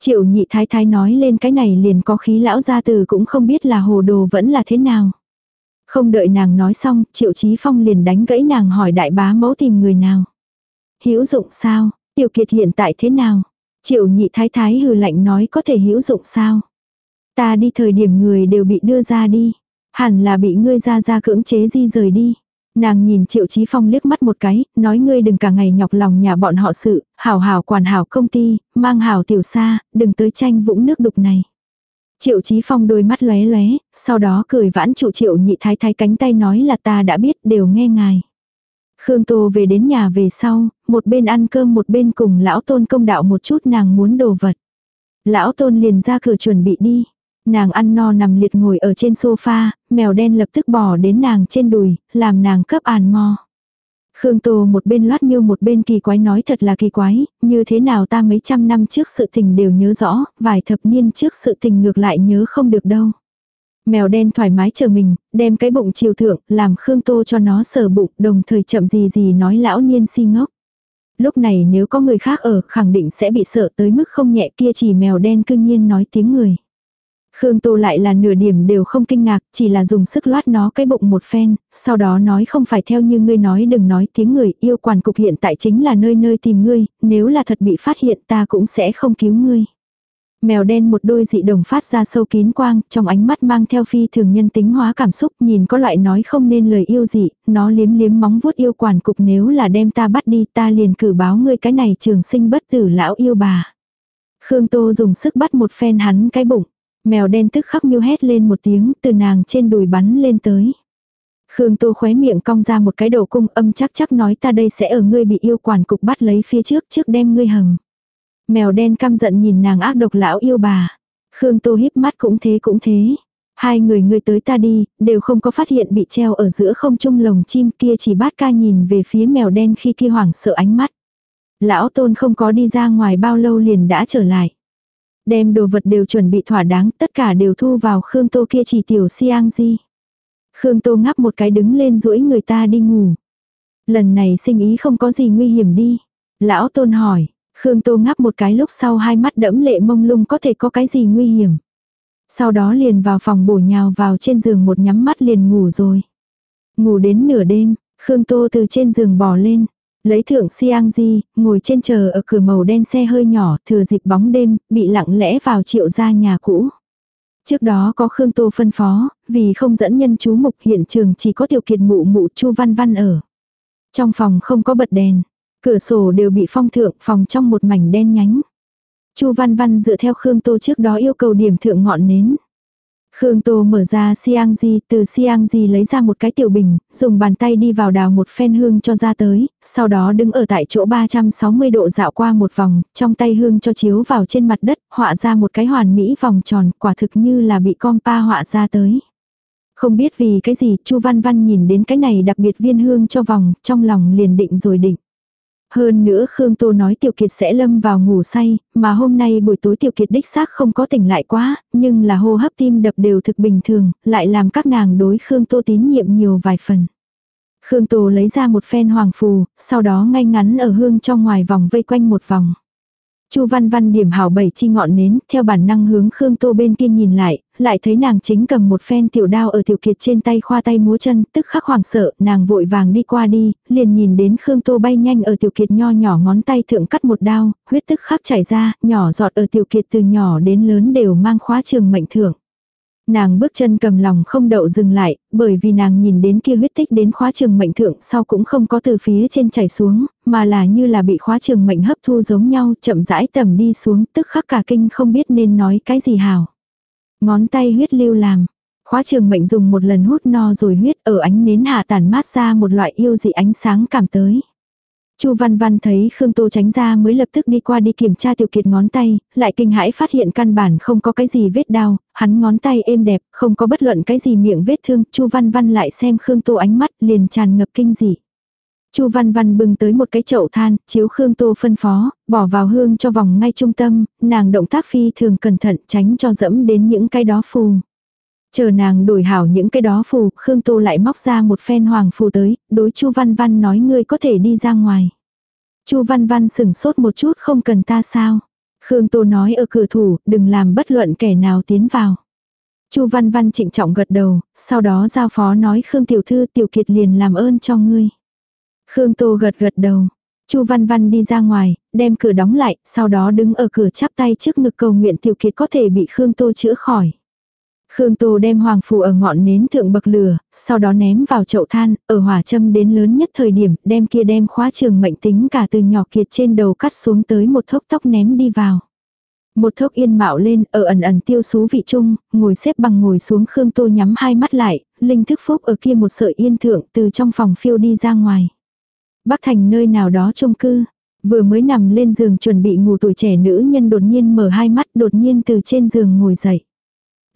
Triệu nhị thái thái nói lên cái này liền có khí lão gia từ cũng không biết là hồ đồ vẫn là thế nào. Không đợi nàng nói xong, triệu chí phong liền đánh gãy nàng hỏi đại bá mẫu tìm người nào. hữu dụng sao, tiểu kiệt hiện tại thế nào? Triệu nhị thái thái hừ lạnh nói có thể hữu dụng sao? Ta đi thời điểm người đều bị đưa ra đi. Hẳn là bị ngươi ra ra cưỡng chế di rời đi. Nàng nhìn Triệu Chí Phong liếc mắt một cái, nói ngươi đừng cả ngày nhọc lòng nhà bọn họ sự, hảo hảo quản hảo công ty, mang hảo tiểu xa, đừng tới tranh vũng nước đục này. Triệu Chí Phong đôi mắt lóe lóe, sau đó cười vãn trụ Triệu Nhị Thái Thái cánh tay nói là ta đã biết đều nghe ngài. Khương Tô về đến nhà về sau, một bên ăn cơm một bên cùng lão tôn công đạo một chút nàng muốn đồ vật. Lão tôn liền ra cửa chuẩn bị đi. Nàng ăn no nằm liệt ngồi ở trên sofa, mèo đen lập tức bò đến nàng trên đùi, làm nàng cấp àn mo. Khương Tô một bên loát miêu một bên kỳ quái nói thật là kỳ quái, như thế nào ta mấy trăm năm trước sự tình đều nhớ rõ, vài thập niên trước sự tình ngược lại nhớ không được đâu. Mèo đen thoải mái chờ mình, đem cái bụng chiều thượng, làm Khương Tô cho nó sờ bụng, đồng thời chậm gì gì nói lão niên si ngốc. Lúc này nếu có người khác ở, khẳng định sẽ bị sợ tới mức không nhẹ kia chỉ mèo đen cương nhiên nói tiếng người. Khương Tô lại là nửa điểm đều không kinh ngạc, chỉ là dùng sức loát nó cái bụng một phen, sau đó nói không phải theo như ngươi nói đừng nói tiếng người, yêu quản cục hiện tại chính là nơi nơi tìm ngươi, nếu là thật bị phát hiện ta cũng sẽ không cứu ngươi. Mèo đen một đôi dị đồng phát ra sâu kín quang, trong ánh mắt mang theo phi thường nhân tính hóa cảm xúc, nhìn có loại nói không nên lời yêu dị, nó liếm liếm móng vuốt yêu quản cục nếu là đem ta bắt đi ta liền cử báo ngươi cái này trường sinh bất tử lão yêu bà. Khương Tô dùng sức bắt một phen hắn cái bụng. Mèo đen tức khắc miêu hét lên một tiếng, từ nàng trên đùi bắn lên tới. Khương Tô khóe miệng cong ra một cái đầu cung âm chắc chắc nói ta đây sẽ ở ngươi bị yêu quản cục bắt lấy phía trước trước đem ngươi hầm. Mèo đen căm giận nhìn nàng ác độc lão yêu bà. Khương Tô híp mắt cũng thế cũng thế. Hai người ngươi tới ta đi, đều không có phát hiện bị treo ở giữa không trung lồng chim kia chỉ bát ca nhìn về phía mèo đen khi kia hoảng sợ ánh mắt. Lão tôn không có đi ra ngoài bao lâu liền đã trở lại. Đem đồ vật đều chuẩn bị thỏa đáng, tất cả đều thu vào Khương Tô kia chỉ tiểu siang di. Khương Tô ngắp một cái đứng lên duỗi người ta đi ngủ. Lần này sinh ý không có gì nguy hiểm đi. Lão Tôn hỏi, Khương Tô ngắp một cái lúc sau hai mắt đẫm lệ mông lung có thể có cái gì nguy hiểm. Sau đó liền vào phòng bổ nhào vào trên giường một nhắm mắt liền ngủ rồi. Ngủ đến nửa đêm, Khương Tô từ trên giường bò lên. Lấy thượng Siang Di, ngồi trên chờ ở cửa màu đen xe hơi nhỏ, thừa dịp bóng đêm, bị lặng lẽ vào triệu ra nhà cũ. Trước đó có Khương Tô phân phó, vì không dẫn nhân chú mục hiện trường chỉ có tiểu kiệt mụ mụ chu văn văn ở. Trong phòng không có bật đèn, cửa sổ đều bị phong thượng, phòng trong một mảnh đen nhánh. chu văn văn dựa theo Khương Tô trước đó yêu cầu điểm thượng ngọn nến. Khương Tô mở ra siang di, từ siang di lấy ra một cái tiểu bình, dùng bàn tay đi vào đào một phen hương cho ra tới, sau đó đứng ở tại chỗ 360 độ dạo qua một vòng, trong tay hương cho chiếu vào trên mặt đất, họa ra một cái hoàn mỹ vòng tròn, quả thực như là bị compa họa ra tới. Không biết vì cái gì, Chu Văn Văn nhìn đến cái này đặc biệt viên hương cho vòng, trong lòng liền định rồi định. Hơn nữa Khương Tô nói Tiểu Kiệt sẽ lâm vào ngủ say, mà hôm nay buổi tối Tiểu Kiệt đích xác không có tỉnh lại quá, nhưng là hô hấp tim đập đều thực bình thường, lại làm các nàng đối Khương Tô tín nhiệm nhiều vài phần. Khương Tô lấy ra một phen hoàng phù, sau đó ngay ngắn ở hương trong ngoài vòng vây quanh một vòng. Chu Văn Văn điểm hảo bảy chi ngọn nến, theo bản năng hướng Khương Tô bên kia nhìn lại, lại thấy nàng chính cầm một phen tiểu đao ở tiểu kiệt trên tay khoa tay múa chân, tức khắc hoảng sợ, nàng vội vàng đi qua đi, liền nhìn đến Khương Tô bay nhanh ở tiểu kiệt nho nhỏ ngón tay thượng cắt một đao, huyết tức khắc chảy ra, nhỏ giọt ở tiểu kiệt từ nhỏ đến lớn đều mang khóa trường mệnh thưởng. Nàng bước chân cầm lòng không đậu dừng lại, bởi vì nàng nhìn đến kia huyết tích đến khóa trường mệnh thượng sau cũng không có từ phía trên chảy xuống, mà là như là bị khóa trường mệnh hấp thu giống nhau chậm rãi tầm đi xuống tức khắc cả kinh không biết nên nói cái gì hào. Ngón tay huyết lưu làm. Khóa trường mệnh dùng một lần hút no rồi huyết ở ánh nến hạ tàn mát ra một loại yêu dị ánh sáng cảm tới. Chu Văn Văn thấy Khương Tô tránh ra mới lập tức đi qua đi kiểm tra Tiểu Kiệt ngón tay, lại kinh hãi phát hiện căn bản không có cái gì vết đau, hắn ngón tay êm đẹp, không có bất luận cái gì miệng vết thương, Chu Văn Văn lại xem Khương Tô ánh mắt liền tràn ngập kinh dị. Chu Văn Văn bưng tới một cái chậu than, chiếu Khương Tô phân phó, bỏ vào hương cho vòng ngay trung tâm, nàng động tác phi thường cẩn thận tránh cho dẫm đến những cái đó phù. Chờ nàng đổi hảo những cái đó phù, Khương Tô lại móc ra một phen hoàng phù tới, đối Chu Văn Văn nói ngươi có thể đi ra ngoài. Chu Văn Văn sừng sốt một chút không cần ta sao. Khương Tô nói ở cửa thủ, đừng làm bất luận kẻ nào tiến vào. Chu Văn Văn trịnh trọng gật đầu, sau đó giao phó nói Khương Tiểu Thư Tiểu Kiệt liền làm ơn cho ngươi. Khương Tô gật gật đầu. Chu Văn Văn đi ra ngoài, đem cửa đóng lại, sau đó đứng ở cửa chắp tay trước ngực cầu nguyện Tiểu Kiệt có thể bị Khương Tô chữa khỏi. Khương Tô đem hoàng phù ở ngọn nến thượng bậc lửa, sau đó ném vào chậu than, ở hỏa châm đến lớn nhất thời điểm, đem kia đem khóa trường mệnh tính cả từ nhỏ kiệt trên đầu cắt xuống tới một thốc tóc ném đi vào. Một thốc yên mạo lên, ở ẩn ẩn tiêu xú vị trung, ngồi xếp bằng ngồi xuống Khương Tô nhắm hai mắt lại, linh thức phúc ở kia một sợi yên thượng từ trong phòng phiêu đi ra ngoài. Bắc thành nơi nào đó trông cư, vừa mới nằm lên giường chuẩn bị ngủ tuổi trẻ nữ nhân đột nhiên mở hai mắt đột nhiên từ trên giường ngồi dậy.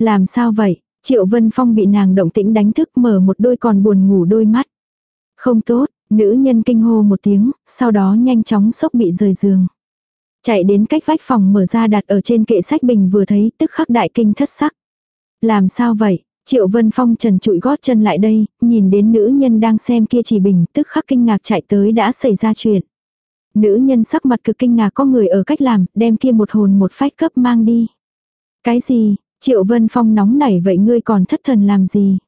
Làm sao vậy? Triệu Vân Phong bị nàng động tĩnh đánh thức mở một đôi còn buồn ngủ đôi mắt. Không tốt, nữ nhân kinh hô một tiếng, sau đó nhanh chóng sốc bị rời giường. Chạy đến cách vách phòng mở ra đặt ở trên kệ sách bình vừa thấy tức khắc đại kinh thất sắc. Làm sao vậy? Triệu Vân Phong trần trụi gót chân lại đây, nhìn đến nữ nhân đang xem kia chỉ bình tức khắc kinh ngạc chạy tới đã xảy ra chuyện. Nữ nhân sắc mặt cực kinh ngạc có người ở cách làm, đem kia một hồn một phách cấp mang đi. Cái gì, Triệu Vân Phong nóng nảy vậy ngươi còn thất thần làm gì?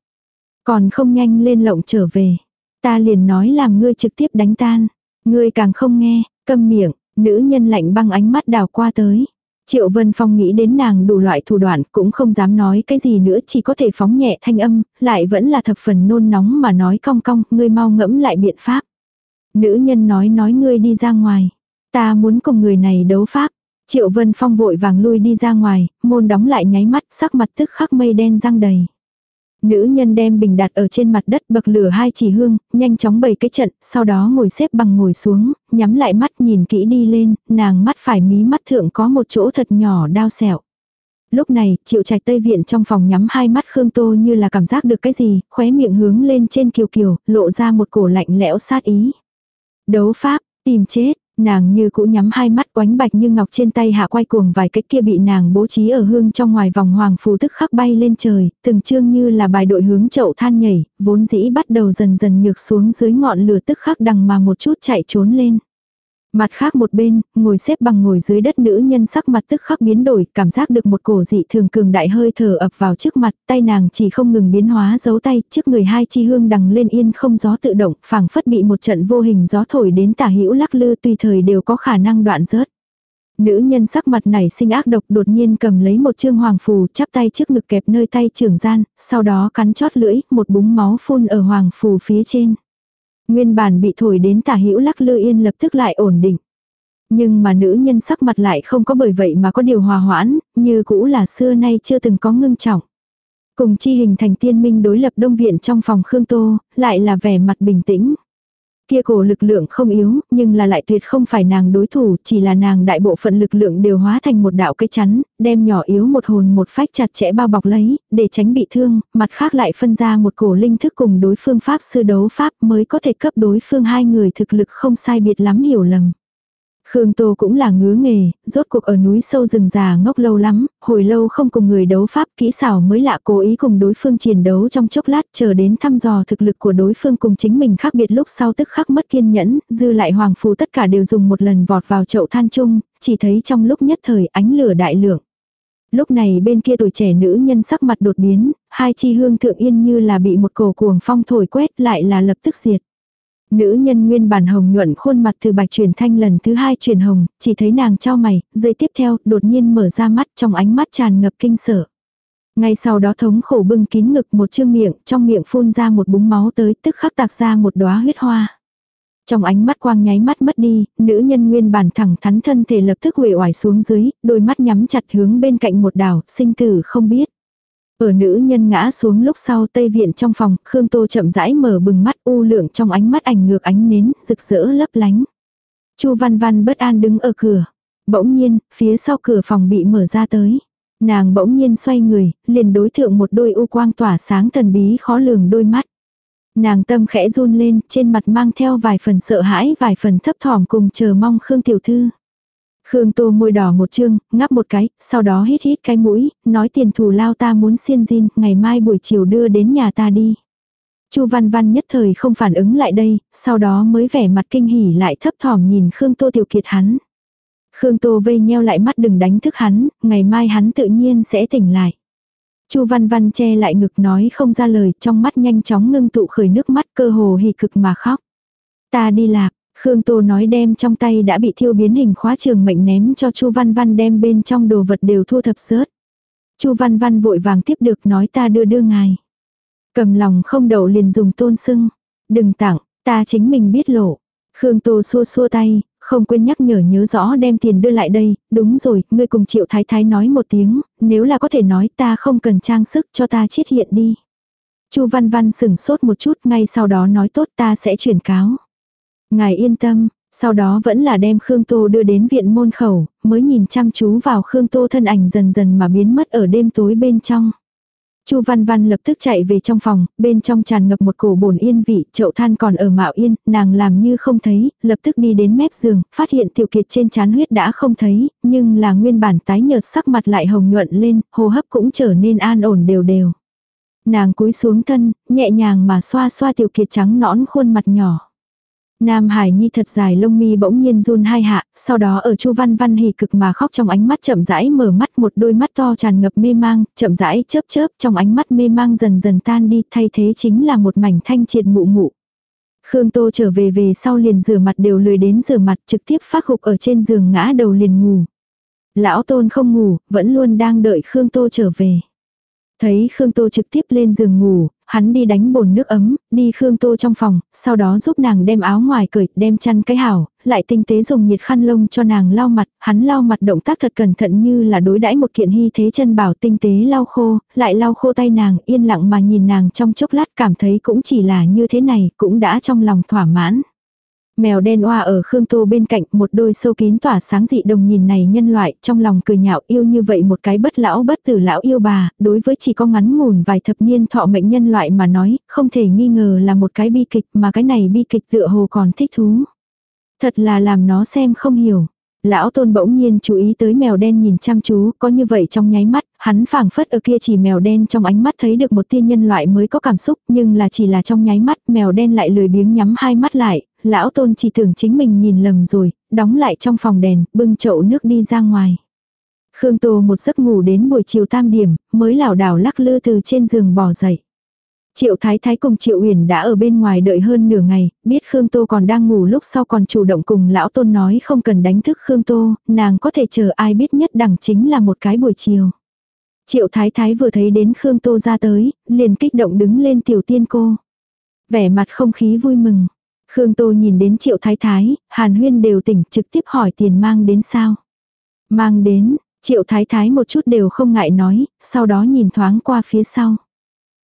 Còn không nhanh lên lộng trở về. Ta liền nói làm ngươi trực tiếp đánh tan. Ngươi càng không nghe, câm miệng, nữ nhân lạnh băng ánh mắt đào qua tới. Triệu Vân Phong nghĩ đến nàng đủ loại thủ đoạn cũng không dám nói cái gì nữa chỉ có thể phóng nhẹ thanh âm, lại vẫn là thập phần nôn nóng mà nói cong cong, ngươi mau ngẫm lại biện pháp. Nữ nhân nói nói ngươi đi ra ngoài. Ta muốn cùng người này đấu pháp. Triệu Vân Phong vội vàng lui đi ra ngoài, môn đóng lại nháy mắt, sắc mặt tức khắc mây đen răng đầy. Nữ nhân đem bình đặt ở trên mặt đất bậc lửa hai chỉ hương, nhanh chóng bày cái trận, sau đó ngồi xếp bằng ngồi xuống, nhắm lại mắt nhìn kỹ đi lên, nàng mắt phải mí mắt thượng có một chỗ thật nhỏ đau sẹo. Lúc này, triệu trạch tây viện trong phòng nhắm hai mắt Khương Tô như là cảm giác được cái gì, khóe miệng hướng lên trên kiều kiều, lộ ra một cổ lạnh lẽo sát ý. Đấu pháp, tìm chết, Nàng như cũ nhắm hai mắt quánh bạch như ngọc trên tay hạ quay cuồng vài cách kia bị nàng bố trí ở hương trong ngoài vòng hoàng phù tức khắc bay lên trời, từng chương như là bài đội hướng chậu than nhảy, vốn dĩ bắt đầu dần dần nhược xuống dưới ngọn lửa tức khắc đằng mà một chút chạy trốn lên. Mặt khác một bên, ngồi xếp bằng ngồi dưới đất nữ nhân sắc mặt tức khắc biến đổi, cảm giác được một cổ dị thường cường đại hơi thở ập vào trước mặt, tay nàng chỉ không ngừng biến hóa giấu tay, trước người hai chi hương đằng lên yên không gió tự động, phảng phất bị một trận vô hình gió thổi đến tả hữu lắc lư tùy thời đều có khả năng đoạn rớt. Nữ nhân sắc mặt này sinh ác độc đột nhiên cầm lấy một chương hoàng phù chắp tay trước ngực kẹp nơi tay trưởng gian, sau đó cắn chót lưỡi, một búng máu phun ở hoàng phù phía trên. Nguyên bản bị thổi đến tả hữu lắc lư yên lập tức lại ổn định. Nhưng mà nữ nhân sắc mặt lại không có bởi vậy mà có điều hòa hoãn, như cũ là xưa nay chưa từng có ngưng trọng. Cùng chi hình thành tiên minh đối lập đông viện trong phòng Khương Tô, lại là vẻ mặt bình tĩnh. Kia cổ lực lượng không yếu, nhưng là lại tuyệt không phải nàng đối thủ, chỉ là nàng đại bộ phận lực lượng đều hóa thành một đạo cái chắn, đem nhỏ yếu một hồn một phách chặt chẽ bao bọc lấy, để tránh bị thương, mặt khác lại phân ra một cổ linh thức cùng đối phương pháp sư đấu pháp mới có thể cấp đối phương hai người thực lực không sai biệt lắm hiểu lầm. Khương Tô cũng là ngứa nghề, rốt cuộc ở núi sâu rừng già ngốc lâu lắm, hồi lâu không cùng người đấu pháp kỹ xảo mới lạ cố ý cùng đối phương chiến đấu trong chốc lát chờ đến thăm dò thực lực của đối phương cùng chính mình khác biệt lúc sau tức khắc mất kiên nhẫn, dư lại hoàng phù tất cả đều dùng một lần vọt vào chậu than chung, chỉ thấy trong lúc nhất thời ánh lửa đại lượng. Lúc này bên kia tuổi trẻ nữ nhân sắc mặt đột biến, hai chi hương thượng yên như là bị một cổ cuồng phong thổi quét lại là lập tức diệt. Nữ nhân nguyên bản hồng nhuận khuôn mặt từ bạch chuyển thanh lần thứ hai chuyển hồng, chỉ thấy nàng trao mày, giây tiếp theo, đột nhiên mở ra mắt trong ánh mắt tràn ngập kinh sợ. Ngay sau đó thống khổ bưng kín ngực một chương miệng, trong miệng phun ra một búng máu tới, tức khắc tạc ra một đóa huyết hoa. Trong ánh mắt quang nháy mắt mất đi, nữ nhân nguyên bản thẳng thắn thân thể lập tức uể oải xuống dưới, đôi mắt nhắm chặt hướng bên cạnh một đảo, sinh tử không biết. Ở nữ nhân ngã xuống lúc sau tây viện trong phòng, Khương Tô chậm rãi mở bừng mắt u lượng trong ánh mắt ảnh ngược ánh nến, rực rỡ lấp lánh. Chu Văn Văn bất an đứng ở cửa. Bỗng nhiên, phía sau cửa phòng bị mở ra tới. Nàng bỗng nhiên xoay người, liền đối thượng một đôi u quang tỏa sáng thần bí khó lường đôi mắt. Nàng tâm khẽ run lên, trên mặt mang theo vài phần sợ hãi, vài phần thấp thỏm cùng chờ mong Khương Tiểu Thư. Khương Tô môi đỏ một chương, ngắp một cái, sau đó hít hít cái mũi, nói tiền thù lao ta muốn xiên zin, ngày mai buổi chiều đưa đến nhà ta đi. Chu Văn Văn nhất thời không phản ứng lại đây, sau đó mới vẻ mặt kinh hỉ lại thấp thỏm nhìn Khương Tô tiểu kiệt hắn. Khương Tô vây nheo lại mắt đừng đánh thức hắn, ngày mai hắn tự nhiên sẽ tỉnh lại. Chu Văn Văn che lại ngực nói không ra lời, trong mắt nhanh chóng ngưng tụ khởi nước mắt cơ hồ hì cực mà khóc. Ta đi lạc, Khương Tô nói đem trong tay đã bị thiêu biến hình khóa trường mệnh ném cho Chu Văn Văn đem bên trong đồ vật đều thu thập sớt. Chu Văn Văn vội vàng tiếp được nói ta đưa đưa ngài. Cầm lòng không đậu liền dùng tôn sưng. Đừng tặng, ta chính mình biết lộ. Khương Tô xua xua tay, không quên nhắc nhở nhớ rõ đem tiền đưa lại đây, đúng rồi, ngươi cùng triệu thái thái nói một tiếng, nếu là có thể nói ta không cần trang sức cho ta chiết hiện đi. Chu Văn Văn sửng sốt một chút ngay sau đó nói tốt ta sẽ chuyển cáo. Ngài yên tâm, sau đó vẫn là đem Khương Tô đưa đến viện môn khẩu, mới nhìn chăm chú vào Khương Tô thân ảnh dần dần mà biến mất ở đêm tối bên trong. Chu Văn Văn lập tức chạy về trong phòng, bên trong tràn ngập một cổ bồn yên vị, chậu than còn ở mạo yên, nàng làm như không thấy, lập tức đi đến mép giường, phát hiện tiểu kiệt trên chán huyết đã không thấy, nhưng là nguyên bản tái nhợt sắc mặt lại hồng nhuận lên, hô hấp cũng trở nên an ổn đều đều. Nàng cúi xuống thân, nhẹ nhàng mà xoa xoa tiểu kiệt trắng nõn khuôn mặt nhỏ. Nam Hải Nhi thật dài lông mi bỗng nhiên run hai hạ, sau đó ở Chu Văn Văn hỉ cực mà khóc trong ánh mắt chậm rãi mở mắt một đôi mắt to tràn ngập mê mang, chậm rãi chớp chớp trong ánh mắt mê mang dần dần tan đi, thay thế chính là một mảnh thanh triệt mụ mụ. Khương Tô trở về về sau liền rửa mặt đều lười đến rửa mặt trực tiếp phát hục ở trên giường ngã đầu liền ngủ. Lão Tôn không ngủ, vẫn luôn đang đợi Khương Tô trở về. Thấy Khương Tô trực tiếp lên giường ngủ, hắn đi đánh bồn nước ấm, đi Khương Tô trong phòng, sau đó giúp nàng đem áo ngoài cởi, đem chăn cái hảo, lại tinh tế dùng nhiệt khăn lông cho nàng lau mặt, hắn lau mặt động tác thật cẩn thận như là đối đãi một kiện hy thế chân bảo tinh tế lau khô, lại lau khô tay nàng, yên lặng mà nhìn nàng trong chốc lát cảm thấy cũng chỉ là như thế này, cũng đã trong lòng thỏa mãn. Mèo đen oa ở Khương Tô bên cạnh một đôi sâu kín tỏa sáng dị đồng nhìn này nhân loại trong lòng cười nhạo yêu như vậy một cái bất lão bất tử lão yêu bà, đối với chỉ có ngắn ngủn vài thập niên thọ mệnh nhân loại mà nói, không thể nghi ngờ là một cái bi kịch mà cái này bi kịch tựa hồ còn thích thú. Thật là làm nó xem không hiểu. Lão tôn bỗng nhiên chú ý tới mèo đen nhìn chăm chú, có như vậy trong nháy mắt, hắn phảng phất ở kia chỉ mèo đen trong ánh mắt thấy được một tia nhân loại mới có cảm xúc, nhưng là chỉ là trong nháy mắt, mèo đen lại lười biếng nhắm hai mắt lại, lão tôn chỉ tưởng chính mình nhìn lầm rồi, đóng lại trong phòng đèn, bưng chậu nước đi ra ngoài. Khương Tô một giấc ngủ đến buổi chiều tam điểm, mới lảo đảo lắc lư từ trên giường bò dậy. Triệu Thái Thái cùng Triệu Uyển đã ở bên ngoài đợi hơn nửa ngày, biết Khương Tô còn đang ngủ lúc sau còn chủ động cùng lão tôn nói không cần đánh thức Khương Tô, nàng có thể chờ ai biết nhất đẳng chính là một cái buổi chiều. Triệu Thái Thái vừa thấy đến Khương Tô ra tới, liền kích động đứng lên tiểu tiên cô. Vẻ mặt không khí vui mừng. Khương Tô nhìn đến Triệu Thái Thái, Hàn Huyên đều tỉnh trực tiếp hỏi tiền mang đến sao. Mang đến, Triệu Thái Thái một chút đều không ngại nói, sau đó nhìn thoáng qua phía sau.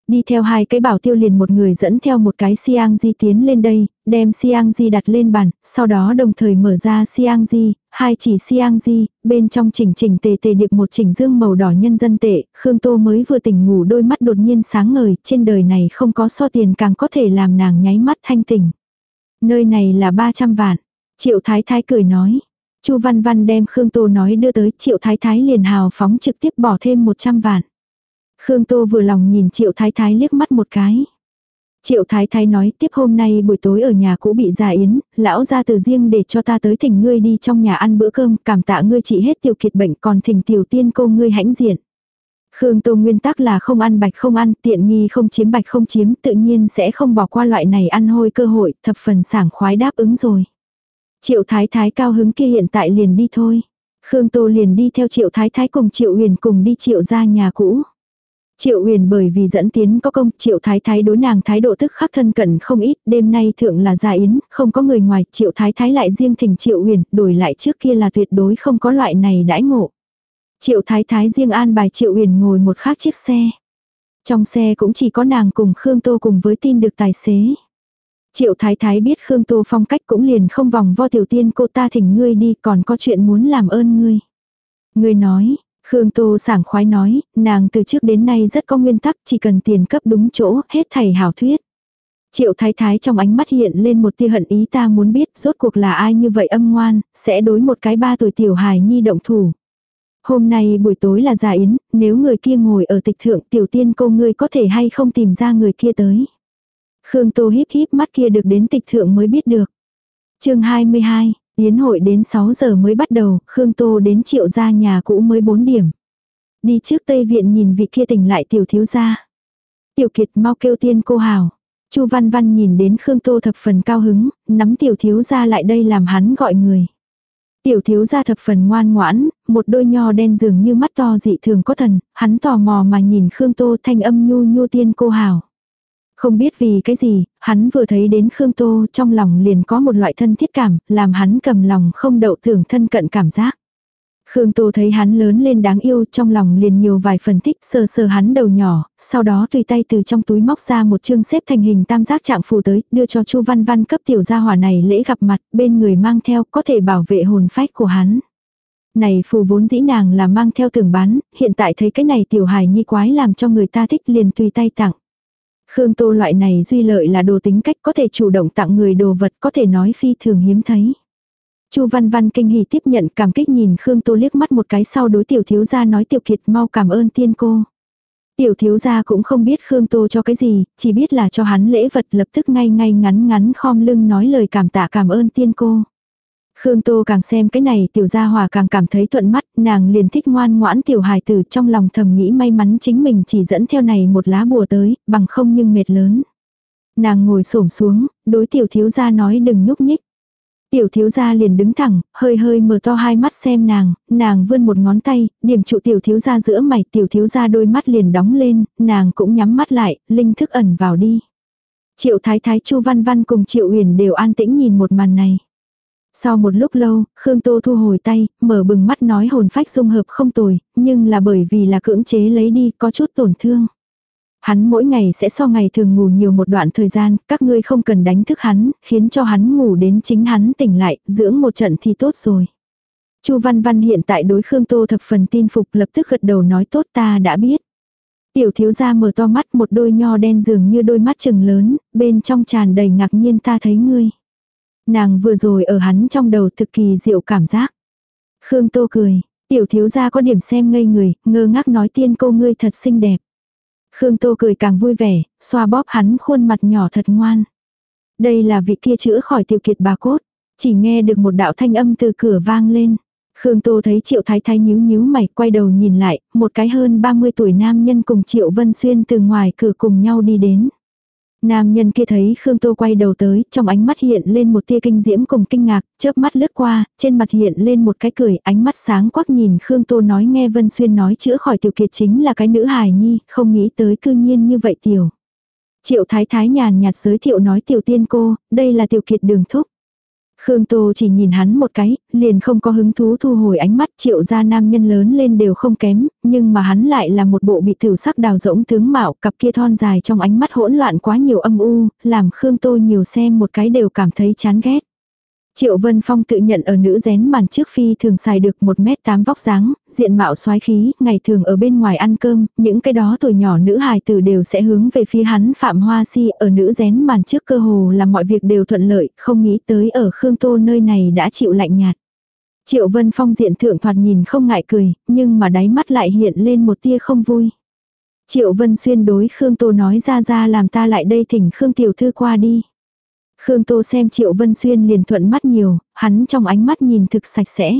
Đi theo hai cái bảo tiêu liền một người dẫn theo một cái siang di tiến lên đây, đem xiang di đặt lên bàn, sau đó đồng thời mở ra xiang di, hai chỉ xiang di, bên trong chỉnh chỉnh tề tề điệp một chỉnh dương màu đỏ nhân dân tệ, Khương Tô mới vừa tỉnh ngủ đôi mắt đột nhiên sáng ngời, trên đời này không có so tiền càng có thể làm nàng nháy mắt thanh tỉnh. Nơi này là 300 vạn. Triệu Thái Thái cười nói. Chu Văn Văn đem Khương Tô nói đưa tới, Triệu Thái Thái liền hào phóng trực tiếp bỏ thêm 100 vạn. Khương Tô vừa lòng nhìn Triệu Thái Thái liếc mắt một cái. Triệu Thái Thái nói tiếp hôm nay buổi tối ở nhà cũ bị già yến, lão ra từ riêng để cho ta tới thỉnh ngươi đi trong nhà ăn bữa cơm, cảm tạ ngươi trị hết tiểu kiệt bệnh còn thỉnh tiểu tiên cô ngươi hãnh diện. Khương Tô nguyên tắc là không ăn bạch không ăn, tiện nghi không chiếm bạch không chiếm, tự nhiên sẽ không bỏ qua loại này ăn hôi cơ hội, thập phần sảng khoái đáp ứng rồi. Triệu Thái Thái cao hứng kia hiện tại liền đi thôi. Khương Tô liền đi theo Triệu Thái Thái cùng Triệu Huyền cùng đi Triệu ra nhà cũ. Triệu huyền bởi vì dẫn tiến có công, triệu thái thái đối nàng thái độ tức khắc thân cận không ít, đêm nay thượng là gia yến, không có người ngoài, triệu thái thái lại riêng thỉnh triệu huyền, đổi lại trước kia là tuyệt đối không có loại này đãi ngộ. Triệu thái thái riêng an bài triệu huyền ngồi một khác chiếc xe. Trong xe cũng chỉ có nàng cùng Khương Tô cùng với tin được tài xế. Triệu thái thái biết Khương Tô phong cách cũng liền không vòng vo tiểu tiên cô ta thỉnh ngươi đi còn có chuyện muốn làm ơn ngươi. Ngươi nói, Khương Tô sảng khoái nói, nàng từ trước đến nay rất có nguyên tắc, chỉ cần tiền cấp đúng chỗ, hết thầy hảo thuyết. Triệu thái thái trong ánh mắt hiện lên một tia hận ý ta muốn biết rốt cuộc là ai như vậy âm ngoan, sẽ đối một cái ba tuổi tiểu hài nhi động thủ. Hôm nay buổi tối là giả yến, nếu người kia ngồi ở tịch thượng tiểu tiên cô ngươi có thể hay không tìm ra người kia tới. Khương Tô híp híp mắt kia được đến tịch thượng mới biết được. chương 22, Yến hội đến 6 giờ mới bắt đầu, Khương Tô đến triệu gia nhà cũ mới 4 điểm. Đi trước Tây Viện nhìn vị kia tỉnh lại tiểu thiếu gia. Tiểu Kiệt mau kêu tiên cô hào. Chu Văn Văn nhìn đến Khương Tô thập phần cao hứng, nắm tiểu thiếu gia lại đây làm hắn gọi người. Tiểu thiếu gia thập phần ngoan ngoãn, một đôi nho đen dường như mắt to dị thường có thần, hắn tò mò mà nhìn Khương Tô thanh âm nhu nhu tiên cô hào. Không biết vì cái gì, hắn vừa thấy đến Khương Tô trong lòng liền có một loại thân thiết cảm, làm hắn cầm lòng không đậu tưởng thân cận cảm giác. Khương Tô thấy hắn lớn lên đáng yêu trong lòng liền nhiều vài phần thích sờ sờ hắn đầu nhỏ, sau đó tùy tay từ trong túi móc ra một chương xếp thành hình tam giác trạng phù tới, đưa cho Chu Văn Văn cấp tiểu gia hỏa này lễ gặp mặt, bên người mang theo có thể bảo vệ hồn phách của hắn. Này phù vốn dĩ nàng là mang theo tưởng bán, hiện tại thấy cái này tiểu hài nhi quái làm cho người ta thích liền tùy tay tặng. Khương Tô loại này duy lợi là đồ tính cách có thể chủ động tặng người đồ vật có thể nói phi thường hiếm thấy. Chu Văn Văn kinh hỉ tiếp nhận cảm kích nhìn Khương Tô liếc mắt một cái sau đối tiểu thiếu gia nói tiểu kiệt mau cảm ơn tiên cô. Tiểu thiếu gia cũng không biết Khương Tô cho cái gì, chỉ biết là cho hắn lễ vật lập tức ngay ngay ngắn ngắn khom lưng nói lời cảm tạ cảm ơn tiên cô. Khương Tô càng xem cái này tiểu gia hòa càng cảm thấy thuận mắt, nàng liền thích ngoan ngoãn tiểu hài tử trong lòng thầm nghĩ may mắn chính mình chỉ dẫn theo này một lá bùa tới, bằng không nhưng mệt lớn. Nàng ngồi xổm xuống, đối tiểu thiếu gia nói đừng nhúc nhích. Tiểu thiếu gia liền đứng thẳng, hơi hơi mở to hai mắt xem nàng, nàng vươn một ngón tay, điểm trụ tiểu thiếu gia giữa mày, tiểu thiếu gia đôi mắt liền đóng lên, nàng cũng nhắm mắt lại, linh thức ẩn vào đi. Triệu thái thái chu văn văn cùng triệu huyền đều an tĩnh nhìn một màn này. Sau một lúc lâu, Khương Tô thu hồi tay, mở bừng mắt nói hồn phách dung hợp không tồi, nhưng là bởi vì là cưỡng chế lấy đi có chút tổn thương. Hắn mỗi ngày sẽ so ngày thường ngủ nhiều một đoạn thời gian, các ngươi không cần đánh thức hắn, khiến cho hắn ngủ đến chính hắn tỉnh lại, dưỡng một trận thì tốt rồi. Chu Văn Văn hiện tại đối Khương Tô thập phần tin phục lập tức gật đầu nói tốt ta đã biết. Tiểu thiếu gia mở to mắt một đôi nho đen dường như đôi mắt trừng lớn, bên trong tràn đầy ngạc nhiên ta thấy ngươi. Nàng vừa rồi ở hắn trong đầu thực kỳ diệu cảm giác. Khương Tô cười, tiểu thiếu gia có điểm xem ngây người, ngơ ngác nói tiên cô ngươi thật xinh đẹp. Khương Tô cười càng vui vẻ, xoa bóp hắn khuôn mặt nhỏ thật ngoan. Đây là vị kia chữa khỏi tiểu kiệt bà cốt. Chỉ nghe được một đạo thanh âm từ cửa vang lên. Khương Tô thấy Triệu Thái Thái nhíu nhíu mày, quay đầu nhìn lại, một cái hơn 30 tuổi nam nhân cùng Triệu Vân Xuyên từ ngoài cửa cùng nhau đi đến. Nam nhân kia thấy Khương Tô quay đầu tới, trong ánh mắt hiện lên một tia kinh diễm cùng kinh ngạc, chớp mắt lướt qua, trên mặt hiện lên một cái cười, ánh mắt sáng quắc nhìn Khương Tô nói nghe Vân Xuyên nói chữa khỏi tiểu kiệt chính là cái nữ hài nhi, không nghĩ tới cư nhiên như vậy tiểu. Triệu Thái Thái nhàn nhạt giới thiệu nói tiểu tiên cô, đây là tiểu kiệt đường thúc. Khương Tô chỉ nhìn hắn một cái, liền không có hứng thú thu hồi ánh mắt triệu gia nam nhân lớn lên đều không kém, nhưng mà hắn lại là một bộ bị thử sắc đào rỗng tướng mạo, cặp kia thon dài trong ánh mắt hỗn loạn quá nhiều âm u, làm Khương Tô nhiều xem một cái đều cảm thấy chán ghét. Triệu Vân Phong tự nhận ở nữ rén màn trước phi thường xài được 1m8 vóc dáng, diện mạo xoái khí, ngày thường ở bên ngoài ăn cơm, những cái đó tuổi nhỏ nữ hài tử đều sẽ hướng về phía hắn Phạm Hoa Si ở nữ rén màn trước cơ hồ là mọi việc đều thuận lợi, không nghĩ tới ở Khương Tô nơi này đã chịu lạnh nhạt. Triệu Vân Phong diện thượng thoạt nhìn không ngại cười, nhưng mà đáy mắt lại hiện lên một tia không vui. Triệu Vân Xuyên đối Khương Tô nói ra ra làm ta lại đây thỉnh Khương Tiểu Thư qua đi. Khương Tô xem Triệu Vân Xuyên liền thuận mắt nhiều, hắn trong ánh mắt nhìn thực sạch sẽ.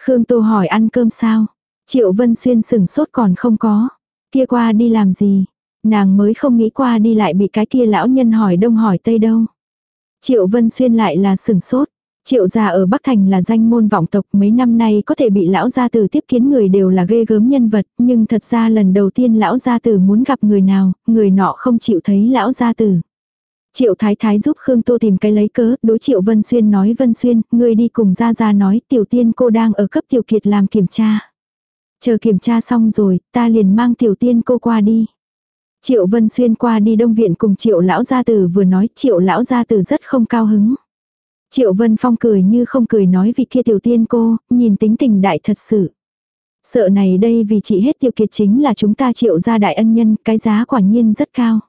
Khương Tô hỏi ăn cơm sao? Triệu Vân Xuyên sừng sốt còn không có. Kia qua đi làm gì? Nàng mới không nghĩ qua đi lại bị cái kia lão nhân hỏi đông hỏi tây đâu. Triệu Vân Xuyên lại là sừng sốt. Triệu gia ở Bắc Thành là danh môn vọng tộc mấy năm nay có thể bị lão gia tử tiếp kiến người đều là ghê gớm nhân vật, nhưng thật ra lần đầu tiên lão gia tử muốn gặp người nào, người nọ không chịu thấy lão gia tử. Triệu Thái Thái giúp Khương Tô tìm cái lấy cớ, đối Triệu Vân Xuyên nói Vân Xuyên, người đi cùng ra ra nói tiểu tiên cô đang ở cấp tiểu kiệt làm kiểm tra. Chờ kiểm tra xong rồi, ta liền mang tiểu tiên cô qua đi. Triệu Vân Xuyên qua đi đông viện cùng Triệu Lão Gia Tử vừa nói Triệu Lão Gia Tử rất không cao hứng. Triệu Vân Phong cười như không cười nói vì kia tiểu tiên cô, nhìn tính tình đại thật sự. Sợ này đây vì chị hết tiểu kiệt chính là chúng ta triệu gia đại ân nhân, cái giá quả nhiên rất cao.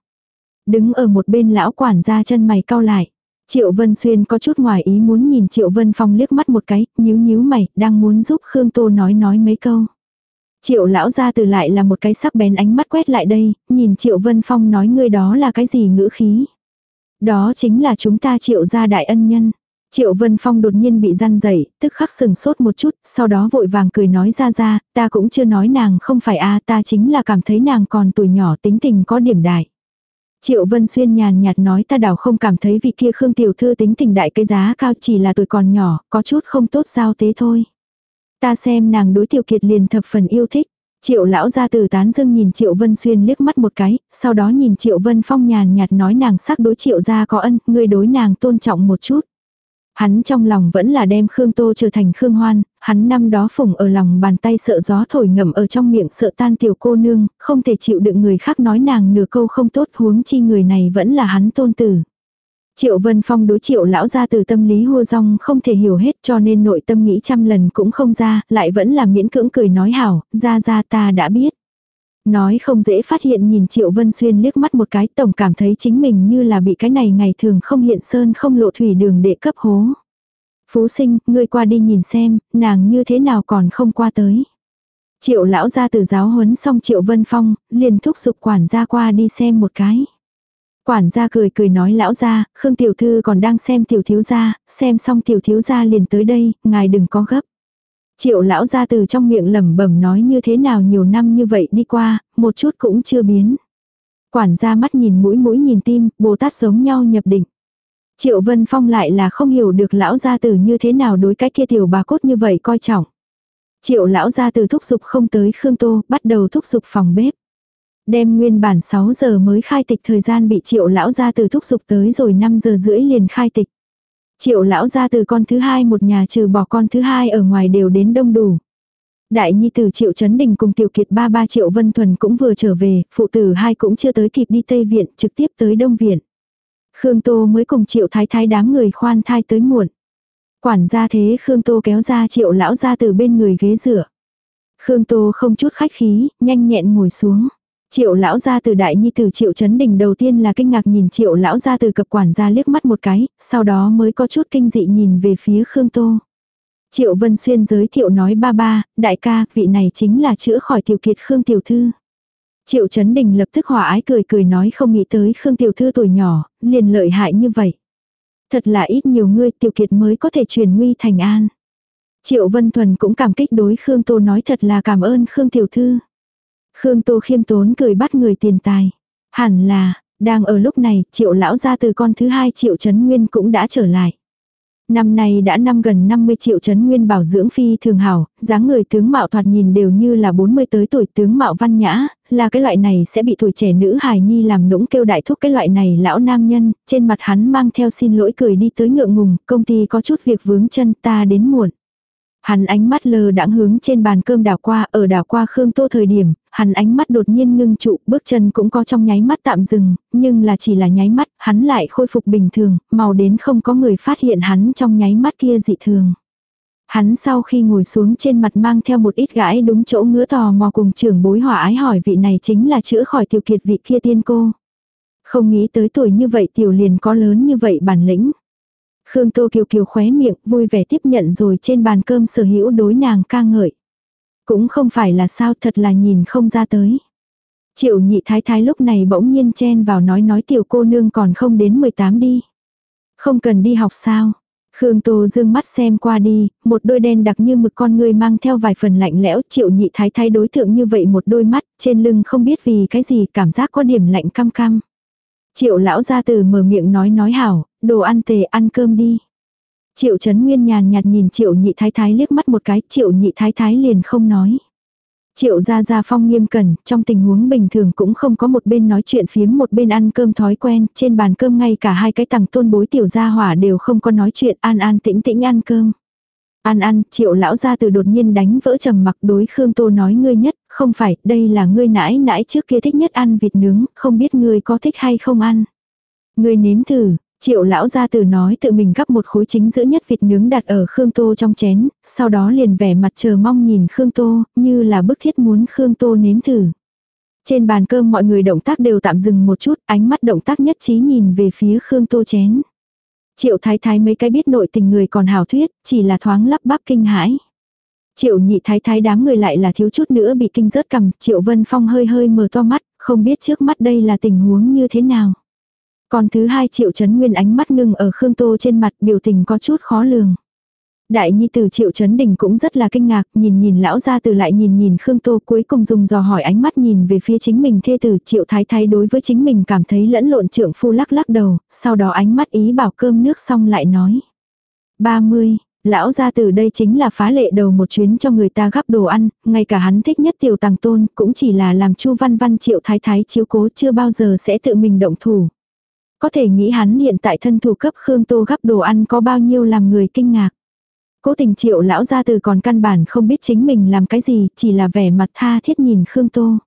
Đứng ở một bên lão quản gia chân mày cau lại. Triệu Vân Xuyên có chút ngoài ý muốn nhìn Triệu Vân Phong liếc mắt một cái, nhíu nhíu mày, đang muốn giúp Khương Tô nói nói mấy câu. Triệu lão ra từ lại là một cái sắc bén ánh mắt quét lại đây, nhìn Triệu Vân Phong nói ngươi đó là cái gì ngữ khí. Đó chính là chúng ta Triệu gia đại ân nhân. Triệu Vân Phong đột nhiên bị răn dậy, tức khắc sừng sốt một chút, sau đó vội vàng cười nói ra ra, ta cũng chưa nói nàng không phải a ta chính là cảm thấy nàng còn tuổi nhỏ tính tình có điểm đại. Triệu Vân Xuyên nhàn nhạt nói ta đảo không cảm thấy vị kia Khương Tiểu Thư tính tình đại cái giá cao chỉ là tuổi còn nhỏ, có chút không tốt giao tế thôi. Ta xem nàng đối Tiểu Kiệt liền thập phần yêu thích. Triệu lão ra từ tán dương nhìn Triệu Vân Xuyên liếc mắt một cái, sau đó nhìn Triệu Vân Phong nhàn nhạt nói nàng sắc đối Triệu ra có ân, người đối nàng tôn trọng một chút. Hắn trong lòng vẫn là đem Khương Tô trở thành Khương Hoan, hắn năm đó phủng ở lòng bàn tay sợ gió thổi ngầm ở trong miệng sợ tan tiểu cô nương, không thể chịu đựng người khác nói nàng nửa câu không tốt huống chi người này vẫn là hắn tôn tử. Triệu Vân Phong đối triệu lão ra từ tâm lý hô rong không thể hiểu hết cho nên nội tâm nghĩ trăm lần cũng không ra, lại vẫn là miễn cưỡng cười nói hảo, ra ra ta đã biết. Nói không dễ phát hiện nhìn Triệu Vân Xuyên liếc mắt một cái tổng cảm thấy chính mình như là bị cái này ngày thường không hiện sơn không lộ thủy đường để cấp hố. Phú sinh, ngươi qua đi nhìn xem, nàng như thế nào còn không qua tới. Triệu lão ra từ giáo huấn xong Triệu Vân Phong, liền thúc giục quản gia qua đi xem một cái. Quản gia cười cười nói lão gia, Khương tiểu thư còn đang xem tiểu thiếu gia, xem xong tiểu thiếu gia liền tới đây, ngài đừng có gấp. Triệu lão ra từ trong miệng lẩm bẩm nói như thế nào nhiều năm như vậy đi qua, một chút cũng chưa biến. Quản gia mắt nhìn mũi mũi nhìn tim, Bồ Tát giống nhau nhập định. Triệu Vân Phong lại là không hiểu được lão gia tử như thế nào đối cái kia tiểu bà cốt như vậy coi trọng. Triệu lão gia tử thúc giục không tới Khương Tô, bắt đầu thúc giục phòng bếp. Đem nguyên bản 6 giờ mới khai tịch thời gian bị triệu lão gia tử thúc giục tới rồi 5 giờ rưỡi liền khai tịch. Triệu lão ra từ con thứ hai một nhà trừ bỏ con thứ hai ở ngoài đều đến đông đủ. Đại nhi tử Triệu Trấn Đình cùng Tiểu Kiệt ba ba Triệu Vân Thuần cũng vừa trở về, phụ tử hai cũng chưa tới kịp đi Tây Viện, trực tiếp tới Đông Viện. Khương Tô mới cùng Triệu Thái Thái đám người khoan thai tới muộn. Quản gia thế Khương Tô kéo ra Triệu lão ra từ bên người ghế rửa. Khương Tô không chút khách khí, nhanh nhẹn ngồi xuống. Triệu lão gia từ đại nhi từ triệu chấn đình đầu tiên là kinh ngạc nhìn triệu lão gia từ cập quản gia liếc mắt một cái, sau đó mới có chút kinh dị nhìn về phía Khương Tô. Triệu Vân Xuyên giới thiệu nói ba ba, đại ca, vị này chính là chữa khỏi tiểu kiệt Khương Tiểu Thư. Triệu Trấn Đình lập tức hòa ái cười cười nói không nghĩ tới Khương Tiểu Thư tuổi nhỏ, liền lợi hại như vậy. Thật là ít nhiều người Tiểu Kiệt mới có thể truyền nguy thành an. Triệu Vân Thuần cũng cảm kích đối Khương Tô nói thật là cảm ơn Khương Tiểu Thư. Khương Tô khiêm tốn cười bắt người tiền tài. Hẳn là, đang ở lúc này, triệu lão gia từ con thứ hai triệu chấn nguyên cũng đã trở lại. Năm nay đã năm gần 50 triệu chấn nguyên bảo dưỡng phi thường hảo, dáng người tướng mạo thoạt nhìn đều như là 40 tới tuổi tướng mạo văn nhã, là cái loại này sẽ bị tuổi trẻ nữ hài nhi làm nũng kêu đại thúc cái loại này lão nam nhân, trên mặt hắn mang theo xin lỗi cười đi tới ngượng ngùng, công ty có chút việc vướng chân ta đến muộn. Hắn ánh mắt lờ đãng hướng trên bàn cơm đảo qua, ở đảo qua Khương Tô thời điểm, hắn ánh mắt đột nhiên ngưng trụ, bước chân cũng có trong nháy mắt tạm dừng, nhưng là chỉ là nháy mắt, hắn lại khôi phục bình thường, màu đến không có người phát hiện hắn trong nháy mắt kia dị thường. Hắn sau khi ngồi xuống trên mặt mang theo một ít gãi đúng chỗ ngứa tò mò cùng trưởng bối hỏa ái hỏi vị này chính là chữa khỏi tiểu kiệt vị kia tiên cô. Không nghĩ tới tuổi như vậy tiểu liền có lớn như vậy bản lĩnh. Khương Tô Kiều Kiều khóe miệng vui vẻ tiếp nhận rồi trên bàn cơm sở hữu đối nàng ca ngợi. Cũng không phải là sao thật là nhìn không ra tới. Triệu nhị thái thái lúc này bỗng nhiên chen vào nói nói tiểu cô nương còn không đến 18 đi. Không cần đi học sao. Khương Tô dương mắt xem qua đi, một đôi đen đặc như mực con người mang theo vài phần lạnh lẽo triệu nhị thái thái đối tượng như vậy một đôi mắt, trên lưng không biết vì cái gì cảm giác có điểm lạnh cam cam. Triệu lão ra từ mở miệng nói nói hảo, đồ ăn tề ăn cơm đi. Triệu Trấn Nguyên nhàn nhạt nhìn Triệu Nhị Thái Thái liếc mắt một cái, Triệu Nhị Thái Thái liền không nói. Triệu gia gia phong nghiêm cẩn, trong tình huống bình thường cũng không có một bên nói chuyện phiếm một bên ăn cơm thói quen, trên bàn cơm ngay cả hai cái tầng tôn bối tiểu gia hỏa đều không có nói chuyện an an tĩnh tĩnh ăn cơm. Ăn ăn, triệu lão gia từ đột nhiên đánh vỡ trầm mặc đối Khương Tô nói ngươi nhất, không phải, đây là ngươi nãi nãi trước kia thích nhất ăn vịt nướng, không biết ngươi có thích hay không ăn. Ngươi nếm thử, Triệu lão gia từ nói tự mình gắp một khối chính giữa nhất vịt nướng đặt ở Khương Tô trong chén, sau đó liền vẻ mặt chờ mong nhìn Khương Tô, như là bức thiết muốn Khương Tô nếm thử. Trên bàn cơm mọi người động tác đều tạm dừng một chút, ánh mắt động tác nhất trí nhìn về phía Khương Tô chén. Triệu thái thái mấy cái biết nội tình người còn hào thuyết, chỉ là thoáng lắp bắp kinh hãi. Triệu nhị thái thái đám người lại là thiếu chút nữa bị kinh rớt cầm, triệu vân phong hơi hơi mở to mắt, không biết trước mắt đây là tình huống như thế nào. Còn thứ hai triệu chấn nguyên ánh mắt ngưng ở Khương Tô trên mặt biểu tình có chút khó lường. Đại nhi tử triệu chấn đình cũng rất là kinh ngạc, nhìn nhìn lão ra từ lại nhìn nhìn Khương Tô cuối cùng dùng dò hỏi ánh mắt nhìn về phía chính mình thê tử triệu thái thái đối với chính mình cảm thấy lẫn lộn trưởng phu lắc lắc đầu, sau đó ánh mắt ý bảo cơm nước xong lại nói. 30, lão ra từ đây chính là phá lệ đầu một chuyến cho người ta gắp đồ ăn, ngay cả hắn thích nhất tiểu tàng tôn cũng chỉ là làm chu văn văn triệu thái thái chiếu cố chưa bao giờ sẽ tự mình động thủ. Có thể nghĩ hắn hiện tại thân thủ cấp Khương Tô gắp đồ ăn có bao nhiêu làm người kinh ngạc. Cố tình triệu lão gia từ còn căn bản không biết chính mình làm cái gì, chỉ là vẻ mặt tha thiết nhìn Khương Tô.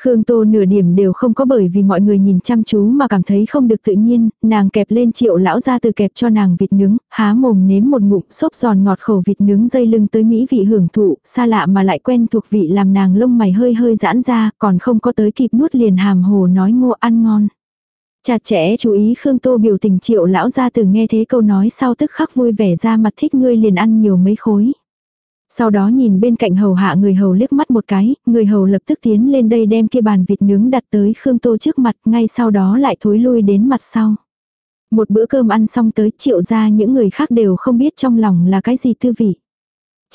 Khương Tô nửa điểm đều không có bởi vì mọi người nhìn chăm chú mà cảm thấy không được tự nhiên, nàng kẹp lên triệu lão ra từ kẹp cho nàng vịt nướng, há mồm nếm một ngụm xốp giòn ngọt khẩu vịt nướng dây lưng tới mỹ vị hưởng thụ, xa lạ mà lại quen thuộc vị làm nàng lông mày hơi hơi giãn ra, còn không có tới kịp nuốt liền hàm hồ nói ngô ăn ngon. Chặt chẽ chú ý Khương Tô biểu tình triệu lão ra từ nghe thế câu nói sau tức khắc vui vẻ ra mặt thích ngươi liền ăn nhiều mấy khối. Sau đó nhìn bên cạnh hầu hạ người hầu liếc mắt một cái, người hầu lập tức tiến lên đây đem kia bàn vịt nướng đặt tới Khương Tô trước mặt, ngay sau đó lại thối lui đến mặt sau. Một bữa cơm ăn xong tới triệu ra những người khác đều không biết trong lòng là cái gì tư vị.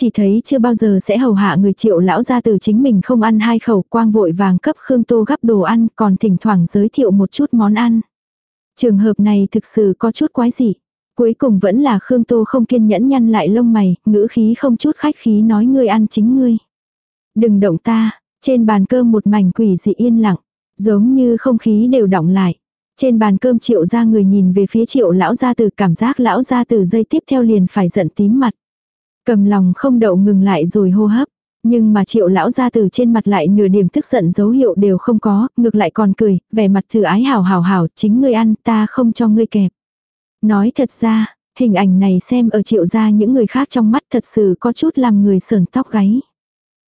Chỉ thấy chưa bao giờ sẽ hầu hạ người triệu lão ra từ chính mình không ăn hai khẩu quang vội vàng cấp Khương Tô gắp đồ ăn còn thỉnh thoảng giới thiệu một chút món ăn. Trường hợp này thực sự có chút quái dị. Cuối cùng vẫn là Khương Tô không kiên nhẫn nhăn lại lông mày, ngữ khí không chút khách khí nói ngươi ăn chính ngươi. Đừng động ta, trên bàn cơm một mảnh quỷ dị yên lặng, giống như không khí đều động lại. Trên bàn cơm triệu ra người nhìn về phía triệu lão gia từ cảm giác lão gia từ dây tiếp theo liền phải giận tím mặt. Cầm lòng không đậu ngừng lại rồi hô hấp. Nhưng mà triệu lão ra từ trên mặt lại nửa điểm tức giận dấu hiệu đều không có, ngược lại còn cười, vẻ mặt thử ái hảo hảo hảo, chính ngươi ăn, ta không cho ngươi kẹp. Nói thật ra, hình ảnh này xem ở triệu gia những người khác trong mắt thật sự có chút làm người sờn tóc gáy.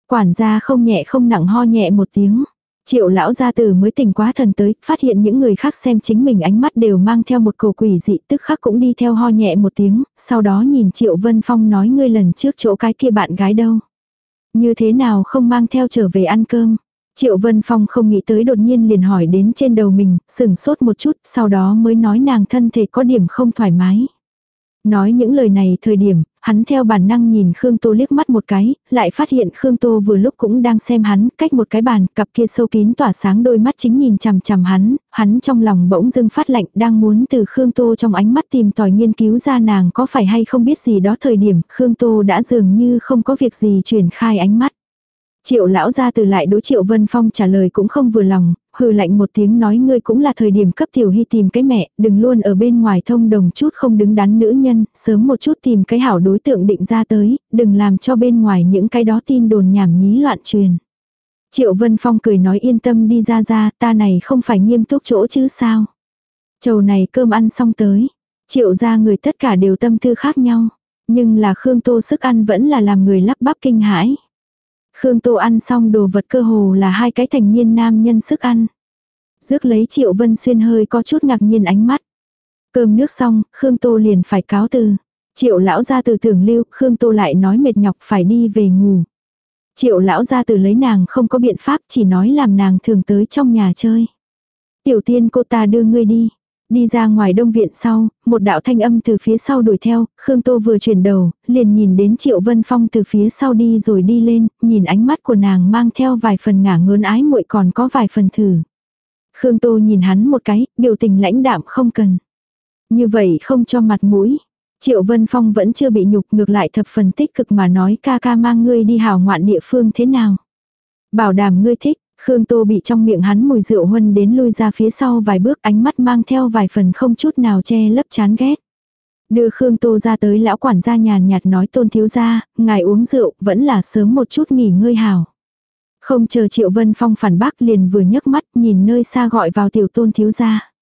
Quản gia không nhẹ không nặng ho nhẹ một tiếng. Triệu lão gia tử mới tỉnh quá thần tới, phát hiện những người khác xem chính mình ánh mắt đều mang theo một cổ quỷ dị tức khắc cũng đi theo ho nhẹ một tiếng, sau đó nhìn Triệu Vân Phong nói ngươi lần trước chỗ cái kia bạn gái đâu. Như thế nào không mang theo trở về ăn cơm. Triệu Vân Phong không nghĩ tới đột nhiên liền hỏi đến trên đầu mình, sừng sốt một chút, sau đó mới nói nàng thân thể có điểm không thoải mái. Nói những lời này thời điểm, hắn theo bản năng nhìn Khương Tô liếc mắt một cái, lại phát hiện Khương Tô vừa lúc cũng đang xem hắn, cách một cái bàn, cặp kia sâu kín tỏa sáng đôi mắt chính nhìn chằm chằm hắn, hắn trong lòng bỗng dưng phát lạnh đang muốn từ Khương Tô trong ánh mắt tìm tòi nghiên cứu ra nàng có phải hay không biết gì đó thời điểm, Khương Tô đã dường như không có việc gì chuyển khai ánh mắt. Triệu lão ra từ lại đối triệu Vân Phong trả lời cũng không vừa lòng, hừ lạnh một tiếng nói ngươi cũng là thời điểm cấp tiểu hy tìm cái mẹ, đừng luôn ở bên ngoài thông đồng chút không đứng đắn nữ nhân, sớm một chút tìm cái hảo đối tượng định ra tới, đừng làm cho bên ngoài những cái đó tin đồn nhảm nhí loạn truyền. Triệu Vân Phong cười nói yên tâm đi ra ra, ta này không phải nghiêm túc chỗ chứ sao. Chầu này cơm ăn xong tới. Triệu ra người tất cả đều tâm tư khác nhau. Nhưng là Khương Tô sức ăn vẫn là làm người lắp bắp kinh hãi. Khương Tô ăn xong đồ vật cơ hồ là hai cái thành niên nam nhân sức ăn. Rước lấy Triệu Vân Xuyên hơi có chút ngạc nhiên ánh mắt. Cơm nước xong, Khương Tô liền phải cáo từ. Triệu lão ra từ tưởng lưu, Khương Tô lại nói mệt nhọc phải đi về ngủ. Triệu lão ra từ lấy nàng không có biện pháp chỉ nói làm nàng thường tới trong nhà chơi. Tiểu tiên cô ta đưa ngươi đi. Đi ra ngoài đông viện sau, một đạo thanh âm từ phía sau đuổi theo, Khương Tô vừa chuyển đầu, liền nhìn đến Triệu Vân Phong từ phía sau đi rồi đi lên, nhìn ánh mắt của nàng mang theo vài phần ngả ngớn ái muội còn có vài phần thử. Khương Tô nhìn hắn một cái, biểu tình lãnh đạm không cần. Như vậy không cho mặt mũi. Triệu Vân Phong vẫn chưa bị nhục ngược lại thập phần tích cực mà nói ca ca mang ngươi đi hào ngoạn địa phương thế nào. Bảo đảm ngươi thích, Khương Tô bị trong miệng hắn mùi rượu huân đến lui ra phía sau vài bước ánh mắt mang theo vài phần không chút nào che lấp chán ghét. Đưa Khương Tô ra tới lão quản gia nhàn nhạt nói tôn thiếu gia, ngài uống rượu vẫn là sớm một chút nghỉ ngơi hào. Không chờ Triệu Vân Phong phản bác liền vừa nhấc mắt nhìn nơi xa gọi vào tiểu tôn thiếu gia.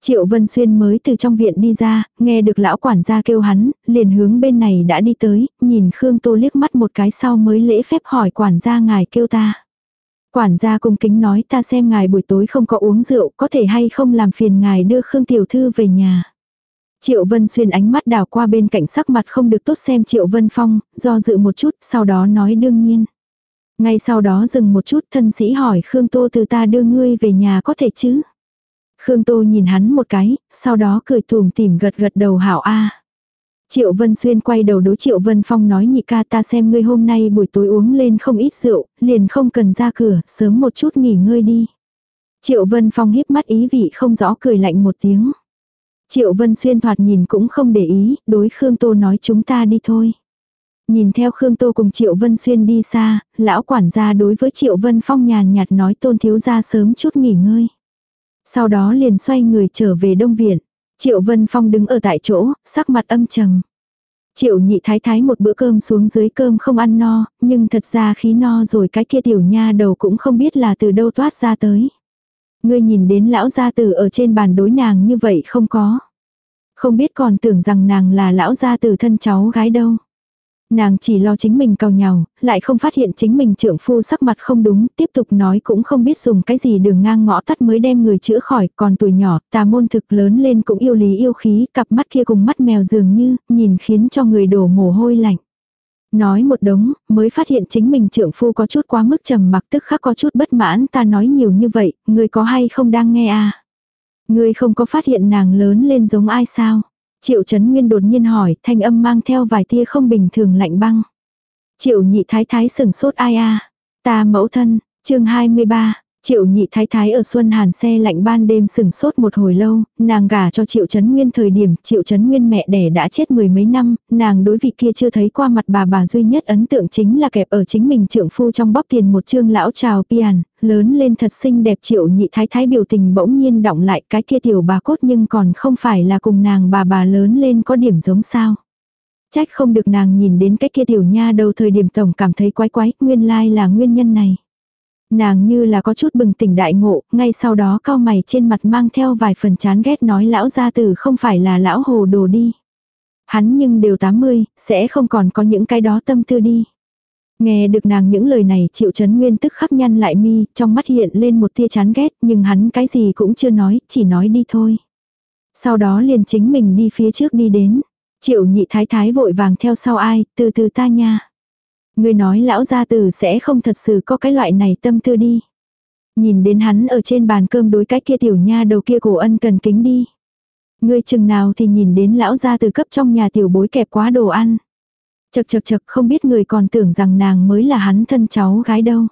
Triệu Vân Xuyên mới từ trong viện đi ra, nghe được lão quản gia kêu hắn, liền hướng bên này đã đi tới, nhìn Khương Tô liếc mắt một cái sau mới lễ phép hỏi quản gia ngài kêu ta. Quản gia cung kính nói ta xem ngài buổi tối không có uống rượu, có thể hay không làm phiền ngài đưa Khương Tiểu Thư về nhà. Triệu Vân Xuyên ánh mắt đảo qua bên cạnh sắc mặt không được tốt xem Triệu Vân Phong, do dự một chút, sau đó nói đương nhiên. Ngay sau đó dừng một chút thân sĩ hỏi Khương Tô từ ta đưa ngươi về nhà có thể chứ? Khương Tô nhìn hắn một cái, sau đó cười tùm tìm gật gật đầu hảo a. Triệu Vân Xuyên quay đầu đối Triệu Vân Phong nói nhị ca ta xem ngươi hôm nay buổi tối uống lên không ít rượu, liền không cần ra cửa, sớm một chút nghỉ ngơi đi. Triệu Vân Phong híp mắt ý vị không rõ cười lạnh một tiếng. Triệu Vân Xuyên thoạt nhìn cũng không để ý, đối Khương Tô nói chúng ta đi thôi. Nhìn theo Khương Tô cùng Triệu Vân Xuyên đi xa, lão quản gia đối với Triệu Vân Phong nhàn nhạt nói tôn thiếu ra sớm chút nghỉ ngơi. Sau đó liền xoay người trở về Đông Viện. Triệu Vân Phong đứng ở tại chỗ, sắc mặt âm trầm. Triệu nhị thái thái một bữa cơm xuống dưới cơm không ăn no, nhưng thật ra khí no rồi cái kia tiểu nha đầu cũng không biết là từ đâu toát ra tới. Ngươi nhìn đến lão gia tử ở trên bàn đối nàng như vậy không có. Không biết còn tưởng rằng nàng là lão gia tử thân cháu gái đâu. Nàng chỉ lo chính mình cào nhào, lại không phát hiện chính mình trưởng phu sắc mặt không đúng, tiếp tục nói cũng không biết dùng cái gì đường ngang ngõ tắt mới đem người chữa khỏi, còn tuổi nhỏ, tà môn thực lớn lên cũng yêu lý yêu khí, cặp mắt kia cùng mắt mèo dường như, nhìn khiến cho người đổ mồ hôi lạnh. Nói một đống, mới phát hiện chính mình trưởng phu có chút quá mức trầm mặc tức khắc có chút bất mãn ta nói nhiều như vậy, người có hay không đang nghe à? Người không có phát hiện nàng lớn lên giống ai sao? Triệu Trấn Nguyên đột nhiên hỏi, thanh âm mang theo vài tia không bình thường lạnh băng. Triệu nhị thái thái sừng sốt ai a Ta mẫu thân, chương 23, Triệu nhị thái thái ở Xuân Hàn xe lạnh ban đêm sừng sốt một hồi lâu, nàng gả cho Triệu Trấn Nguyên thời điểm Triệu Trấn Nguyên mẹ đẻ đã chết mười mấy năm, nàng đối vị kia chưa thấy qua mặt bà bà duy nhất ấn tượng chính là kẹp ở chính mình trượng phu trong bóp tiền một trương lão trào pian, lớn lên thật xinh đẹp Triệu nhị thái thái biểu tình bỗng nhiên động lại cái kia tiểu bà cốt nhưng còn không phải là cùng nàng bà bà lớn lên có điểm giống sao. Trách không được nàng nhìn đến cái kia tiểu nha đầu thời điểm tổng cảm thấy quái quái, nguyên lai là nguyên nhân này. Nàng như là có chút bừng tỉnh đại ngộ, ngay sau đó cao mày trên mặt mang theo vài phần chán ghét nói lão gia tử không phải là lão hồ đồ đi. Hắn nhưng đều 80, sẽ không còn có những cái đó tâm tư đi. Nghe được nàng những lời này triệu chấn nguyên tức khắc nhăn lại mi, trong mắt hiện lên một tia chán ghét nhưng hắn cái gì cũng chưa nói, chỉ nói đi thôi. Sau đó liền chính mình đi phía trước đi đến. Triệu nhị thái thái vội vàng theo sau ai, từ từ ta nha. Người nói lão gia tử sẽ không thật sự có cái loại này tâm tư đi. Nhìn đến hắn ở trên bàn cơm đối cái kia tiểu nha đầu kia cổ ân cần kính đi. Ngươi chừng nào thì nhìn đến lão gia từ cấp trong nhà tiểu bối kẹp quá đồ ăn. Chật chật chật không biết người còn tưởng rằng nàng mới là hắn thân cháu gái đâu.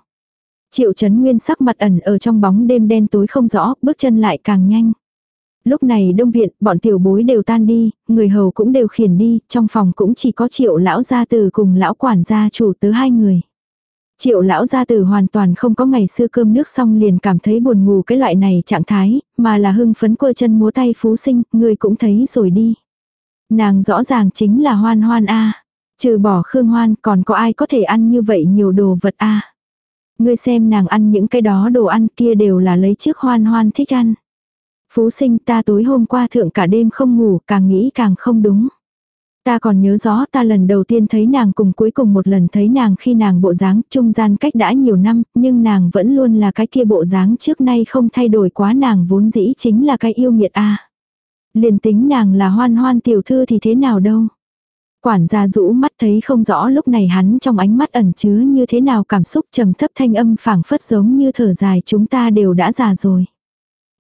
Triệu chấn nguyên sắc mặt ẩn ở trong bóng đêm đen tối không rõ, bước chân lại càng nhanh. Lúc này đông viện, bọn tiểu bối đều tan đi, người hầu cũng đều khiển đi, trong phòng cũng chỉ có triệu lão gia từ cùng lão quản gia chủ tứ hai người. Triệu lão gia tử hoàn toàn không có ngày xưa cơm nước xong liền cảm thấy buồn ngủ cái loại này trạng thái, mà là hưng phấn quơ chân múa tay phú sinh, người cũng thấy rồi đi. Nàng rõ ràng chính là hoan hoan a Trừ bỏ khương hoan còn có ai có thể ăn như vậy nhiều đồ vật a Ngươi xem nàng ăn những cái đó đồ ăn kia đều là lấy trước hoan hoan thích ăn. Phú sinh ta tối hôm qua thượng cả đêm không ngủ càng nghĩ càng không đúng. Ta còn nhớ rõ ta lần đầu tiên thấy nàng cùng cuối cùng một lần thấy nàng khi nàng bộ dáng trung gian cách đã nhiều năm, nhưng nàng vẫn luôn là cái kia bộ dáng trước nay không thay đổi quá nàng vốn dĩ chính là cái yêu nghiệt a. Liền tính nàng là hoan hoan tiểu thư thì thế nào đâu. Quản gia rũ mắt thấy không rõ lúc này hắn trong ánh mắt ẩn chứa như thế nào cảm xúc trầm thấp thanh âm phảng phất giống như thở dài chúng ta đều đã già rồi.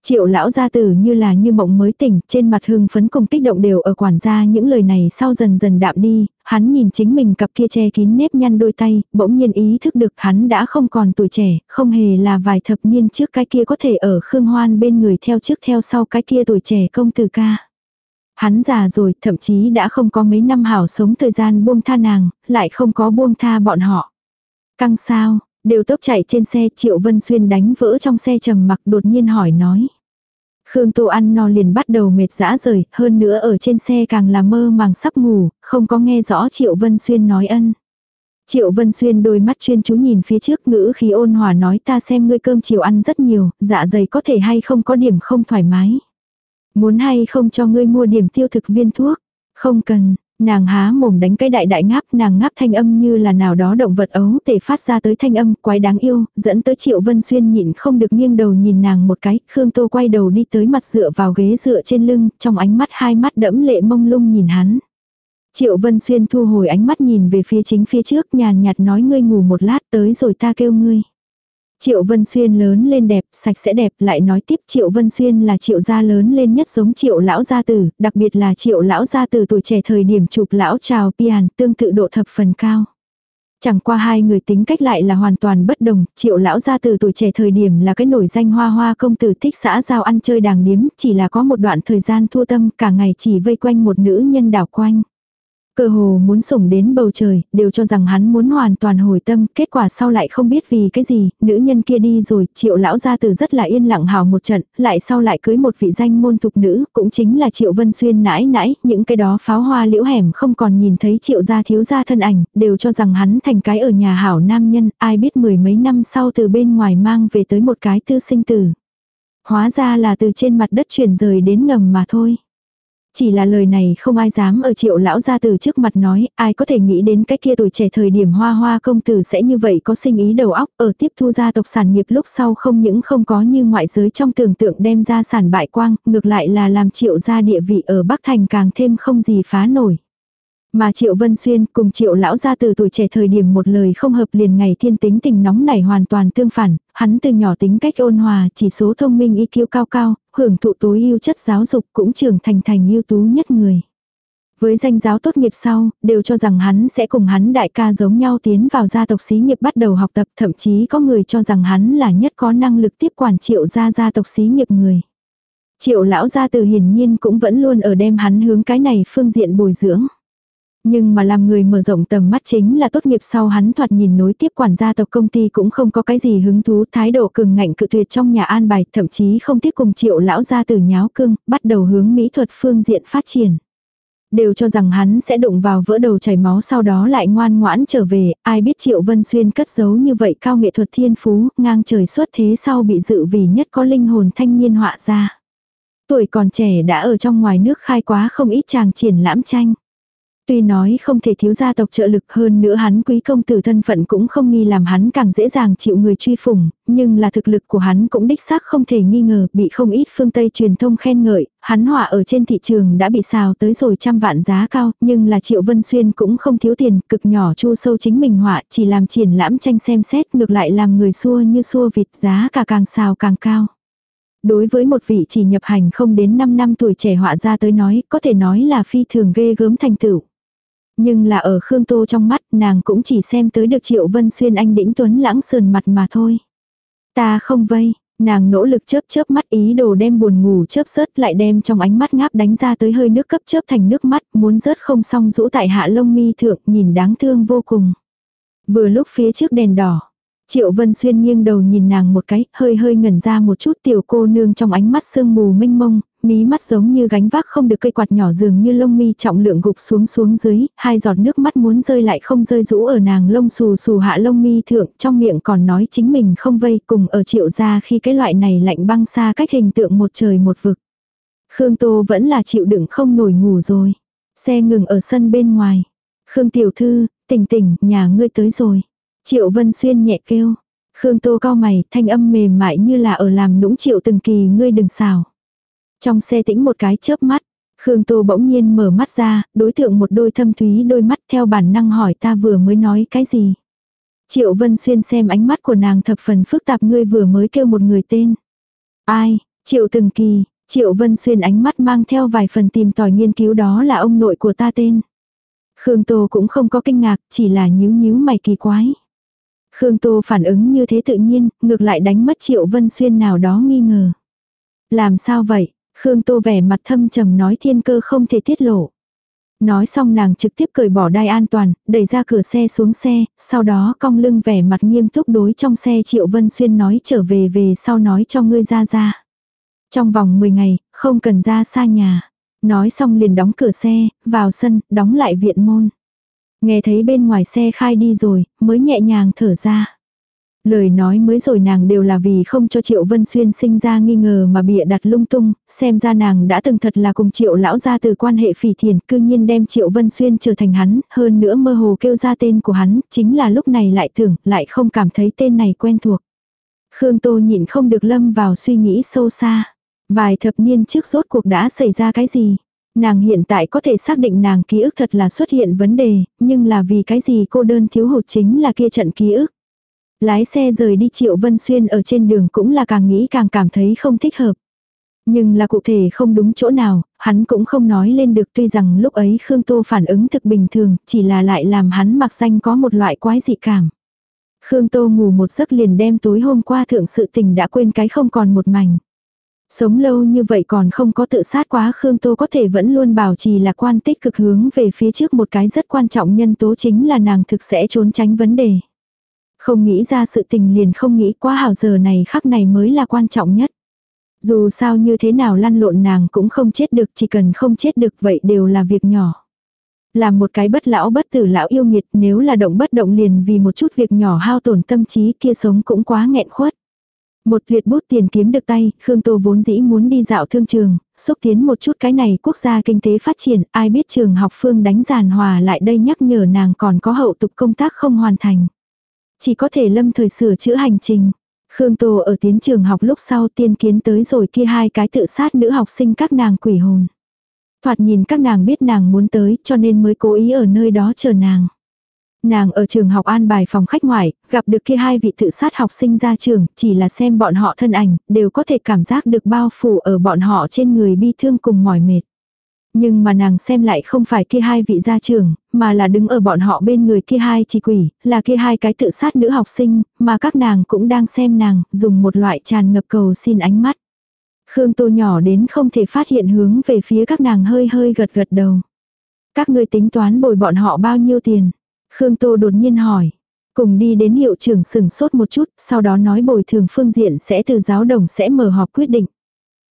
Triệu lão gia tử như là như mộng mới tỉnh, trên mặt hưng phấn cùng kích động đều ở quản gia những lời này sau dần dần đạm đi, hắn nhìn chính mình cặp kia che kín nếp nhăn đôi tay, bỗng nhiên ý thức được hắn đã không còn tuổi trẻ, không hề là vài thập niên trước cái kia có thể ở khương hoan bên người theo trước theo sau cái kia tuổi trẻ công tử ca. Hắn già rồi, thậm chí đã không có mấy năm hảo sống thời gian buông tha nàng, lại không có buông tha bọn họ. Căng sao, đều tốc chạy trên xe Triệu Vân Xuyên đánh vỡ trong xe trầm mặc đột nhiên hỏi nói. Khương Tô ăn no liền bắt đầu mệt dã rời, hơn nữa ở trên xe càng là mơ màng sắp ngủ, không có nghe rõ Triệu Vân Xuyên nói ân. Triệu Vân Xuyên đôi mắt chuyên chú nhìn phía trước ngữ khí ôn hòa nói ta xem ngươi cơm chiều ăn rất nhiều, dạ dày có thể hay không có điểm không thoải mái. Muốn hay không cho ngươi mua điểm tiêu thực viên thuốc? Không cần, nàng há mồm đánh cái đại đại ngáp, nàng ngáp thanh âm như là nào đó động vật ấu tể phát ra tới thanh âm quái đáng yêu, dẫn tới Triệu Vân Xuyên nhịn không được nghiêng đầu nhìn nàng một cái, Khương Tô quay đầu đi tới mặt dựa vào ghế dựa trên lưng, trong ánh mắt hai mắt đẫm lệ mông lung nhìn hắn. Triệu Vân Xuyên thu hồi ánh mắt nhìn về phía chính phía trước nhàn nhạt nói ngươi ngủ một lát tới rồi ta kêu ngươi. Triệu Vân Xuyên lớn lên đẹp, sạch sẽ đẹp, lại nói tiếp Triệu Vân Xuyên là triệu gia lớn lên nhất giống triệu lão gia tử, đặc biệt là triệu lão gia tử tuổi trẻ thời điểm chụp lão trào pian, tương tự độ thập phần cao. Chẳng qua hai người tính cách lại là hoàn toàn bất đồng, triệu lão gia tử tuổi trẻ thời điểm là cái nổi danh hoa hoa công tử thích xã giao ăn chơi đàng điếm, chỉ là có một đoạn thời gian thua tâm cả ngày chỉ vây quanh một nữ nhân đảo quanh. Cơ hồ muốn sủng đến bầu trời, đều cho rằng hắn muốn hoàn toàn hồi tâm, kết quả sau lại không biết vì cái gì, nữ nhân kia đi rồi, triệu lão gia tử rất là yên lặng hào một trận, lại sau lại cưới một vị danh môn thục nữ, cũng chính là triệu vân xuyên nãi nãi, những cái đó pháo hoa liễu hẻm không còn nhìn thấy triệu gia thiếu gia thân ảnh, đều cho rằng hắn thành cái ở nhà hảo nam nhân, ai biết mười mấy năm sau từ bên ngoài mang về tới một cái tư sinh tử. Hóa ra là từ trên mặt đất chuyển rời đến ngầm mà thôi. Chỉ là lời này không ai dám ở triệu lão gia từ trước mặt nói, ai có thể nghĩ đến cái kia tuổi trẻ thời điểm hoa hoa công tử sẽ như vậy có sinh ý đầu óc ở tiếp thu gia tộc sản nghiệp lúc sau không những không có như ngoại giới trong tưởng tượng đem ra sản bại quang, ngược lại là làm triệu gia địa vị ở Bắc Thành càng thêm không gì phá nổi. Mà Triệu Vân Xuyên cùng Triệu Lão gia từ tuổi trẻ thời điểm một lời không hợp liền ngày thiên tính tình nóng nảy hoàn toàn tương phản, hắn từ nhỏ tính cách ôn hòa, chỉ số thông minh IQ cao cao, hưởng thụ tối ưu chất giáo dục cũng trưởng thành thành ưu tú nhất người. Với danh giáo tốt nghiệp sau, đều cho rằng hắn sẽ cùng hắn đại ca giống nhau tiến vào gia tộc xí nghiệp bắt đầu học tập, thậm chí có người cho rằng hắn là nhất có năng lực tiếp quản triệu gia gia tộc xí nghiệp người. Triệu lão gia từ hiển nhiên cũng vẫn luôn ở đem hắn hướng cái này phương diện bồi dưỡng. Nhưng mà làm người mở rộng tầm mắt chính là tốt nghiệp sau hắn thoạt nhìn nối tiếp quản gia tộc công ty cũng không có cái gì hứng thú thái độ cường ngạnh cự tuyệt trong nhà an bài thậm chí không tiếp cùng triệu lão gia từ nháo cương, bắt đầu hướng mỹ thuật phương diện phát triển. Đều cho rằng hắn sẽ đụng vào vỡ đầu chảy máu sau đó lại ngoan ngoãn trở về, ai biết triệu vân xuyên cất giấu như vậy cao nghệ thuật thiên phú, ngang trời xuất thế sau bị dự vì nhất có linh hồn thanh niên họa ra. Tuổi còn trẻ đã ở trong ngoài nước khai quá không ít chàng triển lãm tranh. Tuy nói không thể thiếu gia tộc trợ lực hơn nữa hắn quý công tử thân phận cũng không nghi làm hắn càng dễ dàng chịu người truy phủng, nhưng là thực lực của hắn cũng đích xác không thể nghi ngờ bị không ít phương Tây truyền thông khen ngợi, hắn họa ở trên thị trường đã bị xào tới rồi trăm vạn giá cao, nhưng là Triệu Vân Xuyên cũng không thiếu tiền, cực nhỏ chu sâu chính mình họa chỉ làm triển lãm tranh xem xét ngược lại làm người xua như xua vịt giá cả càng xào càng cao. Đối với một vị chỉ nhập hành không đến 5 năm tuổi trẻ họa ra tới nói, có thể nói là phi thường ghê gớm thành tựu. Nhưng là ở Khương Tô trong mắt, nàng cũng chỉ xem tới được Triệu Vân Xuyên anh đĩnh tuấn lãng sườn mặt mà thôi. Ta không vây, nàng nỗ lực chớp chớp mắt ý đồ đem buồn ngủ chớp rớt lại đem trong ánh mắt ngáp đánh ra tới hơi nước cấp chớp thành nước mắt, muốn rớt không xong rũ tại hạ lông mi thượng, nhìn đáng thương vô cùng. Vừa lúc phía trước đèn đỏ, Triệu Vân Xuyên nghiêng đầu nhìn nàng một cái, hơi hơi ngẩn ra một chút tiểu cô nương trong ánh mắt sương mù mênh mông, mí mắt giống như gánh vác không được cây quạt nhỏ dường như lông mi trọng lượng gục xuống xuống dưới, hai giọt nước mắt muốn rơi lại không rơi rũ ở nàng lông xù xù hạ lông mi thượng, trong miệng còn nói chính mình không vây cùng ở triệu gia khi cái loại này lạnh băng xa cách hình tượng một trời một vực. Khương Tô vẫn là chịu đựng không nổi ngủ rồi. Xe ngừng ở sân bên ngoài. Khương Tiểu Thư, tỉnh tỉnh, nhà ngươi tới rồi. Triệu Vân Xuyên nhẹ kêu. Khương Tô cao mày, thanh âm mềm mại như là ở làm nũng triệu từng kỳ ngươi đừng xào. Trong xe tĩnh một cái chớp mắt, Khương Tô bỗng nhiên mở mắt ra, đối tượng một đôi thâm thúy đôi mắt theo bản năng hỏi ta vừa mới nói cái gì. Triệu Vân Xuyên xem ánh mắt của nàng thập phần phức tạp ngươi vừa mới kêu một người tên. Ai, Triệu Từng Kỳ, Triệu Vân Xuyên ánh mắt mang theo vài phần tìm tòi nghiên cứu đó là ông nội của ta tên. Khương Tô cũng không có kinh ngạc, chỉ là nhíu nhíu mày kỳ quái. Khương Tô phản ứng như thế tự nhiên, ngược lại đánh mất Triệu Vân Xuyên nào đó nghi ngờ. Làm sao vậy? Khương Tô vẻ mặt thâm trầm nói thiên cơ không thể tiết lộ. Nói xong nàng trực tiếp cởi bỏ đai an toàn, đẩy ra cửa xe xuống xe, sau đó cong lưng vẻ mặt nghiêm túc đối trong xe Triệu Vân Xuyên nói trở về về sau nói cho ngươi ra ra. Trong vòng 10 ngày, không cần ra xa nhà. Nói xong liền đóng cửa xe, vào sân, đóng lại viện môn. Nghe thấy bên ngoài xe khai đi rồi, mới nhẹ nhàng thở ra. Lời nói mới rồi nàng đều là vì không cho Triệu Vân Xuyên sinh ra nghi ngờ mà bịa đặt lung tung, xem ra nàng đã từng thật là cùng Triệu lão gia từ quan hệ phỉ thiền, cư nhiên đem Triệu Vân Xuyên trở thành hắn, hơn nữa mơ hồ kêu ra tên của hắn, chính là lúc này lại tưởng, lại không cảm thấy tên này quen thuộc. Khương Tô nhịn không được lâm vào suy nghĩ sâu xa. Vài thập niên trước rốt cuộc đã xảy ra cái gì? Nàng hiện tại có thể xác định nàng ký ức thật là xuất hiện vấn đề, nhưng là vì cái gì cô đơn thiếu hụt chính là kia trận ký ức. Lái xe rời đi Triệu Vân Xuyên ở trên đường cũng là càng nghĩ càng cảm thấy không thích hợp. Nhưng là cụ thể không đúng chỗ nào, hắn cũng không nói lên được tuy rằng lúc ấy Khương Tô phản ứng thực bình thường, chỉ là lại làm hắn mặc danh có một loại quái dị cảm. Khương Tô ngủ một giấc liền đem tối hôm qua thượng sự tình đã quên cái không còn một mảnh. Sống lâu như vậy còn không có tự sát quá Khương Tô có thể vẫn luôn bảo trì là quan tích cực hướng về phía trước một cái rất quan trọng nhân tố chính là nàng thực sẽ trốn tránh vấn đề. Không nghĩ ra sự tình liền không nghĩ quá hảo giờ này khắc này mới là quan trọng nhất. Dù sao như thế nào lăn lộn nàng cũng không chết được chỉ cần không chết được vậy đều là việc nhỏ. Làm một cái bất lão bất tử lão yêu nghiệt nếu là động bất động liền vì một chút việc nhỏ hao tổn tâm trí kia sống cũng quá nghẹn khuất. Một tuyệt bút tiền kiếm được tay, Khương Tô vốn dĩ muốn đi dạo thương trường, xúc tiến một chút cái này quốc gia kinh tế phát triển, ai biết trường học phương đánh giàn hòa lại đây nhắc nhở nàng còn có hậu tục công tác không hoàn thành. Chỉ có thể lâm thời sửa chữa hành trình. Khương Tô ở tiến trường học lúc sau tiên kiến tới rồi kia hai cái tự sát nữ học sinh các nàng quỷ hồn. Thoạt nhìn các nàng biết nàng muốn tới cho nên mới cố ý ở nơi đó chờ nàng. Nàng ở trường học an bài phòng khách ngoại, gặp được kia hai vị tự sát học sinh ra trường, chỉ là xem bọn họ thân ảnh, đều có thể cảm giác được bao phủ ở bọn họ trên người bi thương cùng mỏi mệt. Nhưng mà nàng xem lại không phải kia hai vị gia trưởng, mà là đứng ở bọn họ bên người kia hai chỉ quỷ, là kia hai cái tự sát nữ học sinh, mà các nàng cũng đang xem nàng, dùng một loại tràn ngập cầu xin ánh mắt. Khương Tô nhỏ đến không thể phát hiện hướng về phía các nàng hơi hơi gật gật đầu. Các ngươi tính toán bồi bọn họ bao nhiêu tiền? Khương Tô đột nhiên hỏi. Cùng đi đến hiệu trưởng sừng sốt một chút, sau đó nói bồi thường phương diện sẽ từ giáo đồng sẽ mở họp quyết định.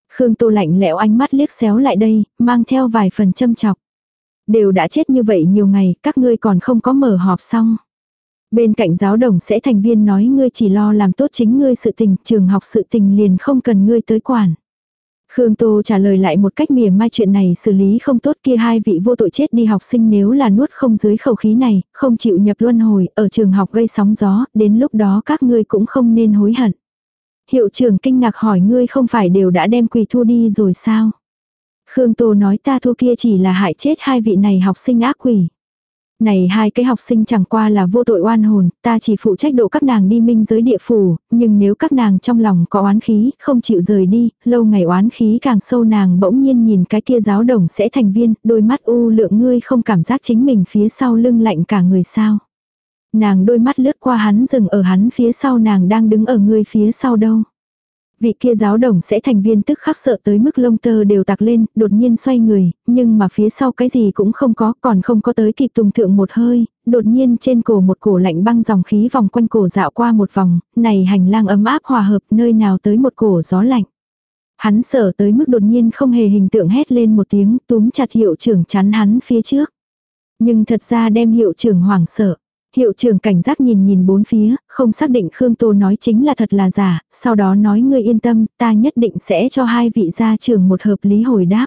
Khương Tô lạnh lẽo ánh mắt liếc xéo lại đây, mang theo vài phần châm chọc. Đều đã chết như vậy nhiều ngày, các ngươi còn không có mở họp xong. Bên cạnh giáo đồng sẽ thành viên nói ngươi chỉ lo làm tốt chính ngươi sự tình, trường học sự tình liền không cần ngươi tới quản. Khương Tô trả lời lại một cách mỉa mai chuyện này xử lý không tốt kia hai vị vô tội chết đi học sinh nếu là nuốt không dưới khẩu khí này, không chịu nhập luân hồi, ở trường học gây sóng gió, đến lúc đó các ngươi cũng không nên hối hận. Hiệu trưởng kinh ngạc hỏi ngươi không phải đều đã đem quỳ thu đi rồi sao? Khương Tô nói ta thu kia chỉ là hại chết hai vị này học sinh ác quỷ. Này hai cái học sinh chẳng qua là vô tội oan hồn, ta chỉ phụ trách độ các nàng đi minh giới địa phủ, nhưng nếu các nàng trong lòng có oán khí, không chịu rời đi, lâu ngày oán khí càng sâu nàng bỗng nhiên nhìn cái kia giáo đồng sẽ thành viên, đôi mắt u lượng ngươi không cảm giác chính mình phía sau lưng lạnh cả người sao. Nàng đôi mắt lướt qua hắn dừng ở hắn phía sau nàng đang đứng ở ngươi phía sau đâu. Vị kia giáo đồng sẽ thành viên tức khắc sợ tới mức lông tơ đều tạc lên, đột nhiên xoay người, nhưng mà phía sau cái gì cũng không có, còn không có tới kịp tùng thượng một hơi, đột nhiên trên cổ một cổ lạnh băng dòng khí vòng quanh cổ dạo qua một vòng, này hành lang ấm áp hòa hợp nơi nào tới một cổ gió lạnh. Hắn sợ tới mức đột nhiên không hề hình tượng hét lên một tiếng túm chặt hiệu trưởng chắn hắn phía trước. Nhưng thật ra đem hiệu trưởng hoảng sợ. Hiệu trưởng cảnh giác nhìn nhìn bốn phía, không xác định Khương Tô nói chính là thật là giả, sau đó nói ngươi yên tâm, ta nhất định sẽ cho hai vị gia trưởng một hợp lý hồi đáp.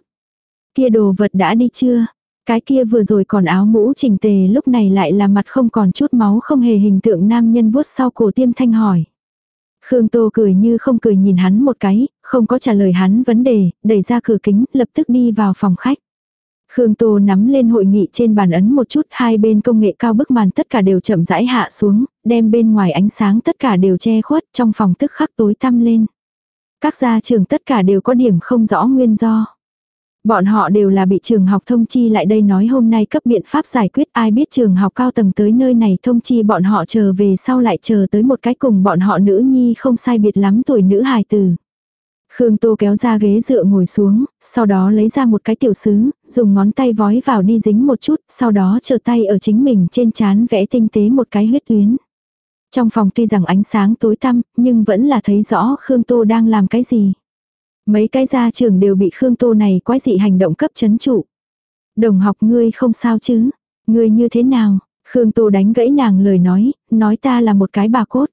Kia đồ vật đã đi chưa? Cái kia vừa rồi còn áo mũ chỉnh tề lúc này lại là mặt không còn chút máu không hề hình tượng nam nhân vuốt sau cổ tiêm thanh hỏi. Khương Tô cười như không cười nhìn hắn một cái, không có trả lời hắn vấn đề, đẩy ra cửa kính, lập tức đi vào phòng khách. Khương Tô nắm lên hội nghị trên bàn ấn một chút, hai bên công nghệ cao bức màn tất cả đều chậm rãi hạ xuống, đem bên ngoài ánh sáng tất cả đều che khuất, trong phòng tức khắc tối tăm lên. Các gia trường tất cả đều có điểm không rõ nguyên do. Bọn họ đều là bị trường học thông chi lại đây nói hôm nay cấp biện pháp giải quyết ai biết trường học cao tầng tới nơi này thông chi bọn họ chờ về sau lại chờ tới một cái cùng bọn họ nữ nhi không sai biệt lắm tuổi nữ hài tử. Khương Tô kéo ra ghế dựa ngồi xuống, sau đó lấy ra một cái tiểu sứ, dùng ngón tay vói vào đi dính một chút, sau đó chờ tay ở chính mình trên chán vẽ tinh tế một cái huyết tuyến. Trong phòng tuy rằng ánh sáng tối tăm, nhưng vẫn là thấy rõ Khương Tô đang làm cái gì. Mấy cái gia trưởng đều bị Khương Tô này quái dị hành động cấp chấn trụ. Đồng học ngươi không sao chứ? Ngươi như thế nào? Khương Tô đánh gãy nàng lời nói, nói ta là một cái bà cốt.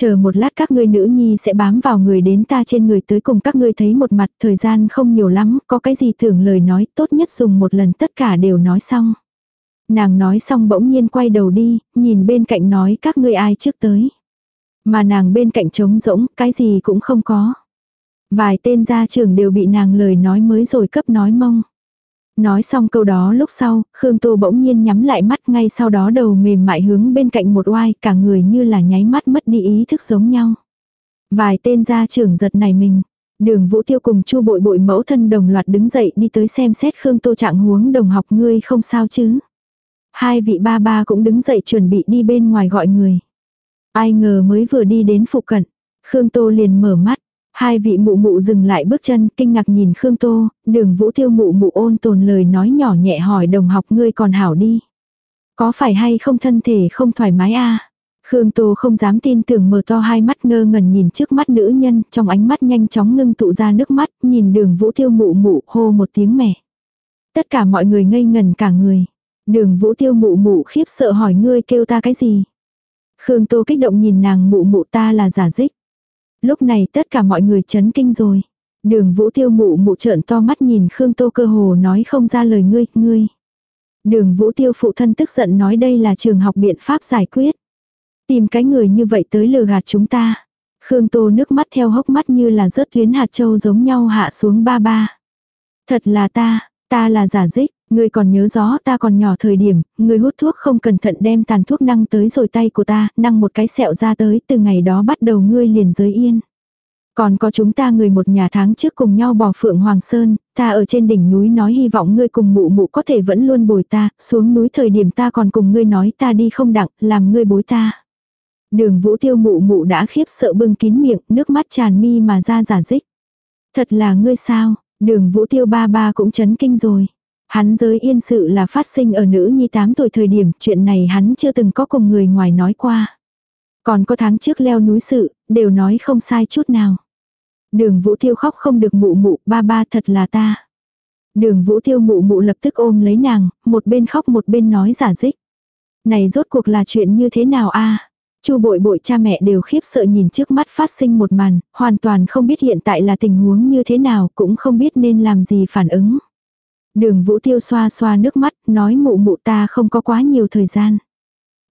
Chờ một lát các ngươi nữ nhi sẽ bám vào người đến ta trên người tới cùng các ngươi thấy một mặt thời gian không nhiều lắm, có cái gì tưởng lời nói tốt nhất dùng một lần tất cả đều nói xong. Nàng nói xong bỗng nhiên quay đầu đi, nhìn bên cạnh nói các ngươi ai trước tới. Mà nàng bên cạnh trống rỗng, cái gì cũng không có. Vài tên gia trưởng đều bị nàng lời nói mới rồi cấp nói mông. Nói xong câu đó lúc sau, Khương Tô bỗng nhiên nhắm lại mắt ngay sau đó đầu mềm mại hướng bên cạnh một oai, cả người như là nháy mắt mất đi ý thức giống nhau. Vài tên gia trưởng giật này mình. Đường Vũ Tiêu cùng Chu Bội Bội mẫu thân đồng loạt đứng dậy đi tới xem xét Khương Tô trạng huống đồng học ngươi không sao chứ. Hai vị ba ba cũng đứng dậy chuẩn bị đi bên ngoài gọi người. Ai ngờ mới vừa đi đến phụ cận. Khương Tô liền mở mắt, Hai vị mụ mụ dừng lại bước chân, kinh ngạc nhìn Khương Tô, đường vũ tiêu mụ mụ ôn tồn lời nói nhỏ nhẹ hỏi đồng học ngươi còn hảo đi. Có phải hay không thân thể không thoải mái a Khương Tô không dám tin tưởng mở to hai mắt ngơ ngẩn nhìn trước mắt nữ nhân, trong ánh mắt nhanh chóng ngưng tụ ra nước mắt, nhìn đường vũ tiêu mụ mụ hô một tiếng mẹ. Tất cả mọi người ngây ngần cả người. Đường vũ tiêu mụ mụ khiếp sợ hỏi ngươi kêu ta cái gì. Khương Tô kích động nhìn nàng mụ mụ ta là giả dích. Lúc này tất cả mọi người chấn kinh rồi. Đường vũ tiêu mụ mụ trợn to mắt nhìn Khương Tô cơ hồ nói không ra lời ngươi, ngươi. Đường vũ tiêu phụ thân tức giận nói đây là trường học biện pháp giải quyết. Tìm cái người như vậy tới lừa gạt chúng ta. Khương Tô nước mắt theo hốc mắt như là rớt tuyến hạt châu giống nhau hạ xuống ba ba. Thật là ta, ta là giả dích, Ngươi còn nhớ rõ ta còn nhỏ thời điểm, ngươi hút thuốc không cẩn thận đem tàn thuốc năng tới rồi tay của ta, năng một cái sẹo ra tới, từ ngày đó bắt đầu ngươi liền giới yên. Còn có chúng ta người một nhà tháng trước cùng nhau bỏ phượng Hoàng Sơn, ta ở trên đỉnh núi nói hy vọng ngươi cùng mụ mụ có thể vẫn luôn bồi ta, xuống núi thời điểm ta còn cùng ngươi nói ta đi không đặng, làm ngươi bối ta. Đường vũ tiêu mụ mụ đã khiếp sợ bưng kín miệng, nước mắt tràn mi mà ra giả dích. Thật là ngươi sao, đường vũ tiêu ba ba cũng chấn kinh rồi. Hắn giới yên sự là phát sinh ở nữ nhi 8 tuổi thời điểm, chuyện này hắn chưa từng có cùng người ngoài nói qua. Còn có tháng trước leo núi sự, đều nói không sai chút nào. Đường vũ tiêu khóc không được mụ mụ, ba ba thật là ta. Đường vũ tiêu mụ mụ lập tức ôm lấy nàng, một bên khóc một bên nói giả dích. Này rốt cuộc là chuyện như thế nào a Chu bội bội cha mẹ đều khiếp sợ nhìn trước mắt phát sinh một màn, hoàn toàn không biết hiện tại là tình huống như thế nào, cũng không biết nên làm gì phản ứng. Đường vũ tiêu xoa xoa nước mắt, nói mụ mụ ta không có quá nhiều thời gian.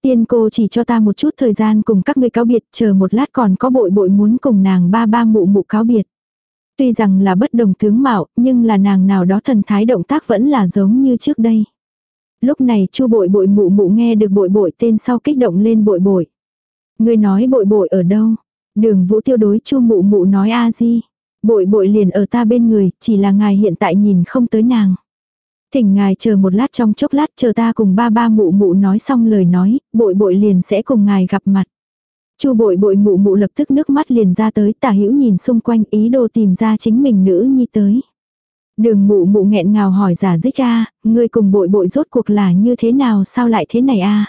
Tiên cô chỉ cho ta một chút thời gian cùng các ngươi cáo biệt, chờ một lát còn có bội bội muốn cùng nàng ba ba mụ mụ cáo biệt. Tuy rằng là bất đồng tướng mạo, nhưng là nàng nào đó thần thái động tác vẫn là giống như trước đây. Lúc này chu bội bội mụ mụ nghe được bội bội tên sau kích động lên bội bội. Người nói bội bội ở đâu? Đường vũ tiêu đối chu mụ mụ nói a di. Bội bội liền ở ta bên người, chỉ là ngài hiện tại nhìn không tới nàng. Thỉnh ngài chờ một lát trong chốc lát chờ ta cùng ba ba mụ mụ nói xong lời nói, bội bội liền sẽ cùng ngài gặp mặt. Chu bội bội mụ mụ lập tức nước mắt liền ra tới tả hữu nhìn xung quanh ý đồ tìm ra chính mình nữ nhi tới. Đường mụ mụ nghẹn ngào hỏi giả dích a ngươi cùng bội bội rốt cuộc là như thế nào sao lại thế này a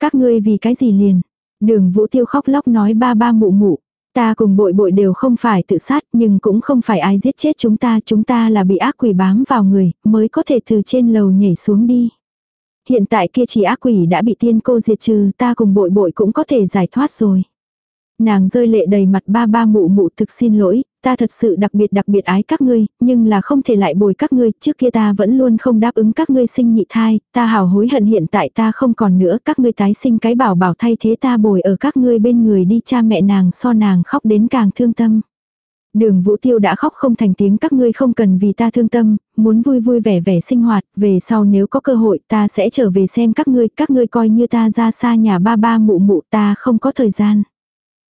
Các ngươi vì cái gì liền? Đường vũ tiêu khóc lóc nói ba ba mụ mụ. Ta cùng bội bội đều không phải tự sát, nhưng cũng không phải ai giết chết chúng ta. Chúng ta là bị ác quỷ bám vào người, mới có thể từ trên lầu nhảy xuống đi. Hiện tại kia chỉ ác quỷ đã bị tiên cô diệt trừ, ta cùng bội bội cũng có thể giải thoát rồi. Nàng rơi lệ đầy mặt ba ba mụ mụ thực xin lỗi, ta thật sự đặc biệt đặc biệt ái các ngươi, nhưng là không thể lại bồi các ngươi, trước kia ta vẫn luôn không đáp ứng các ngươi sinh nhị thai, ta hào hối hận hiện tại ta không còn nữa, các ngươi tái sinh cái bảo bảo thay thế ta bồi ở các ngươi bên người đi cha mẹ nàng so nàng khóc đến càng thương tâm. Đường Vũ Tiêu đã khóc không thành tiếng các ngươi không cần vì ta thương tâm, muốn vui vui vẻ vẻ sinh hoạt, về sau nếu có cơ hội ta sẽ trở về xem các ngươi, các ngươi coi như ta ra xa nhà ba ba mụ mụ ta không có thời gian.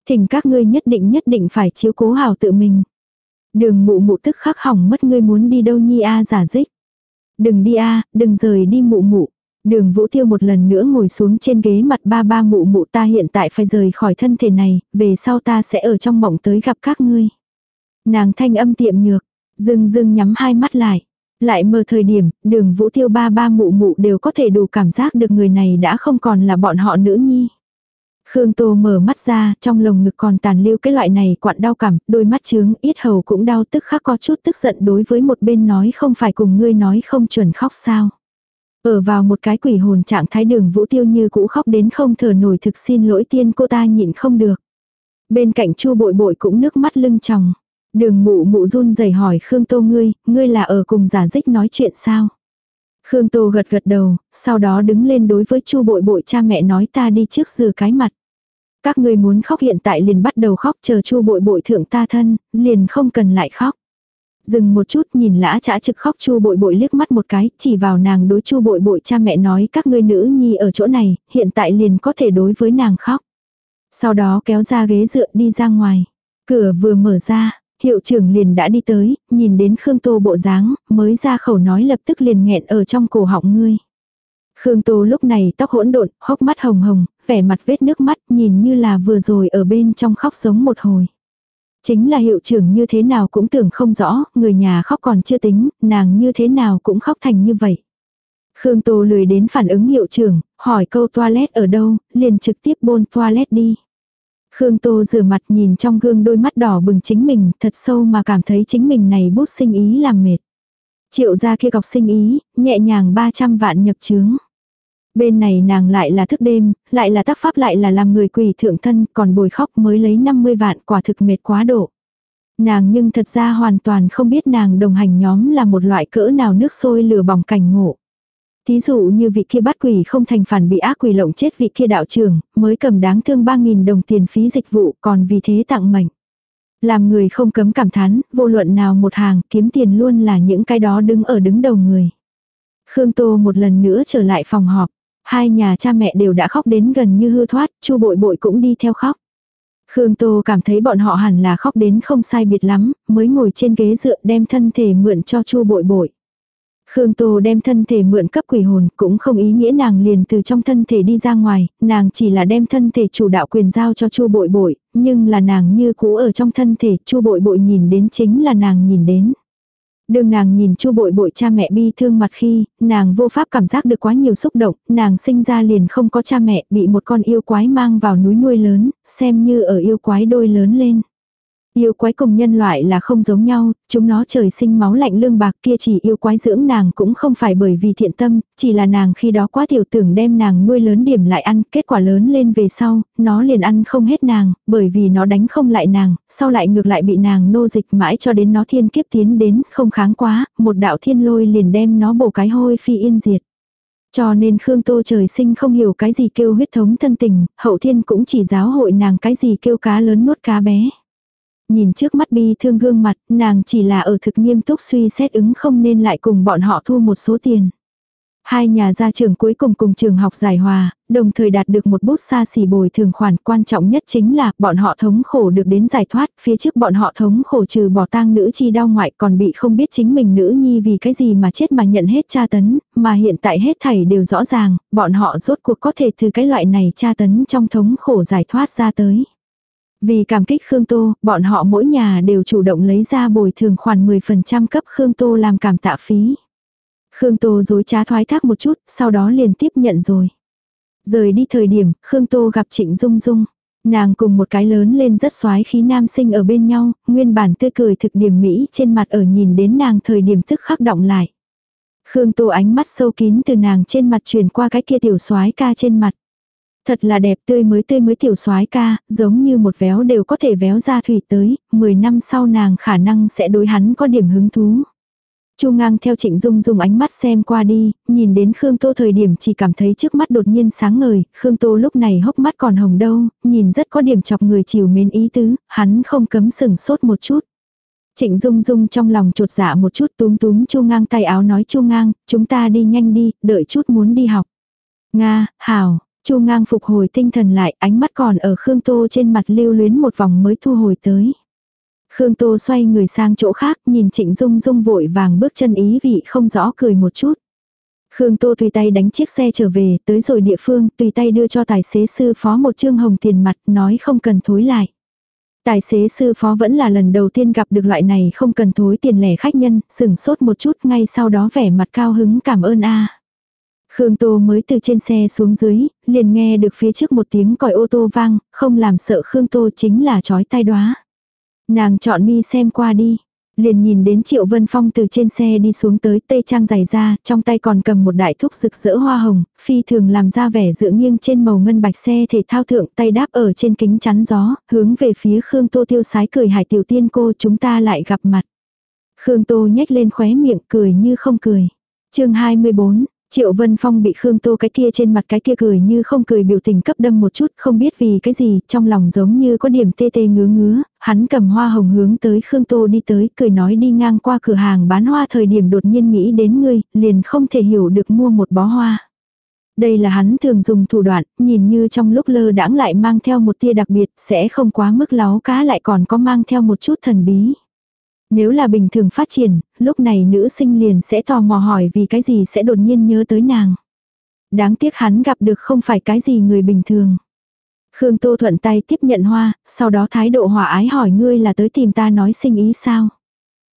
Thỉnh các ngươi nhất định nhất định phải chiếu cố hảo tự mình. Đường mụ mụ tức khắc hỏng mất ngươi muốn đi đâu nhi a giả dích. Đừng đi a đừng rời đi mụ mụ. Đường vũ tiêu một lần nữa ngồi xuống trên ghế mặt ba ba mụ mụ ta hiện tại phải rời khỏi thân thể này, về sau ta sẽ ở trong mộng tới gặp các ngươi. Nàng thanh âm tiệm nhược, dưng dưng nhắm hai mắt lại. Lại mơ thời điểm, đường vũ tiêu ba ba mụ mụ đều có thể đủ cảm giác được người này đã không còn là bọn họ nữ nhi. Khương Tô mở mắt ra, trong lồng ngực còn tàn lưu cái loại này quặn đau cảm, đôi mắt trướng, ít hầu cũng đau tức khắc có chút tức giận đối với một bên nói không phải cùng ngươi nói không chuẩn khóc sao. Ở vào một cái quỷ hồn trạng thái đường vũ tiêu như cũ khóc đến không thở nổi thực xin lỗi tiên cô ta nhịn không được. Bên cạnh chu bội bội cũng nước mắt lưng tròng. Đường mụ mụ run rẩy hỏi Khương Tô ngươi, ngươi là ở cùng giả dích nói chuyện sao? Khương Tô gật gật đầu, sau đó đứng lên đối với chu bội bội cha mẹ nói ta đi trước rửa cái mặt. Các ngươi muốn khóc hiện tại liền bắt đầu khóc chờ chu bội bội thượng ta thân, liền không cần lại khóc. Dừng một chút nhìn lã chả trực khóc chu bội bội liếc mắt một cái, chỉ vào nàng đối chu bội bội cha mẹ nói các ngươi nữ nhi ở chỗ này, hiện tại liền có thể đối với nàng khóc. Sau đó kéo ra ghế dựa đi ra ngoài. Cửa vừa mở ra, hiệu trưởng liền đã đi tới, nhìn đến Khương Tô bộ dáng, mới ra khẩu nói lập tức liền nghẹn ở trong cổ họng ngươi. Khương Tô lúc này tóc hỗn độn, hốc mắt hồng hồng, vẻ mặt vết nước mắt nhìn như là vừa rồi ở bên trong khóc sống một hồi. Chính là hiệu trưởng như thế nào cũng tưởng không rõ, người nhà khóc còn chưa tính, nàng như thế nào cũng khóc thành như vậy. Khương Tô lười đến phản ứng hiệu trưởng, hỏi câu toilet ở đâu, liền trực tiếp bôn toilet đi. Khương Tô rửa mặt nhìn trong gương đôi mắt đỏ bừng chính mình, thật sâu mà cảm thấy chính mình này bút sinh ý làm mệt. Triệu ra kia cọc sinh ý, nhẹ nhàng 300 vạn nhập chướng. Bên này nàng lại là thức đêm, lại là tác pháp lại là làm người quỷ thượng thân, còn bồi khóc mới lấy 50 vạn quả thực mệt quá độ. Nàng nhưng thật ra hoàn toàn không biết nàng đồng hành nhóm là một loại cỡ nào nước sôi lửa bỏng cảnh ngộ. Thí dụ như vị kia bắt quỷ không thành phản bị ác quỷ lộng chết vị kia đạo trưởng, mới cầm đáng thương 3.000 đồng tiền phí dịch vụ còn vì thế tặng mệnh. Làm người không cấm cảm thán, vô luận nào một hàng kiếm tiền luôn là những cái đó đứng ở đứng đầu người. Khương Tô một lần nữa trở lại phòng họp. Hai nhà cha mẹ đều đã khóc đến gần như hư thoát, chu bội bội cũng đi theo khóc. Khương Tô cảm thấy bọn họ hẳn là khóc đến không sai biệt lắm, mới ngồi trên ghế dựa đem thân thể mượn cho chu bội bội. Khương Tô đem thân thể mượn cấp quỷ hồn cũng không ý nghĩa nàng liền từ trong thân thể đi ra ngoài, nàng chỉ là đem thân thể chủ đạo quyền giao cho chu bội bội, nhưng là nàng như cũ ở trong thân thể chu bội bội nhìn đến chính là nàng nhìn đến. Đường nàng nhìn chu bội bội cha mẹ bi thương mặt khi, nàng vô pháp cảm giác được quá nhiều xúc động, nàng sinh ra liền không có cha mẹ, bị một con yêu quái mang vào núi nuôi lớn, xem như ở yêu quái đôi lớn lên. Yêu quái cùng nhân loại là không giống nhau, chúng nó trời sinh máu lạnh lương bạc kia chỉ yêu quái dưỡng nàng cũng không phải bởi vì thiện tâm, chỉ là nàng khi đó quá tiểu tưởng đem nàng nuôi lớn điểm lại ăn, kết quả lớn lên về sau, nó liền ăn không hết nàng, bởi vì nó đánh không lại nàng, sau lại ngược lại bị nàng nô dịch mãi cho đến nó thiên kiếp tiến đến, không kháng quá, một đạo thiên lôi liền đem nó bổ cái hôi phi yên diệt. Cho nên Khương Tô trời sinh không hiểu cái gì kêu huyết thống thân tình, hậu thiên cũng chỉ giáo hội nàng cái gì kêu cá lớn nuốt cá bé. Nhìn trước mắt bi thương gương mặt, nàng chỉ là ở thực nghiêm túc suy xét ứng không nên lại cùng bọn họ thu một số tiền. Hai nhà gia trưởng cuối cùng cùng trường học giải hòa, đồng thời đạt được một bút xa xỉ bồi thường khoản quan trọng nhất chính là bọn họ thống khổ được đến giải thoát, phía trước bọn họ thống khổ trừ bỏ tang nữ chi đau ngoại còn bị không biết chính mình nữ nhi vì cái gì mà chết mà nhận hết tra tấn, mà hiện tại hết thảy đều rõ ràng, bọn họ rốt cuộc có thể từ cái loại này tra tấn trong thống khổ giải thoát ra tới. Vì cảm kích Khương Tô, bọn họ mỗi nhà đều chủ động lấy ra bồi thường khoản 10% cấp Khương Tô làm cảm tạ phí. Khương Tô dối trá thoái thác một chút, sau đó liền tiếp nhận rồi. Rời đi thời điểm, Khương Tô gặp Trịnh Dung Dung. Nàng cùng một cái lớn lên rất xoái khí nam sinh ở bên nhau, nguyên bản tươi cười thực điểm mỹ trên mặt ở nhìn đến nàng thời điểm tức khắc động lại. Khương Tô ánh mắt sâu kín từ nàng trên mặt truyền qua cái kia tiểu soái ca trên mặt. Thật là đẹp tươi mới tươi mới tiểu soái ca, giống như một véo đều có thể véo ra thủy tới, 10 năm sau nàng khả năng sẽ đối hắn có điểm hứng thú. Chu ngang theo trịnh dung dùng ánh mắt xem qua đi, nhìn đến Khương Tô thời điểm chỉ cảm thấy trước mắt đột nhiên sáng ngời, Khương Tô lúc này hốc mắt còn hồng đâu, nhìn rất có điểm chọc người chiều mến ý tứ, hắn không cấm sừng sốt một chút. Trịnh Dung Dung trong lòng trột dạ một chút túm túm Chu Ngang tay áo nói Chu Ngang, chúng ta đi nhanh đi, đợi chút muốn đi học. Nga, hảo, Chu Ngang phục hồi tinh thần lại, ánh mắt còn ở Khương Tô trên mặt lưu luyến một vòng mới thu hồi tới. Khương Tô xoay người sang chỗ khác, nhìn Trịnh Dung Dung vội vàng bước chân ý vị không rõ cười một chút. Khương Tô tùy tay đánh chiếc xe trở về, tới rồi địa phương, tùy tay đưa cho tài xế sư phó một trương hồng tiền mặt, nói không cần thối lại. Tài xế sư phó vẫn là lần đầu tiên gặp được loại này không cần thối tiền lẻ khách nhân, sừng sốt một chút ngay sau đó vẻ mặt cao hứng cảm ơn a. Khương Tô mới từ trên xe xuống dưới, liền nghe được phía trước một tiếng còi ô tô vang, không làm sợ Khương Tô chính là chói tai đóa. Nàng chọn mi xem qua đi. Liền nhìn đến Triệu Vân Phong từ trên xe đi xuống tới tây trang giày ra, trong tay còn cầm một đại thúc rực rỡ hoa hồng, phi thường làm ra vẻ dựa nghiêng trên màu ngân bạch xe thể thao thượng tay đáp ở trên kính chắn gió, hướng về phía Khương Tô tiêu sái cười hải tiểu tiên cô chúng ta lại gặp mặt. Khương Tô nhếch lên khóe miệng cười như không cười. chương 24, Triệu Vân Phong bị Khương Tô cái kia trên mặt cái kia cười như không cười biểu tình cấp đâm một chút không biết vì cái gì trong lòng giống như có điểm tê tê ngứa ngứa, hắn cầm hoa hồng hướng tới Khương Tô đi tới cười nói đi ngang qua cửa hàng bán hoa thời điểm đột nhiên nghĩ đến ngươi, liền không thể hiểu được mua một bó hoa. Đây là hắn thường dùng thủ đoạn, nhìn như trong lúc lơ đãng lại mang theo một tia đặc biệt, sẽ không quá mức láo cá lại còn có mang theo một chút thần bí. Nếu là bình thường phát triển, lúc này nữ sinh liền sẽ tò mò hỏi vì cái gì sẽ đột nhiên nhớ tới nàng. Đáng tiếc hắn gặp được không phải cái gì người bình thường. Khương Tô thuận tay tiếp nhận hoa, sau đó thái độ hòa ái hỏi ngươi là tới tìm ta nói sinh ý sao.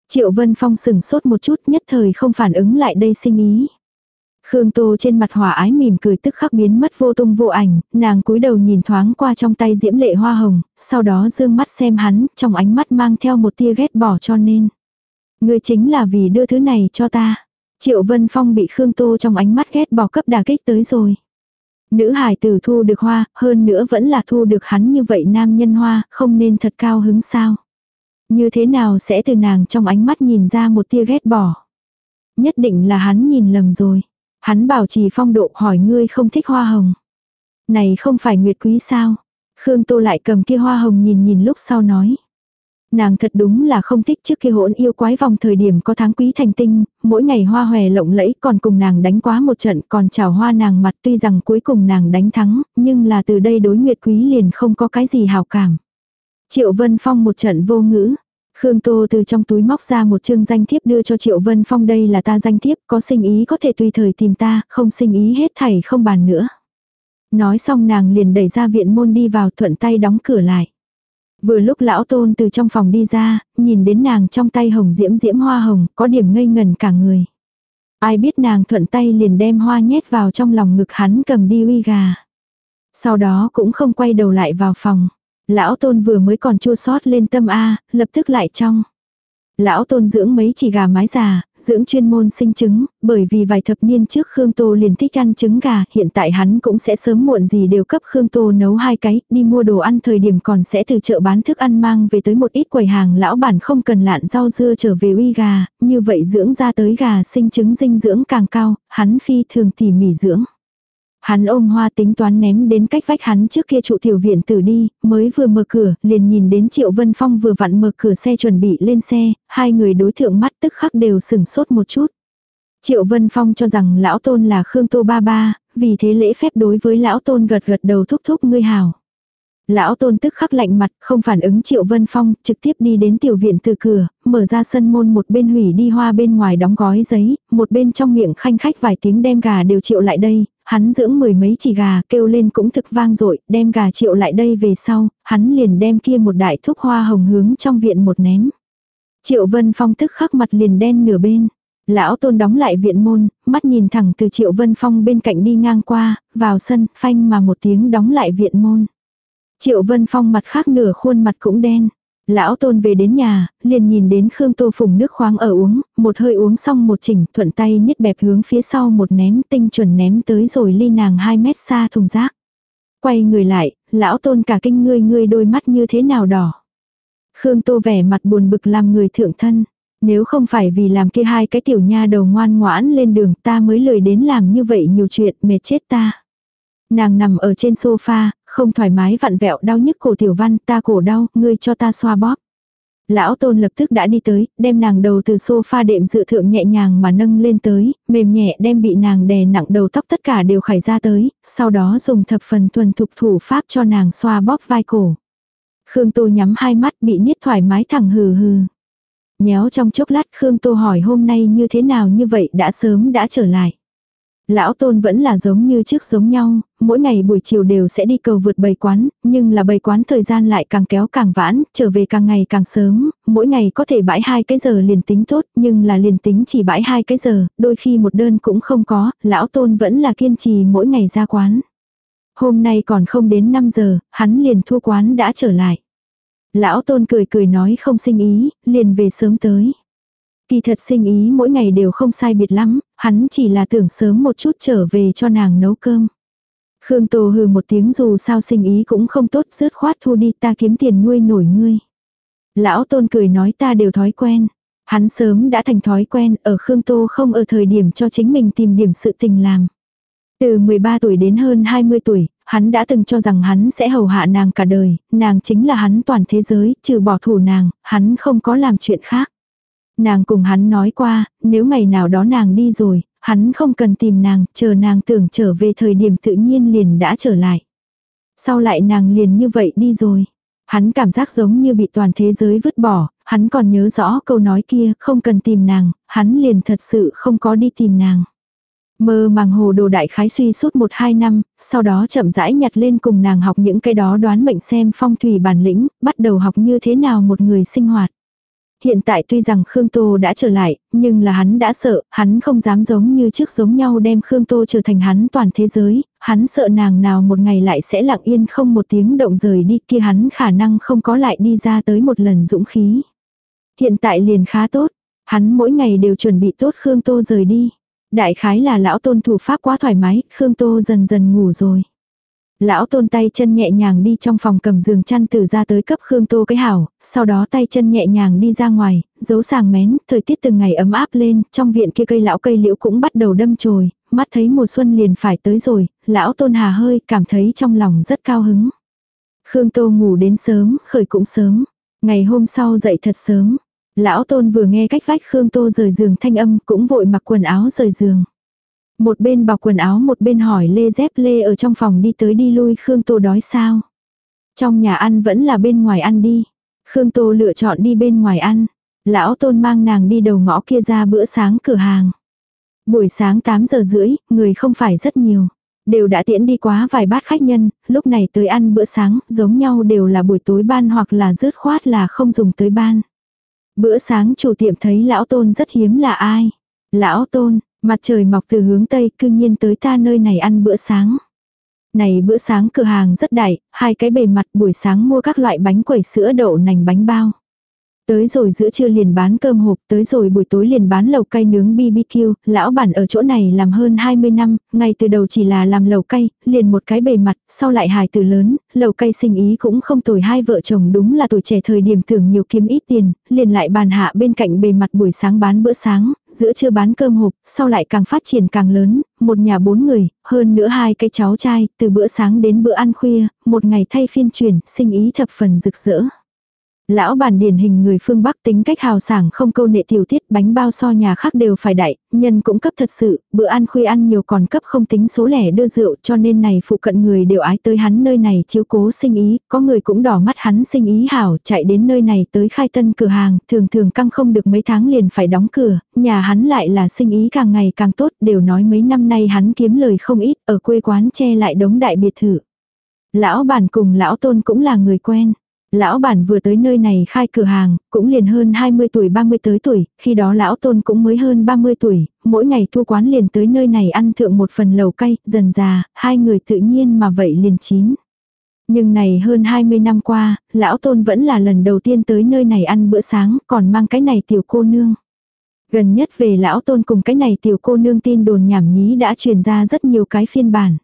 Triệu Vân Phong sừng sốt một chút nhất thời không phản ứng lại đây sinh ý. Khương Tô trên mặt hòa ái mỉm cười tức khắc biến mất vô tung vô ảnh, nàng cúi đầu nhìn thoáng qua trong tay diễm lệ hoa hồng, sau đó dương mắt xem hắn, trong ánh mắt mang theo một tia ghét bỏ cho nên. Người chính là vì đưa thứ này cho ta. Triệu Vân Phong bị Khương Tô trong ánh mắt ghét bỏ cấp đà kích tới rồi. Nữ hải tử thu được hoa, hơn nữa vẫn là thu được hắn như vậy nam nhân hoa, không nên thật cao hứng sao. Như thế nào sẽ từ nàng trong ánh mắt nhìn ra một tia ghét bỏ. Nhất định là hắn nhìn lầm rồi. Hắn bảo trì phong độ hỏi ngươi không thích hoa hồng. Này không phải nguyệt quý sao? Khương Tô lại cầm kia hoa hồng nhìn nhìn lúc sau nói. Nàng thật đúng là không thích trước kia hỗn yêu quái vòng thời điểm có tháng quý thành tinh, mỗi ngày hoa hòe lộng lẫy còn cùng nàng đánh quá một trận còn chào hoa nàng mặt tuy rằng cuối cùng nàng đánh thắng, nhưng là từ đây đối nguyệt quý liền không có cái gì hào cảm. Triệu Vân Phong một trận vô ngữ, Khương Tô từ trong túi móc ra một chương danh thiếp đưa cho Triệu Vân Phong đây là ta danh thiếp, có sinh ý có thể tùy thời tìm ta, không sinh ý hết thảy không bàn nữa. Nói xong nàng liền đẩy ra viện môn đi vào thuận tay đóng cửa lại. Vừa lúc lão tôn từ trong phòng đi ra, nhìn đến nàng trong tay hồng diễm diễm hoa hồng, có điểm ngây ngần cả người. Ai biết nàng thuận tay liền đem hoa nhét vào trong lòng ngực hắn cầm đi uy gà. Sau đó cũng không quay đầu lại vào phòng. Lão tôn vừa mới còn chua sót lên tâm A, lập tức lại trong. Lão tôn dưỡng mấy chỉ gà mái già, dưỡng chuyên môn sinh trứng, bởi vì vài thập niên trước Khương Tô liền thích ăn trứng gà, hiện tại hắn cũng sẽ sớm muộn gì đều cấp Khương Tô nấu hai cái, đi mua đồ ăn thời điểm còn sẽ từ chợ bán thức ăn mang về tới một ít quầy hàng lão bản không cần lạn rau dưa trở về uy gà, như vậy dưỡng ra tới gà sinh trứng dinh dưỡng càng cao, hắn phi thường tỉ mỉ dưỡng. Hắn ôm hoa tính toán ném đến cách vách hắn trước kia trụ tiểu viện tử đi, mới vừa mở cửa, liền nhìn đến Triệu Vân Phong vừa vặn mở cửa xe chuẩn bị lên xe, hai người đối thượng mắt tức khắc đều sừng sốt một chút. Triệu Vân Phong cho rằng lão tôn là Khương Tô Ba Ba, vì thế lễ phép đối với lão tôn gật gật đầu thúc thúc ngươi hào. Lão tôn tức khắc lạnh mặt, không phản ứng Triệu Vân Phong, trực tiếp đi đến tiểu viện từ cửa, mở ra sân môn một bên hủy đi hoa bên ngoài đóng gói giấy, một bên trong miệng khanh khách vài tiếng đem gà đều triệu lại đây, hắn dưỡng mười mấy chỉ gà kêu lên cũng thực vang dội đem gà triệu lại đây về sau, hắn liền đem kia một đại thúc hoa hồng hướng trong viện một ném. Triệu Vân Phong tức khắc mặt liền đen nửa bên. Lão tôn đóng lại viện môn, mắt nhìn thẳng từ Triệu Vân Phong bên cạnh đi ngang qua, vào sân, phanh mà một tiếng đóng lại viện môn. Triệu Vân Phong mặt khác nửa khuôn mặt cũng đen. Lão tôn về đến nhà, liền nhìn đến Khương Tô Phùng nước khoáng ở uống, một hơi uống xong một chỉnh, thuận tay niết bẹp hướng phía sau một ném tinh chuẩn ném tới rồi ly nàng 2 mét xa thùng rác. Quay người lại, lão tôn cả kinh ngươi ngươi đôi mắt như thế nào đỏ. Khương Tô vẻ mặt buồn bực làm người thượng thân. Nếu không phải vì làm kia hai cái tiểu nha đầu ngoan ngoãn lên đường ta mới lười đến làm như vậy nhiều chuyện mệt chết ta. Nàng nằm ở trên sofa, không thoải mái vặn vẹo đau nhức cổ tiểu văn ta cổ đau, ngươi cho ta xoa bóp. Lão tôn lập tức đã đi tới, đem nàng đầu từ sofa đệm dự thượng nhẹ nhàng mà nâng lên tới, mềm nhẹ đem bị nàng đè nặng đầu tóc tất cả đều khải ra tới, sau đó dùng thập phần thuần thục thủ pháp cho nàng xoa bóp vai cổ. Khương Tô nhắm hai mắt bị niết thoải mái thẳng hừ hừ. Nhéo trong chốc lát Khương Tô hỏi hôm nay như thế nào như vậy đã sớm đã trở lại. Lão tôn vẫn là giống như trước giống nhau, mỗi ngày buổi chiều đều sẽ đi cầu vượt bầy quán, nhưng là bầy quán thời gian lại càng kéo càng vãn, trở về càng ngày càng sớm, mỗi ngày có thể bãi hai cái giờ liền tính tốt, nhưng là liền tính chỉ bãi hai cái giờ, đôi khi một đơn cũng không có, lão tôn vẫn là kiên trì mỗi ngày ra quán. Hôm nay còn không đến 5 giờ, hắn liền thua quán đã trở lại. Lão tôn cười cười nói không sinh ý, liền về sớm tới. Kỳ thật sinh ý mỗi ngày đều không sai biệt lắm, hắn chỉ là tưởng sớm một chút trở về cho nàng nấu cơm. Khương Tô hừ một tiếng dù sao sinh ý cũng không tốt rớt khoát thu đi ta kiếm tiền nuôi nổi ngươi. Lão tôn cười nói ta đều thói quen. Hắn sớm đã thành thói quen ở Khương Tô không ở thời điểm cho chính mình tìm điểm sự tình làm. Từ 13 tuổi đến hơn 20 tuổi, hắn đã từng cho rằng hắn sẽ hầu hạ nàng cả đời, nàng chính là hắn toàn thế giới, trừ bỏ thủ nàng, hắn không có làm chuyện khác. Nàng cùng hắn nói qua, nếu ngày nào đó nàng đi rồi, hắn không cần tìm nàng, chờ nàng tưởng trở về thời điểm tự nhiên liền đã trở lại. Sau lại nàng liền như vậy đi rồi. Hắn cảm giác giống như bị toàn thế giới vứt bỏ, hắn còn nhớ rõ câu nói kia, không cần tìm nàng, hắn liền thật sự không có đi tìm nàng. Mơ màng hồ đồ đại khái suy suốt một hai năm, sau đó chậm rãi nhặt lên cùng nàng học những cái đó đoán mệnh xem phong thủy bản lĩnh, bắt đầu học như thế nào một người sinh hoạt. Hiện tại tuy rằng Khương Tô đã trở lại, nhưng là hắn đã sợ, hắn không dám giống như trước giống nhau đem Khương Tô trở thành hắn toàn thế giới, hắn sợ nàng nào một ngày lại sẽ lặng yên không một tiếng động rời đi kia hắn khả năng không có lại đi ra tới một lần dũng khí. Hiện tại liền khá tốt, hắn mỗi ngày đều chuẩn bị tốt Khương Tô rời đi. Đại khái là lão tôn thủ pháp quá thoải mái, Khương Tô dần dần ngủ rồi. Lão tôn tay chân nhẹ nhàng đi trong phòng cầm giường chăn từ ra tới cấp Khương Tô cái hảo, sau đó tay chân nhẹ nhàng đi ra ngoài, giấu sàng mén, thời tiết từng ngày ấm áp lên, trong viện kia cây lão cây liễu cũng bắt đầu đâm chồi, mắt thấy mùa xuân liền phải tới rồi, lão tôn hà hơi cảm thấy trong lòng rất cao hứng. Khương Tô ngủ đến sớm, khởi cũng sớm. Ngày hôm sau dậy thật sớm. Lão tôn vừa nghe cách vách Khương Tô rời giường thanh âm cũng vội mặc quần áo rời giường. Một bên bọc quần áo một bên hỏi Lê Dép Lê ở trong phòng đi tới đi lui Khương Tô đói sao. Trong nhà ăn vẫn là bên ngoài ăn đi. Khương Tô lựa chọn đi bên ngoài ăn. Lão Tôn mang nàng đi đầu ngõ kia ra bữa sáng cửa hàng. Buổi sáng 8 giờ rưỡi, người không phải rất nhiều. Đều đã tiễn đi quá vài bát khách nhân, lúc này tới ăn bữa sáng, giống nhau đều là buổi tối ban hoặc là rớt khoát là không dùng tới ban. Bữa sáng chủ tiệm thấy lão tôn rất hiếm là ai. Lão tôn, Mặt trời mọc từ hướng Tây cư nhiên tới ta nơi này ăn bữa sáng. Này bữa sáng cửa hàng rất đại, hai cái bề mặt buổi sáng mua các loại bánh quẩy sữa đậu nành bánh bao. Tới rồi giữa trưa liền bán cơm hộp, tới rồi buổi tối liền bán lẩu cay nướng BBQ, lão bản ở chỗ này làm hơn 20 năm, ngay từ đầu chỉ là làm lẩu cay, liền một cái bề mặt, sau lại hài từ lớn, lẩu cay sinh ý cũng không tồi hai vợ chồng đúng là tuổi trẻ thời điểm tưởng nhiều kiếm ít tiền, liền lại bàn hạ bên cạnh bề mặt buổi sáng bán bữa sáng, giữa trưa bán cơm hộp, sau lại càng phát triển càng lớn, một nhà bốn người, hơn nữa hai cái cháu trai, từ bữa sáng đến bữa ăn khuya, một ngày thay phiên chuyển, sinh ý thập phần rực rỡ. Lão bản điển hình người phương Bắc tính cách hào sảng không câu nệ tiểu tiết bánh bao so nhà khác đều phải đại, nhân cũng cấp thật sự, bữa ăn khuya ăn nhiều còn cấp không tính số lẻ đưa rượu cho nên này phụ cận người đều ái tới hắn nơi này chiếu cố sinh ý, có người cũng đỏ mắt hắn sinh ý hảo chạy đến nơi này tới khai tân cửa hàng, thường thường căng không được mấy tháng liền phải đóng cửa, nhà hắn lại là sinh ý càng ngày càng tốt, đều nói mấy năm nay hắn kiếm lời không ít, ở quê quán che lại đống đại biệt thự. Lão bản cùng lão tôn cũng là người quen. Lão bản vừa tới nơi này khai cửa hàng, cũng liền hơn 20 tuổi 30 tới tuổi, khi đó lão tôn cũng mới hơn 30 tuổi, mỗi ngày thu quán liền tới nơi này ăn thượng một phần lầu cay, dần già, hai người tự nhiên mà vậy liền chín. Nhưng này hơn 20 năm qua, lão tôn vẫn là lần đầu tiên tới nơi này ăn bữa sáng, còn mang cái này tiểu cô nương. Gần nhất về lão tôn cùng cái này tiểu cô nương tin đồn nhảm nhí đã truyền ra rất nhiều cái phiên bản.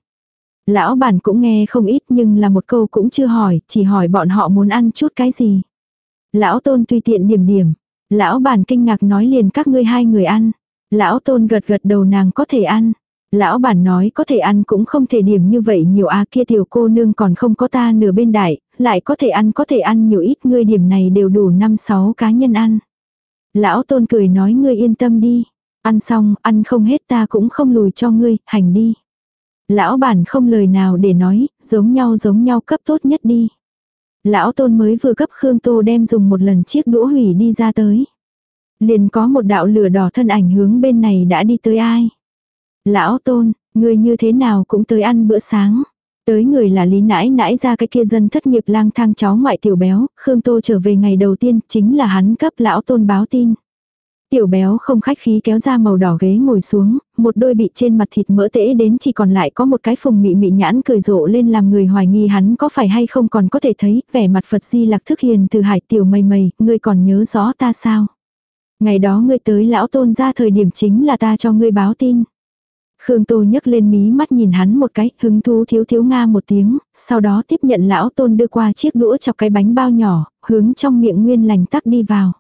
Lão bản cũng nghe không ít nhưng là một câu cũng chưa hỏi, chỉ hỏi bọn họ muốn ăn chút cái gì. Lão tôn tùy tiện điểm điểm. Lão bản kinh ngạc nói liền các ngươi hai người ăn. Lão tôn gật gật đầu nàng có thể ăn. Lão bản nói có thể ăn cũng không thể điểm như vậy nhiều a kia tiểu cô nương còn không có ta nửa bên đại, lại có thể ăn có thể ăn nhiều ít ngươi điểm này đều đủ năm sáu cá nhân ăn. Lão tôn cười nói ngươi yên tâm đi. Ăn xong, ăn không hết ta cũng không lùi cho ngươi, hành đi. Lão bản không lời nào để nói, giống nhau giống nhau cấp tốt nhất đi. Lão tôn mới vừa cấp Khương Tô đem dùng một lần chiếc đũa hủy đi ra tới. Liền có một đạo lửa đỏ thân ảnh hướng bên này đã đi tới ai. Lão tôn, người như thế nào cũng tới ăn bữa sáng. Tới người là lý nãi nãi ra cái kia dân thất nghiệp lang thang cháu ngoại tiểu béo, Khương Tô trở về ngày đầu tiên chính là hắn cấp lão tôn báo tin. Tiểu béo không khách khí kéo ra màu đỏ ghế ngồi xuống, một đôi bị trên mặt thịt mỡ tễ đến chỉ còn lại có một cái phùng mị mị nhãn cười rộ lên làm người hoài nghi hắn có phải hay không còn có thể thấy vẻ mặt Phật di lạc thức hiền từ hải tiểu mây mây, ngươi còn nhớ rõ ta sao? Ngày đó ngươi tới lão tôn ra thời điểm chính là ta cho ngươi báo tin. Khương Tô nhấc lên mí mắt nhìn hắn một cái, hứng thú thiếu thiếu nga một tiếng, sau đó tiếp nhận lão tôn đưa qua chiếc đũa chọc cái bánh bao nhỏ, hướng trong miệng nguyên lành tắc đi vào.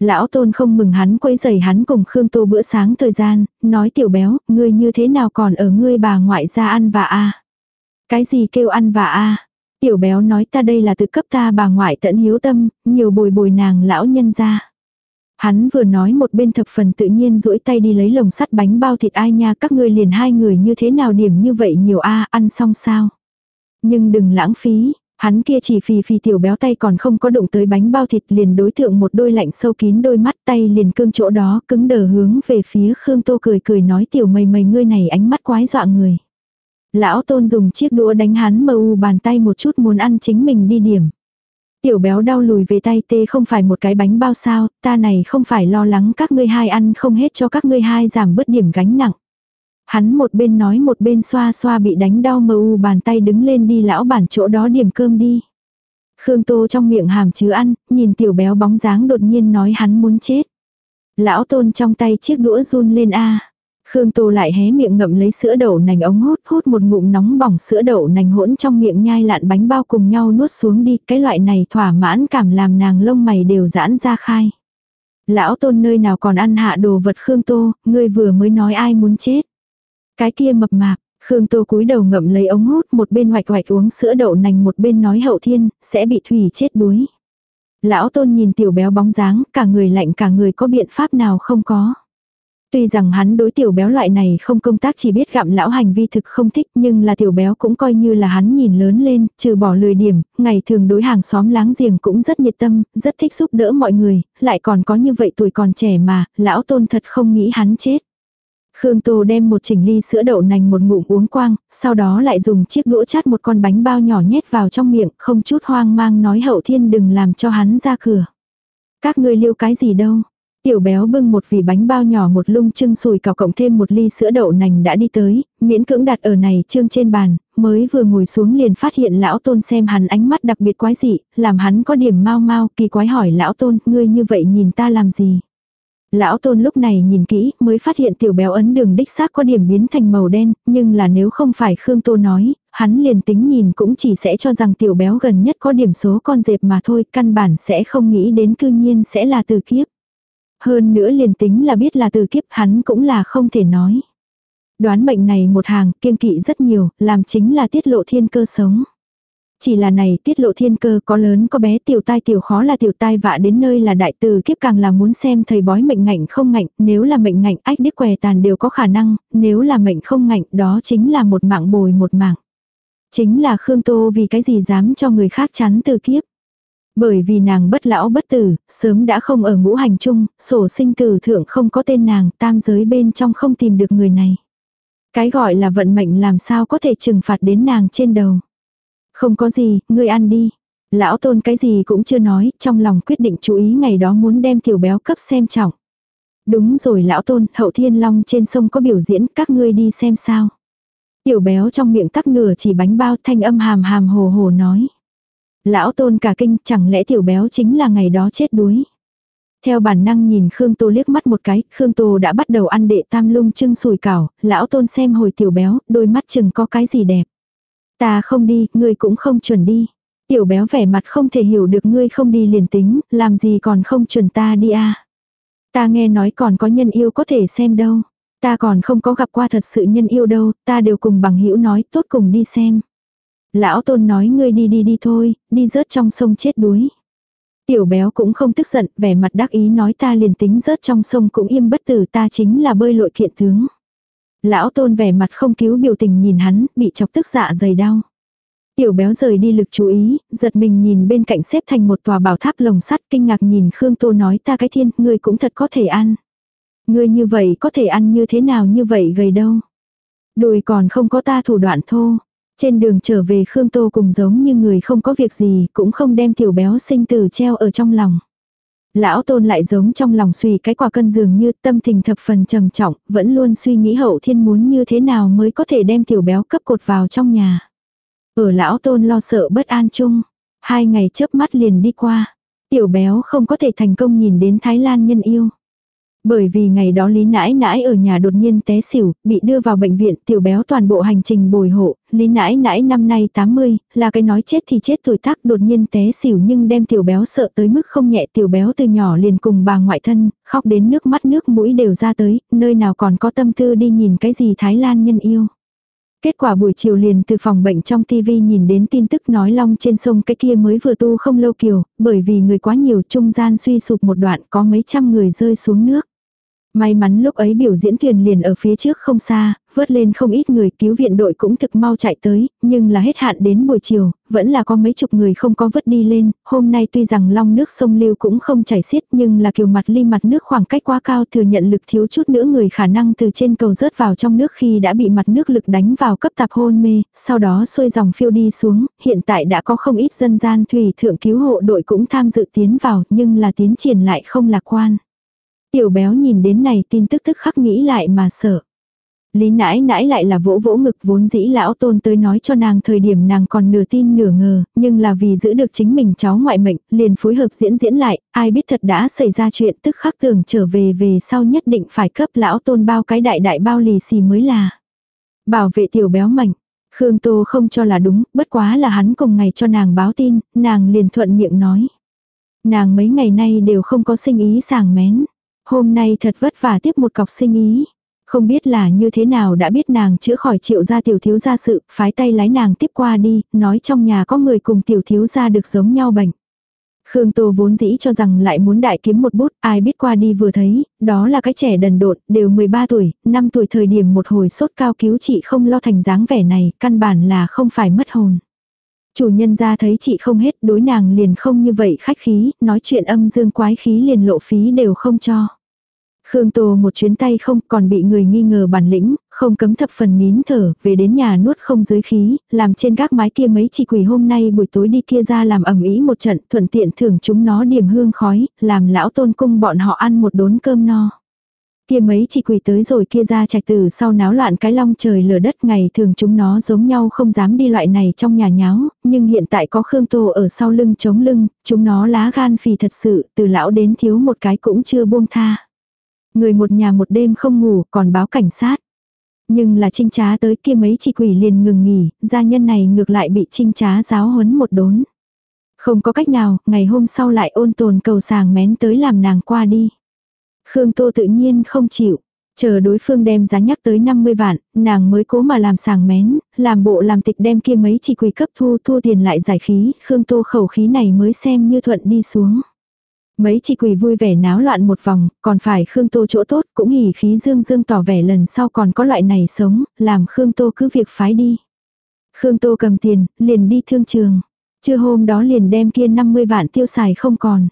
Lão tôn không mừng hắn quấy giày hắn cùng Khương Tô bữa sáng thời gian, nói tiểu béo, ngươi như thế nào còn ở ngươi bà ngoại ra ăn và a Cái gì kêu ăn và a Tiểu béo nói ta đây là tự cấp ta bà ngoại tận hiếu tâm, nhiều bồi bồi nàng lão nhân ra. Hắn vừa nói một bên thập phần tự nhiên duỗi tay đi lấy lồng sắt bánh bao thịt ai nha các ngươi liền hai người như thế nào điểm như vậy nhiều a ăn xong sao. Nhưng đừng lãng phí, Hắn kia chỉ phì phì tiểu béo tay còn không có đụng tới bánh bao thịt liền đối tượng một đôi lạnh sâu kín đôi mắt tay liền cương chỗ đó cứng đờ hướng về phía Khương Tô cười cười nói tiểu mây mây ngươi này ánh mắt quái dọa người. Lão tôn dùng chiếc đũa đánh hắn mờ u bàn tay một chút muốn ăn chính mình đi điểm. Tiểu béo đau lùi về tay tê không phải một cái bánh bao sao, ta này không phải lo lắng các ngươi hai ăn không hết cho các ngươi hai giảm bớt điểm gánh nặng. Hắn một bên nói một bên xoa xoa bị đánh đau mờ u bàn tay đứng lên đi lão bản chỗ đó điểm cơm đi. Khương Tô trong miệng hàm chứa ăn, nhìn tiểu béo bóng dáng đột nhiên nói hắn muốn chết. Lão tôn trong tay chiếc đũa run lên a Khương Tô lại hé miệng ngậm lấy sữa đậu nành ống hút hút một ngụm nóng bỏng sữa đậu nành hỗn trong miệng nhai lạn bánh bao cùng nhau nuốt xuống đi. Cái loại này thỏa mãn cảm làm nàng lông mày đều giãn ra khai. Lão tôn nơi nào còn ăn hạ đồ vật Khương Tô, ngươi vừa mới nói ai muốn chết. Cái kia mập mạp, Khương Tô cúi đầu ngậm lấy ống hút một bên hoạch hoạch uống sữa đậu nành một bên nói hậu thiên, sẽ bị thủy chết đuối. Lão tôn nhìn tiểu béo bóng dáng, cả người lạnh cả người có biện pháp nào không có. Tuy rằng hắn đối tiểu béo loại này không công tác chỉ biết gặm lão hành vi thực không thích nhưng là tiểu béo cũng coi như là hắn nhìn lớn lên, trừ bỏ lười điểm, ngày thường đối hàng xóm láng giềng cũng rất nhiệt tâm, rất thích giúp đỡ mọi người, lại còn có như vậy tuổi còn trẻ mà, lão tôn thật không nghĩ hắn chết. Khương Tô đem một chỉnh ly sữa đậu nành một ngụm uống quang, sau đó lại dùng chiếc đũa chát một con bánh bao nhỏ nhét vào trong miệng, không chút hoang mang nói hậu thiên đừng làm cho hắn ra cửa. Các ngươi liêu cái gì đâu. Tiểu béo bưng một vỉ bánh bao nhỏ một lung trưng sùi cào cộng thêm một ly sữa đậu nành đã đi tới, miễn cưỡng đặt ở này trương trên bàn, mới vừa ngồi xuống liền phát hiện lão tôn xem hắn ánh mắt đặc biệt quái dị, làm hắn có điểm mau mau kỳ quái hỏi lão tôn, ngươi như vậy nhìn ta làm gì. Lão tôn lúc này nhìn kỹ mới phát hiện tiểu béo ấn đường đích xác có điểm biến thành màu đen, nhưng là nếu không phải Khương Tô nói, hắn liền tính nhìn cũng chỉ sẽ cho rằng tiểu béo gần nhất có điểm số con dẹp mà thôi, căn bản sẽ không nghĩ đến cư nhiên sẽ là từ kiếp. Hơn nữa liền tính là biết là từ kiếp hắn cũng là không thể nói. Đoán mệnh này một hàng kiêng kỵ rất nhiều, làm chính là tiết lộ thiên cơ sống. Chỉ là này tiết lộ thiên cơ có lớn có bé tiểu tai tiểu khó là tiểu tai vạ đến nơi là đại từ kiếp càng là muốn xem thầy bói mệnh ngạnh không ngạnh, nếu là mệnh ngạnh ách điếc què tàn đều có khả năng, nếu là mệnh không ngạnh đó chính là một mạng bồi một mạng. Chính là Khương Tô vì cái gì dám cho người khác chắn từ kiếp. Bởi vì nàng bất lão bất tử, sớm đã không ở ngũ hành chung, sổ sinh tử thượng không có tên nàng, tam giới bên trong không tìm được người này. Cái gọi là vận mệnh làm sao có thể trừng phạt đến nàng trên đầu. Không có gì, ngươi ăn đi. Lão tôn cái gì cũng chưa nói, trong lòng quyết định chú ý ngày đó muốn đem tiểu béo cấp xem trọng. Đúng rồi lão tôn, hậu thiên long trên sông có biểu diễn, các ngươi đi xem sao. Tiểu béo trong miệng tắc nửa chỉ bánh bao thanh âm hàm hàm hồ hồ nói. Lão tôn cả kinh chẳng lẽ tiểu béo chính là ngày đó chết đuối. Theo bản năng nhìn Khương Tô liếc mắt một cái, Khương Tô đã bắt đầu ăn đệ tam lung trưng sùi cảo, lão tôn xem hồi tiểu béo, đôi mắt chừng có cái gì đẹp. Ta không đi, ngươi cũng không chuẩn đi. Tiểu béo vẻ mặt không thể hiểu được ngươi không đi liền tính, làm gì còn không chuẩn ta đi à? Ta nghe nói còn có nhân yêu có thể xem đâu. Ta còn không có gặp qua thật sự nhân yêu đâu, ta đều cùng bằng hữu nói tốt cùng đi xem. Lão tôn nói ngươi đi đi đi thôi, đi rớt trong sông chết đuối. Tiểu béo cũng không tức giận, vẻ mặt đắc ý nói ta liền tính rớt trong sông cũng im bất tử ta chính là bơi lội kiện tướng. Lão tôn vẻ mặt không cứu biểu tình nhìn hắn, bị chọc tức dạ dày đau. Tiểu béo rời đi lực chú ý, giật mình nhìn bên cạnh xếp thành một tòa bảo tháp lồng sắt kinh ngạc nhìn Khương Tô nói ta cái thiên, ngươi cũng thật có thể ăn. Ngươi như vậy có thể ăn như thế nào như vậy gầy đâu. Đùi còn không có ta thủ đoạn thô. Trên đường trở về Khương Tô cùng giống như người không có việc gì, cũng không đem tiểu béo sinh tử treo ở trong lòng. Lão tôn lại giống trong lòng suy cái quả cân dường như tâm tình thập phần trầm trọng, vẫn luôn suy nghĩ hậu thiên muốn như thế nào mới có thể đem tiểu béo cấp cột vào trong nhà. Ở lão tôn lo sợ bất an chung, hai ngày chớp mắt liền đi qua. Tiểu béo không có thể thành công nhìn đến Thái Lan nhân yêu. Bởi vì ngày đó Lý Nãi Nãi ở nhà đột nhiên té xỉu, bị đưa vào bệnh viện tiểu béo toàn bộ hành trình bồi hộ, Lý Nãi Nãi năm nay 80, là cái nói chết thì chết tuổi tác đột nhiên té xỉu nhưng đem tiểu béo sợ tới mức không nhẹ tiểu béo từ nhỏ liền cùng bà ngoại thân, khóc đến nước mắt nước mũi đều ra tới, nơi nào còn có tâm tư đi nhìn cái gì Thái Lan nhân yêu. Kết quả buổi chiều liền từ phòng bệnh trong TV nhìn đến tin tức nói long trên sông cái kia mới vừa tu không lâu kiều, bởi vì người quá nhiều trung gian suy sụp một đoạn có mấy trăm người rơi xuống nước. May mắn lúc ấy biểu diễn thuyền liền ở phía trước không xa, vớt lên không ít người cứu viện đội cũng thực mau chạy tới, nhưng là hết hạn đến buổi chiều, vẫn là có mấy chục người không có vớt đi lên, hôm nay tuy rằng long nước sông lưu cũng không chảy xiết nhưng là kiều mặt ly mặt nước khoảng cách quá cao thừa nhận lực thiếu chút nữa người khả năng từ trên cầu rớt vào trong nước khi đã bị mặt nước lực đánh vào cấp tạp hôn mê, sau đó xuôi dòng phiêu đi xuống, hiện tại đã có không ít dân gian thủy thượng cứu hộ đội cũng tham dự tiến vào nhưng là tiến triển lại không lạc quan. Tiểu béo nhìn đến này tin tức tức khắc nghĩ lại mà sợ. Lý nãi nãi lại là vỗ vỗ ngực vốn dĩ lão tôn tới nói cho nàng thời điểm nàng còn nửa tin nửa ngờ, nhưng là vì giữ được chính mình cháu ngoại mệnh, liền phối hợp diễn diễn lại, ai biết thật đã xảy ra chuyện tức khắc tưởng trở về về sau nhất định phải cấp lão tôn bao cái đại đại bao lì xì mới là. Bảo vệ tiểu béo mảnh, Khương Tô không cho là đúng, bất quá là hắn cùng ngày cho nàng báo tin, nàng liền thuận miệng nói. Nàng mấy ngày nay đều không có sinh ý sàng mén. Hôm nay thật vất vả tiếp một cọc sinh ý. Không biết là như thế nào đã biết nàng chữa khỏi triệu gia tiểu thiếu gia sự, phái tay lái nàng tiếp qua đi, nói trong nhà có người cùng tiểu thiếu gia được giống nhau bệnh. Khương Tô vốn dĩ cho rằng lại muốn đại kiếm một bút, ai biết qua đi vừa thấy, đó là cái trẻ đần độn, đều 13 tuổi, 5 tuổi thời điểm một hồi sốt cao cứu trị không lo thành dáng vẻ này, căn bản là không phải mất hồn. Chủ nhân ra thấy chị không hết, đối nàng liền không như vậy khách khí, nói chuyện âm dương quái khí liền lộ phí đều không cho. Khương Tô một chuyến tay không còn bị người nghi ngờ bản lĩnh, không cấm thập phần nín thở, về đến nhà nuốt không dưới khí, làm trên gác mái kia mấy chị quỷ hôm nay buổi tối đi kia ra làm ẩm ý một trận, thuận tiện thưởng chúng nó điểm hương khói, làm lão tôn cung bọn họ ăn một đốn cơm no. Kia mấy chỉ quỷ tới rồi kia ra trạch từ sau náo loạn cái long trời lở đất ngày thường chúng nó giống nhau không dám đi loại này trong nhà nháo, nhưng hiện tại có Khương Tô ở sau lưng chống lưng, chúng nó lá gan phì thật sự, từ lão đến thiếu một cái cũng chưa buông tha. Người một nhà một đêm không ngủ còn báo cảnh sát. Nhưng là trinh trá tới kia mấy chỉ quỷ liền ngừng nghỉ, gia nhân này ngược lại bị trinh trá giáo huấn một đốn. Không có cách nào, ngày hôm sau lại ôn tồn cầu sàng mén tới làm nàng qua đi. Khương Tô tự nhiên không chịu. Chờ đối phương đem giá nhắc tới 50 vạn, nàng mới cố mà làm sàng mén, làm bộ làm tịch đem kia mấy chỉ quỳ cấp thu thu tiền lại giải khí, Khương Tô khẩu khí này mới xem như thuận đi xuống. Mấy chị quỳ vui vẻ náo loạn một vòng, còn phải Khương Tô chỗ tốt, cũng hỉ khí dương dương tỏ vẻ lần sau còn có loại này sống, làm Khương Tô cứ việc phái đi. Khương Tô cầm tiền, liền đi thương trường. Chưa hôm đó liền đem kia 50 vạn tiêu xài không còn.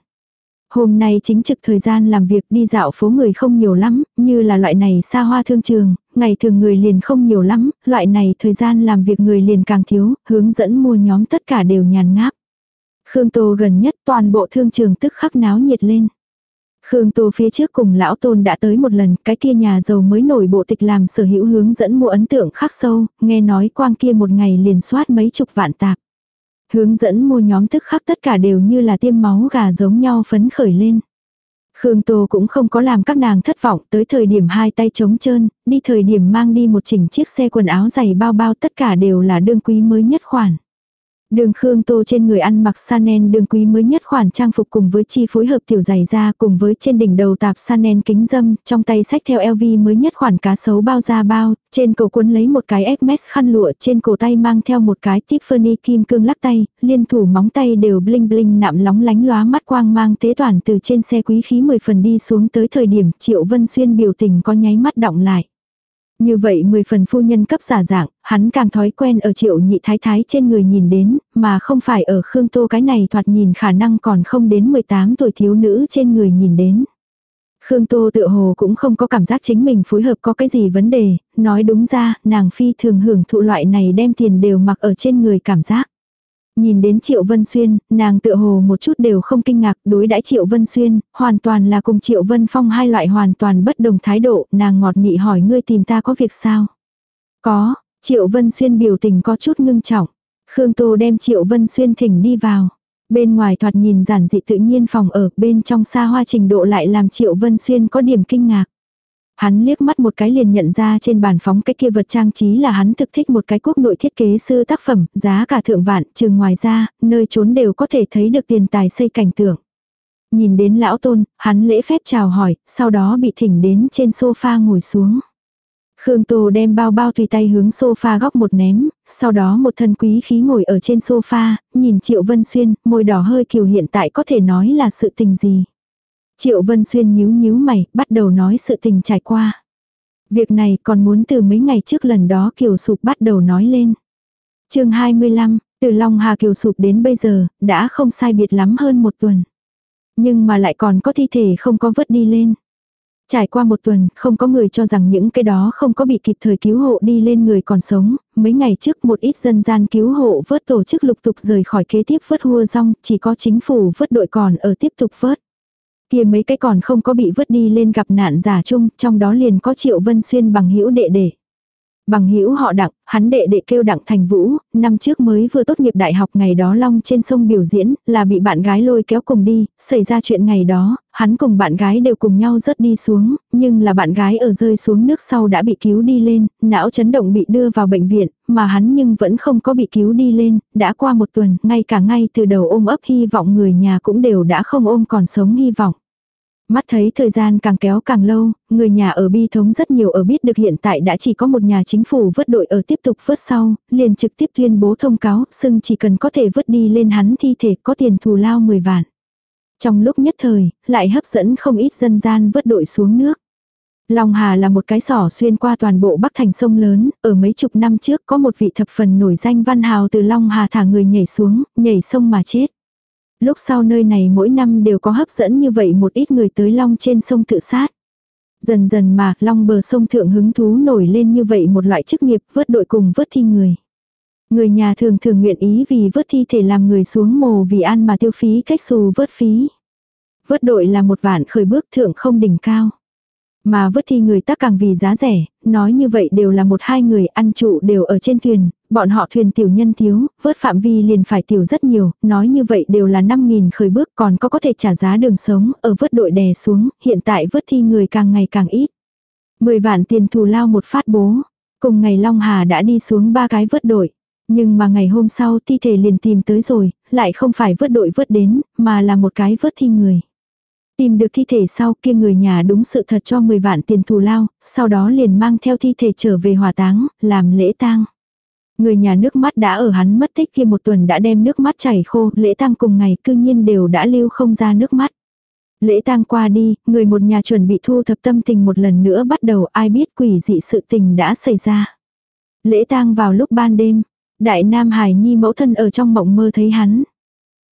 Hôm nay chính trực thời gian làm việc đi dạo phố người không nhiều lắm, như là loại này xa hoa thương trường, ngày thường người liền không nhiều lắm, loại này thời gian làm việc người liền càng thiếu, hướng dẫn mua nhóm tất cả đều nhàn ngáp. Khương Tô gần nhất toàn bộ thương trường tức khắc náo nhiệt lên. Khương Tô phía trước cùng lão tôn đã tới một lần, cái kia nhà giàu mới nổi bộ tịch làm sở hữu hướng dẫn mua ấn tượng khắc sâu, nghe nói quang kia một ngày liền soát mấy chục vạn tạp. Hướng dẫn mua nhóm tức khắc tất cả đều như là tiêm máu gà giống nhau phấn khởi lên. Khương Tô cũng không có làm các nàng thất vọng tới thời điểm hai tay trống trơn, đi thời điểm mang đi một chỉnh chiếc xe quần áo giày bao bao tất cả đều là đương quý mới nhất khoản. Đường Khương Tô trên người ăn mặc Sanen đường quý mới nhất khoản trang phục cùng với chi phối hợp tiểu giày da cùng với trên đỉnh đầu tạp Sanen kính dâm, trong tay sách theo LV mới nhất khoản cá sấu bao da bao, trên cổ cuốn lấy một cái Hermes khăn lụa, trên cổ tay mang theo một cái Tiffany kim cương lắc tay, liên thủ móng tay đều bling bling nạm lóng lánh lóa mắt quang mang tế toàn từ trên xe quý khí 10 phần đi xuống tới thời điểm Triệu Vân Xuyên biểu tình có nháy mắt động lại. Như vậy mười phần phu nhân cấp giả dạng, hắn càng thói quen ở triệu nhị thái thái trên người nhìn đến, mà không phải ở Khương Tô cái này thoạt nhìn khả năng còn không đến 18 tuổi thiếu nữ trên người nhìn đến. Khương Tô tự hồ cũng không có cảm giác chính mình phối hợp có cái gì vấn đề, nói đúng ra, nàng phi thường hưởng thụ loại này đem tiền đều mặc ở trên người cảm giác. Nhìn đến Triệu Vân Xuyên, nàng tự hồ một chút đều không kinh ngạc đối đãi Triệu Vân Xuyên, hoàn toàn là cùng Triệu Vân Phong hai loại hoàn toàn bất đồng thái độ, nàng ngọt nị hỏi ngươi tìm ta có việc sao? Có, Triệu Vân Xuyên biểu tình có chút ngưng trọng. Khương Tô đem Triệu Vân Xuyên thỉnh đi vào. Bên ngoài thoạt nhìn giản dị tự nhiên phòng ở, bên trong xa hoa trình độ lại làm Triệu Vân Xuyên có điểm kinh ngạc. Hắn liếc mắt một cái liền nhận ra trên bàn phóng cái kia vật trang trí là hắn thực thích một cái quốc nội thiết kế sư tác phẩm, giá cả thượng vạn, trường ngoài ra, nơi trốn đều có thể thấy được tiền tài xây cảnh tượng. Nhìn đến lão tôn, hắn lễ phép chào hỏi, sau đó bị thỉnh đến trên sofa ngồi xuống. Khương Tô đem bao bao tùy tay hướng sofa góc một ném, sau đó một thân quý khí ngồi ở trên sofa, nhìn Triệu Vân Xuyên, môi đỏ hơi kiều hiện tại có thể nói là sự tình gì. Triệu Vân Xuyên nhíu nhíu mày, bắt đầu nói sự tình trải qua. Việc này còn muốn từ mấy ngày trước lần đó Kiều Sụp bắt đầu nói lên. chương 25, từ Long Hà Kiều Sụp đến bây giờ, đã không sai biệt lắm hơn một tuần. Nhưng mà lại còn có thi thể không có vớt đi lên. Trải qua một tuần, không có người cho rằng những cái đó không có bị kịp thời cứu hộ đi lên người còn sống. Mấy ngày trước một ít dân gian cứu hộ vớt tổ chức lục tục rời khỏi kế tiếp vớt hua rong, chỉ có chính phủ vớt đội còn ở tiếp tục vớt. Kia mấy cái còn không có bị vứt đi lên gặp nạn giả chung, trong đó liền có Triệu Vân Xuyên bằng hữu đệ đệ. Bằng hữu họ đặng, hắn đệ đệ kêu đặng thành vũ, năm trước mới vừa tốt nghiệp đại học ngày đó long trên sông biểu diễn, là bị bạn gái lôi kéo cùng đi, xảy ra chuyện ngày đó, hắn cùng bạn gái đều cùng nhau rớt đi xuống, nhưng là bạn gái ở rơi xuống nước sau đã bị cứu đi lên, não chấn động bị đưa vào bệnh viện, mà hắn nhưng vẫn không có bị cứu đi lên, đã qua một tuần, ngay cả ngay từ đầu ôm ấp hy vọng người nhà cũng đều đã không ôm còn sống hy vọng. Mắt thấy thời gian càng kéo càng lâu, người nhà ở bi thống rất nhiều ở biết được hiện tại đã chỉ có một nhà chính phủ vớt đội ở tiếp tục vớt sau, liền trực tiếp tuyên bố thông cáo, xưng chỉ cần có thể vớt đi lên hắn thi thể có tiền thù lao 10 vạn. Trong lúc nhất thời, lại hấp dẫn không ít dân gian vớt đội xuống nước. Long Hà là một cái sỏ xuyên qua toàn bộ Bắc Thành sông lớn, ở mấy chục năm trước có một vị thập phần nổi danh văn hào từ Long Hà thả người nhảy xuống, nhảy sông mà chết lúc sau nơi này mỗi năm đều có hấp dẫn như vậy một ít người tới long trên sông tự sát. Dần dần mà, long bờ sông thượng hứng thú nổi lên như vậy một loại chức nghiệp vớt đội cùng vớt thi người. Người nhà thường thường nguyện ý vì vớt thi thể làm người xuống mồ vì ăn mà tiêu phí cách xù vớt phí. Vớt đội là một vạn khởi bước thượng không đỉnh cao. Mà vớt thi người tác càng vì giá rẻ, nói như vậy đều là một hai người ăn trụ đều ở trên thuyền, bọn họ thuyền tiểu nhân thiếu, vớt phạm vi liền phải tiểu rất nhiều, nói như vậy đều là 5.000 khởi bước còn có có thể trả giá đường sống, ở vớt đội đè xuống, hiện tại vớt thi người càng ngày càng ít. 10 vạn tiền thù lao một phát bố, cùng ngày Long Hà đã đi xuống ba cái vớt đội. Nhưng mà ngày hôm sau thi thể liền tìm tới rồi, lại không phải vớt đội vớt đến, mà là một cái vớt thi người. Tìm được thi thể sau kia người nhà đúng sự thật cho 10 vạn tiền thù lao, sau đó liền mang theo thi thể trở về hỏa táng, làm lễ tang. Người nhà nước mắt đã ở hắn mất tích kia một tuần đã đem nước mắt chảy khô, lễ tang cùng ngày cư nhiên đều đã lưu không ra nước mắt. Lễ tang qua đi, người một nhà chuẩn bị thu thập tâm tình một lần nữa bắt đầu ai biết quỷ dị sự tình đã xảy ra. Lễ tang vào lúc ban đêm, đại nam hải nhi mẫu thân ở trong mộng mơ thấy hắn.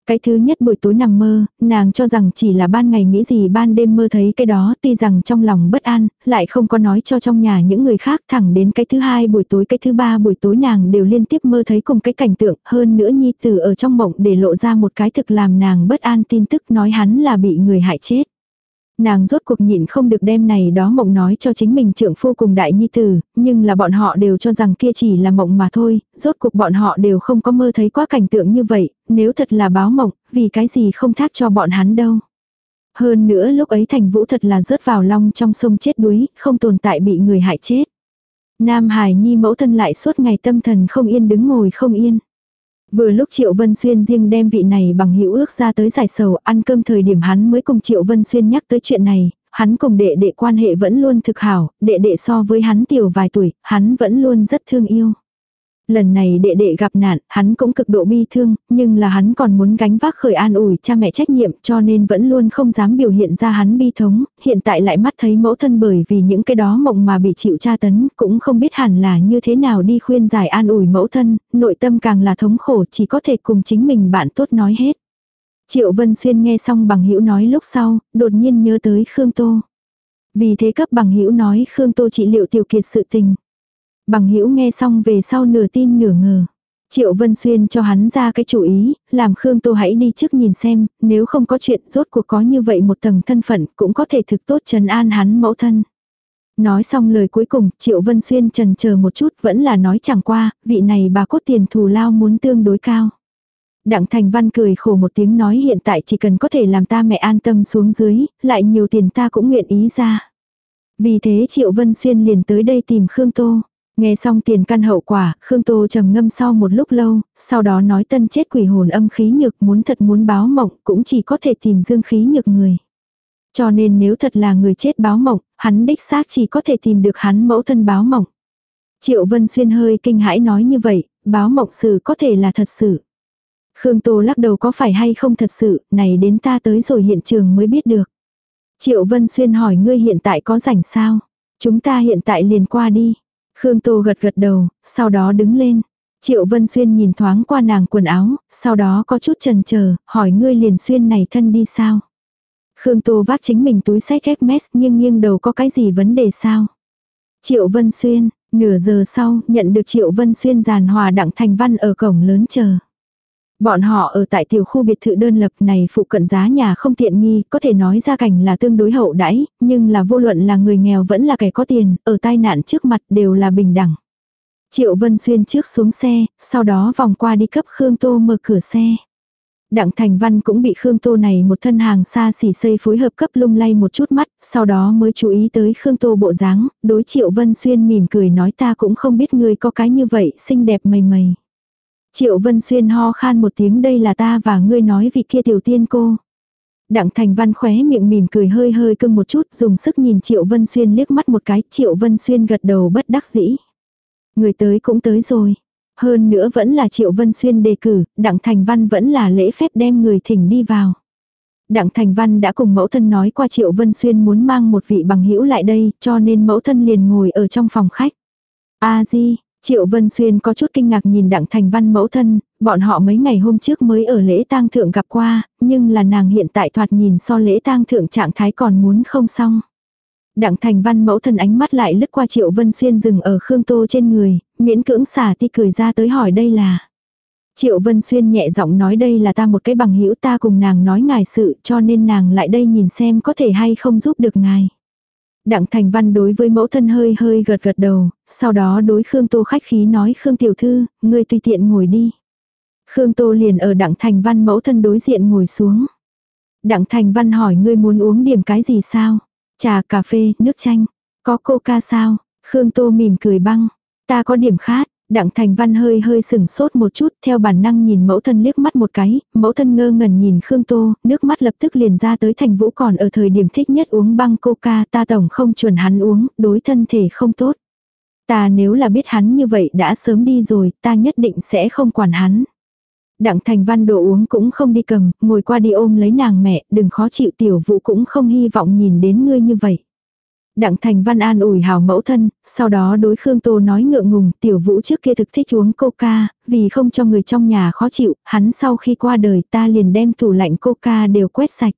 Cái thứ nhất buổi tối nằm mơ, nàng cho rằng chỉ là ban ngày nghĩ gì ban đêm mơ thấy cái đó tuy rằng trong lòng bất an, lại không có nói cho trong nhà những người khác thẳng đến cái thứ hai buổi tối cái thứ ba buổi tối nàng đều liên tiếp mơ thấy cùng cái cảnh tượng hơn nữa nhi tử ở trong mộng để lộ ra một cái thực làm nàng bất an tin tức nói hắn là bị người hại chết. Nàng rốt cuộc nhịn không được đem này đó mộng nói cho chính mình trượng phu cùng đại nhi tử, nhưng là bọn họ đều cho rằng kia chỉ là mộng mà thôi, rốt cuộc bọn họ đều không có mơ thấy quá cảnh tượng như vậy, nếu thật là báo mộng, vì cái gì không thác cho bọn hắn đâu. Hơn nữa lúc ấy thành vũ thật là rớt vào long trong sông chết đuối, không tồn tại bị người hại chết. Nam Hải Nhi mẫu thân lại suốt ngày tâm thần không yên đứng ngồi không yên. Vừa lúc Triệu Vân Xuyên riêng đem vị này bằng hữu ước ra tới giải sầu ăn cơm thời điểm hắn mới cùng Triệu Vân Xuyên nhắc tới chuyện này, hắn cùng đệ đệ quan hệ vẫn luôn thực hảo, đệ đệ so với hắn tiểu vài tuổi, hắn vẫn luôn rất thương yêu. Lần này đệ đệ gặp nạn, hắn cũng cực độ bi thương, nhưng là hắn còn muốn gánh vác khởi an ủi cha mẹ trách nhiệm cho nên vẫn luôn không dám biểu hiện ra hắn bi thống, hiện tại lại mắt thấy mẫu thân bởi vì những cái đó mộng mà bị chịu tra tấn, cũng không biết hẳn là như thế nào đi khuyên giải an ủi mẫu thân, nội tâm càng là thống khổ chỉ có thể cùng chính mình bạn tốt nói hết. Triệu Vân Xuyên nghe xong bằng hữu nói lúc sau, đột nhiên nhớ tới Khương Tô. Vì thế cấp bằng hữu nói Khương Tô trị liệu tiểu kiệt sự tình. Bằng hữu nghe xong về sau nửa tin nửa ngờ. Triệu Vân Xuyên cho hắn ra cái chủ ý, làm Khương Tô hãy đi trước nhìn xem, nếu không có chuyện rốt cuộc có như vậy một tầng thân phận cũng có thể thực tốt trần an hắn mẫu thân. Nói xong lời cuối cùng, Triệu Vân Xuyên trần chờ một chút vẫn là nói chẳng qua, vị này bà cốt tiền thù lao muốn tương đối cao. Đặng Thành Văn cười khổ một tiếng nói hiện tại chỉ cần có thể làm ta mẹ an tâm xuống dưới, lại nhiều tiền ta cũng nguyện ý ra. Vì thế Triệu Vân Xuyên liền tới đây tìm Khương Tô. Nghe xong tiền căn hậu quả, Khương Tô trầm ngâm sau một lúc lâu, sau đó nói tân chết quỷ hồn âm khí nhược muốn thật muốn báo mộng cũng chỉ có thể tìm dương khí nhược người. Cho nên nếu thật là người chết báo mộng, hắn đích xác chỉ có thể tìm được hắn mẫu thân báo mộng. Triệu Vân Xuyên hơi kinh hãi nói như vậy, báo mộng sự có thể là thật sự. Khương Tô lắc đầu có phải hay không thật sự, này đến ta tới rồi hiện trường mới biết được. Triệu Vân Xuyên hỏi ngươi hiện tại có rảnh sao? Chúng ta hiện tại liền qua đi. Khương Tô gật gật đầu, sau đó đứng lên. Triệu Vân Xuyên nhìn thoáng qua nàng quần áo, sau đó có chút chần chờ, hỏi ngươi liền xuyên này thân đi sao? Khương Tô vác chính mình túi sách mess nhưng nghiêng đầu có cái gì vấn đề sao? Triệu Vân Xuyên, nửa giờ sau, nhận được Triệu Vân Xuyên giàn hòa đặng thành văn ở cổng lớn chờ. Bọn họ ở tại tiểu khu biệt thự đơn lập này phụ cận giá nhà không tiện nghi, có thể nói ra cảnh là tương đối hậu đãi, nhưng là vô luận là người nghèo vẫn là kẻ có tiền, ở tai nạn trước mặt đều là bình đẳng. Triệu Vân Xuyên trước xuống xe, sau đó vòng qua đi cấp Khương Tô mở cửa xe. Đặng Thành Văn cũng bị Khương Tô này một thân hàng xa xỉ xây phối hợp cấp lung lay một chút mắt, sau đó mới chú ý tới Khương Tô bộ dáng, đối Triệu Vân Xuyên mỉm cười nói ta cũng không biết người có cái như vậy, xinh đẹp mầy mầy. Triệu Vân Xuyên ho khan một tiếng đây là ta và ngươi nói vị kia tiểu tiên cô. Đặng Thành Văn khóe miệng mỉm cười hơi hơi cưng một chút dùng sức nhìn Triệu Vân Xuyên liếc mắt một cái. Triệu Vân Xuyên gật đầu bất đắc dĩ. Người tới cũng tới rồi. Hơn nữa vẫn là Triệu Vân Xuyên đề cử, Đặng Thành Văn vẫn là lễ phép đem người thỉnh đi vào. Đặng Thành Văn đã cùng mẫu thân nói qua Triệu Vân Xuyên muốn mang một vị bằng hữu lại đây, cho nên mẫu thân liền ngồi ở trong phòng khách. A Di, Triệu Vân Xuyên có chút kinh ngạc nhìn Đặng Thành Văn mẫu thân, bọn họ mấy ngày hôm trước mới ở lễ tang thượng gặp qua, nhưng là nàng hiện tại thoạt nhìn so lễ tang thượng trạng thái còn muốn không xong. Đặng Thành Văn mẫu thân ánh mắt lại lướt qua Triệu Vân Xuyên dừng ở Khương Tô trên người, miễn cưỡng xả ti cười ra tới hỏi đây là. Triệu Vân Xuyên nhẹ giọng nói đây là ta một cái bằng hữu ta cùng nàng nói ngài sự cho nên nàng lại đây nhìn xem có thể hay không giúp được ngài. Đặng Thành Văn đối với mẫu thân hơi hơi gật gật đầu, sau đó đối Khương Tô khách khí nói Khương Tiểu Thư, ngươi tùy tiện ngồi đi. Khương Tô liền ở Đặng Thành Văn mẫu thân đối diện ngồi xuống. Đặng Thành Văn hỏi ngươi muốn uống điểm cái gì sao? Trà, cà phê, nước chanh. Có coca sao? Khương Tô mỉm cười băng. Ta có điểm khát. Đặng Thành Văn hơi hơi sừng sốt một chút, theo bản năng nhìn mẫu thân liếc mắt một cái, mẫu thân ngơ ngẩn nhìn Khương Tô, nước mắt lập tức liền ra tới Thành Vũ còn ở thời điểm thích nhất uống băng coca, ta tổng không chuẩn hắn uống, đối thân thể không tốt. Ta nếu là biết hắn như vậy đã sớm đi rồi, ta nhất định sẽ không quản hắn. Đặng Thành Văn đồ uống cũng không đi cầm, ngồi qua đi ôm lấy nàng mẹ, đừng khó chịu tiểu vũ cũng không hy vọng nhìn đến ngươi như vậy. Đặng Thành Văn an ủi hào mẫu thân, sau đó đối Khương Tô nói ngượng ngùng, tiểu vũ trước kia thực thích uống coca, vì không cho người trong nhà khó chịu, hắn sau khi qua đời ta liền đem tủ lạnh coca đều quét sạch.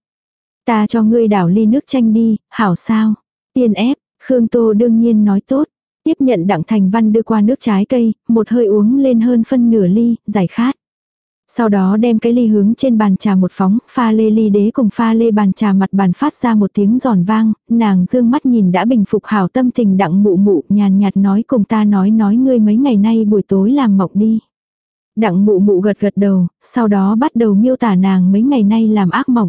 Ta cho ngươi đảo ly nước chanh đi, hảo sao? Tiên ép, Khương Tô đương nhiên nói tốt. Tiếp nhận Đặng Thành Văn đưa qua nước trái cây, một hơi uống lên hơn phân nửa ly, giải khát. Sau đó đem cái ly hướng trên bàn trà một phóng, pha lê ly đế cùng pha lê bàn trà mặt bàn phát ra một tiếng giòn vang, nàng dương mắt nhìn đã bình phục hảo tâm tình đặng mụ mụ nhàn nhạt nói cùng ta nói nói ngươi mấy ngày nay buổi tối làm mộng đi. Đặng mụ mụ gật gật đầu, sau đó bắt đầu miêu tả nàng mấy ngày nay làm ác mộng.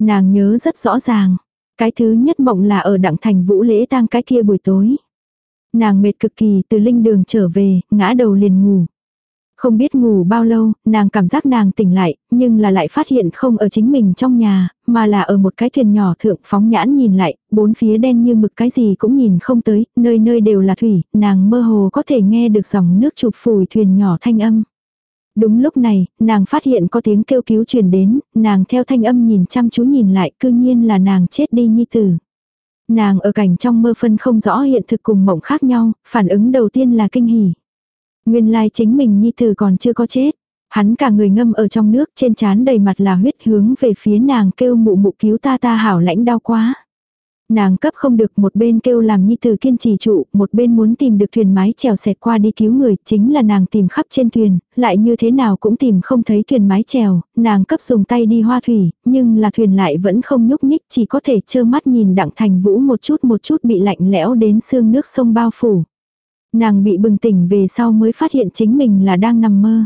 Nàng nhớ rất rõ ràng, cái thứ nhất mộng là ở đặng thành vũ lễ tang cái kia buổi tối. Nàng mệt cực kỳ từ linh đường trở về, ngã đầu liền ngủ. Không biết ngủ bao lâu, nàng cảm giác nàng tỉnh lại, nhưng là lại phát hiện không ở chính mình trong nhà, mà là ở một cái thuyền nhỏ thượng phóng nhãn nhìn lại, bốn phía đen như mực cái gì cũng nhìn không tới, nơi nơi đều là thủy, nàng mơ hồ có thể nghe được dòng nước chụp phủi thuyền nhỏ thanh âm. Đúng lúc này, nàng phát hiện có tiếng kêu cứu truyền đến, nàng theo thanh âm nhìn chăm chú nhìn lại, cư nhiên là nàng chết đi nhi tử. Nàng ở cảnh trong mơ phân không rõ hiện thực cùng mộng khác nhau, phản ứng đầu tiên là kinh hỉ. Nguyên lai chính mình nhi tử còn chưa có chết. Hắn cả người ngâm ở trong nước trên trán đầy mặt là huyết hướng về phía nàng kêu mụ mụ cứu ta ta hảo lãnh đau quá. Nàng cấp không được một bên kêu làm nhi tử kiên trì trụ, một bên muốn tìm được thuyền mái chèo xẹt qua đi cứu người, chính là nàng tìm khắp trên thuyền, lại như thế nào cũng tìm không thấy thuyền mái chèo, nàng cấp dùng tay đi hoa thủy, nhưng là thuyền lại vẫn không nhúc nhích, chỉ có thể trơ mắt nhìn đặng thành vũ một chút một chút bị lạnh lẽo đến xương nước sông bao phủ. Nàng bị bừng tỉnh về sau mới phát hiện chính mình là đang nằm mơ.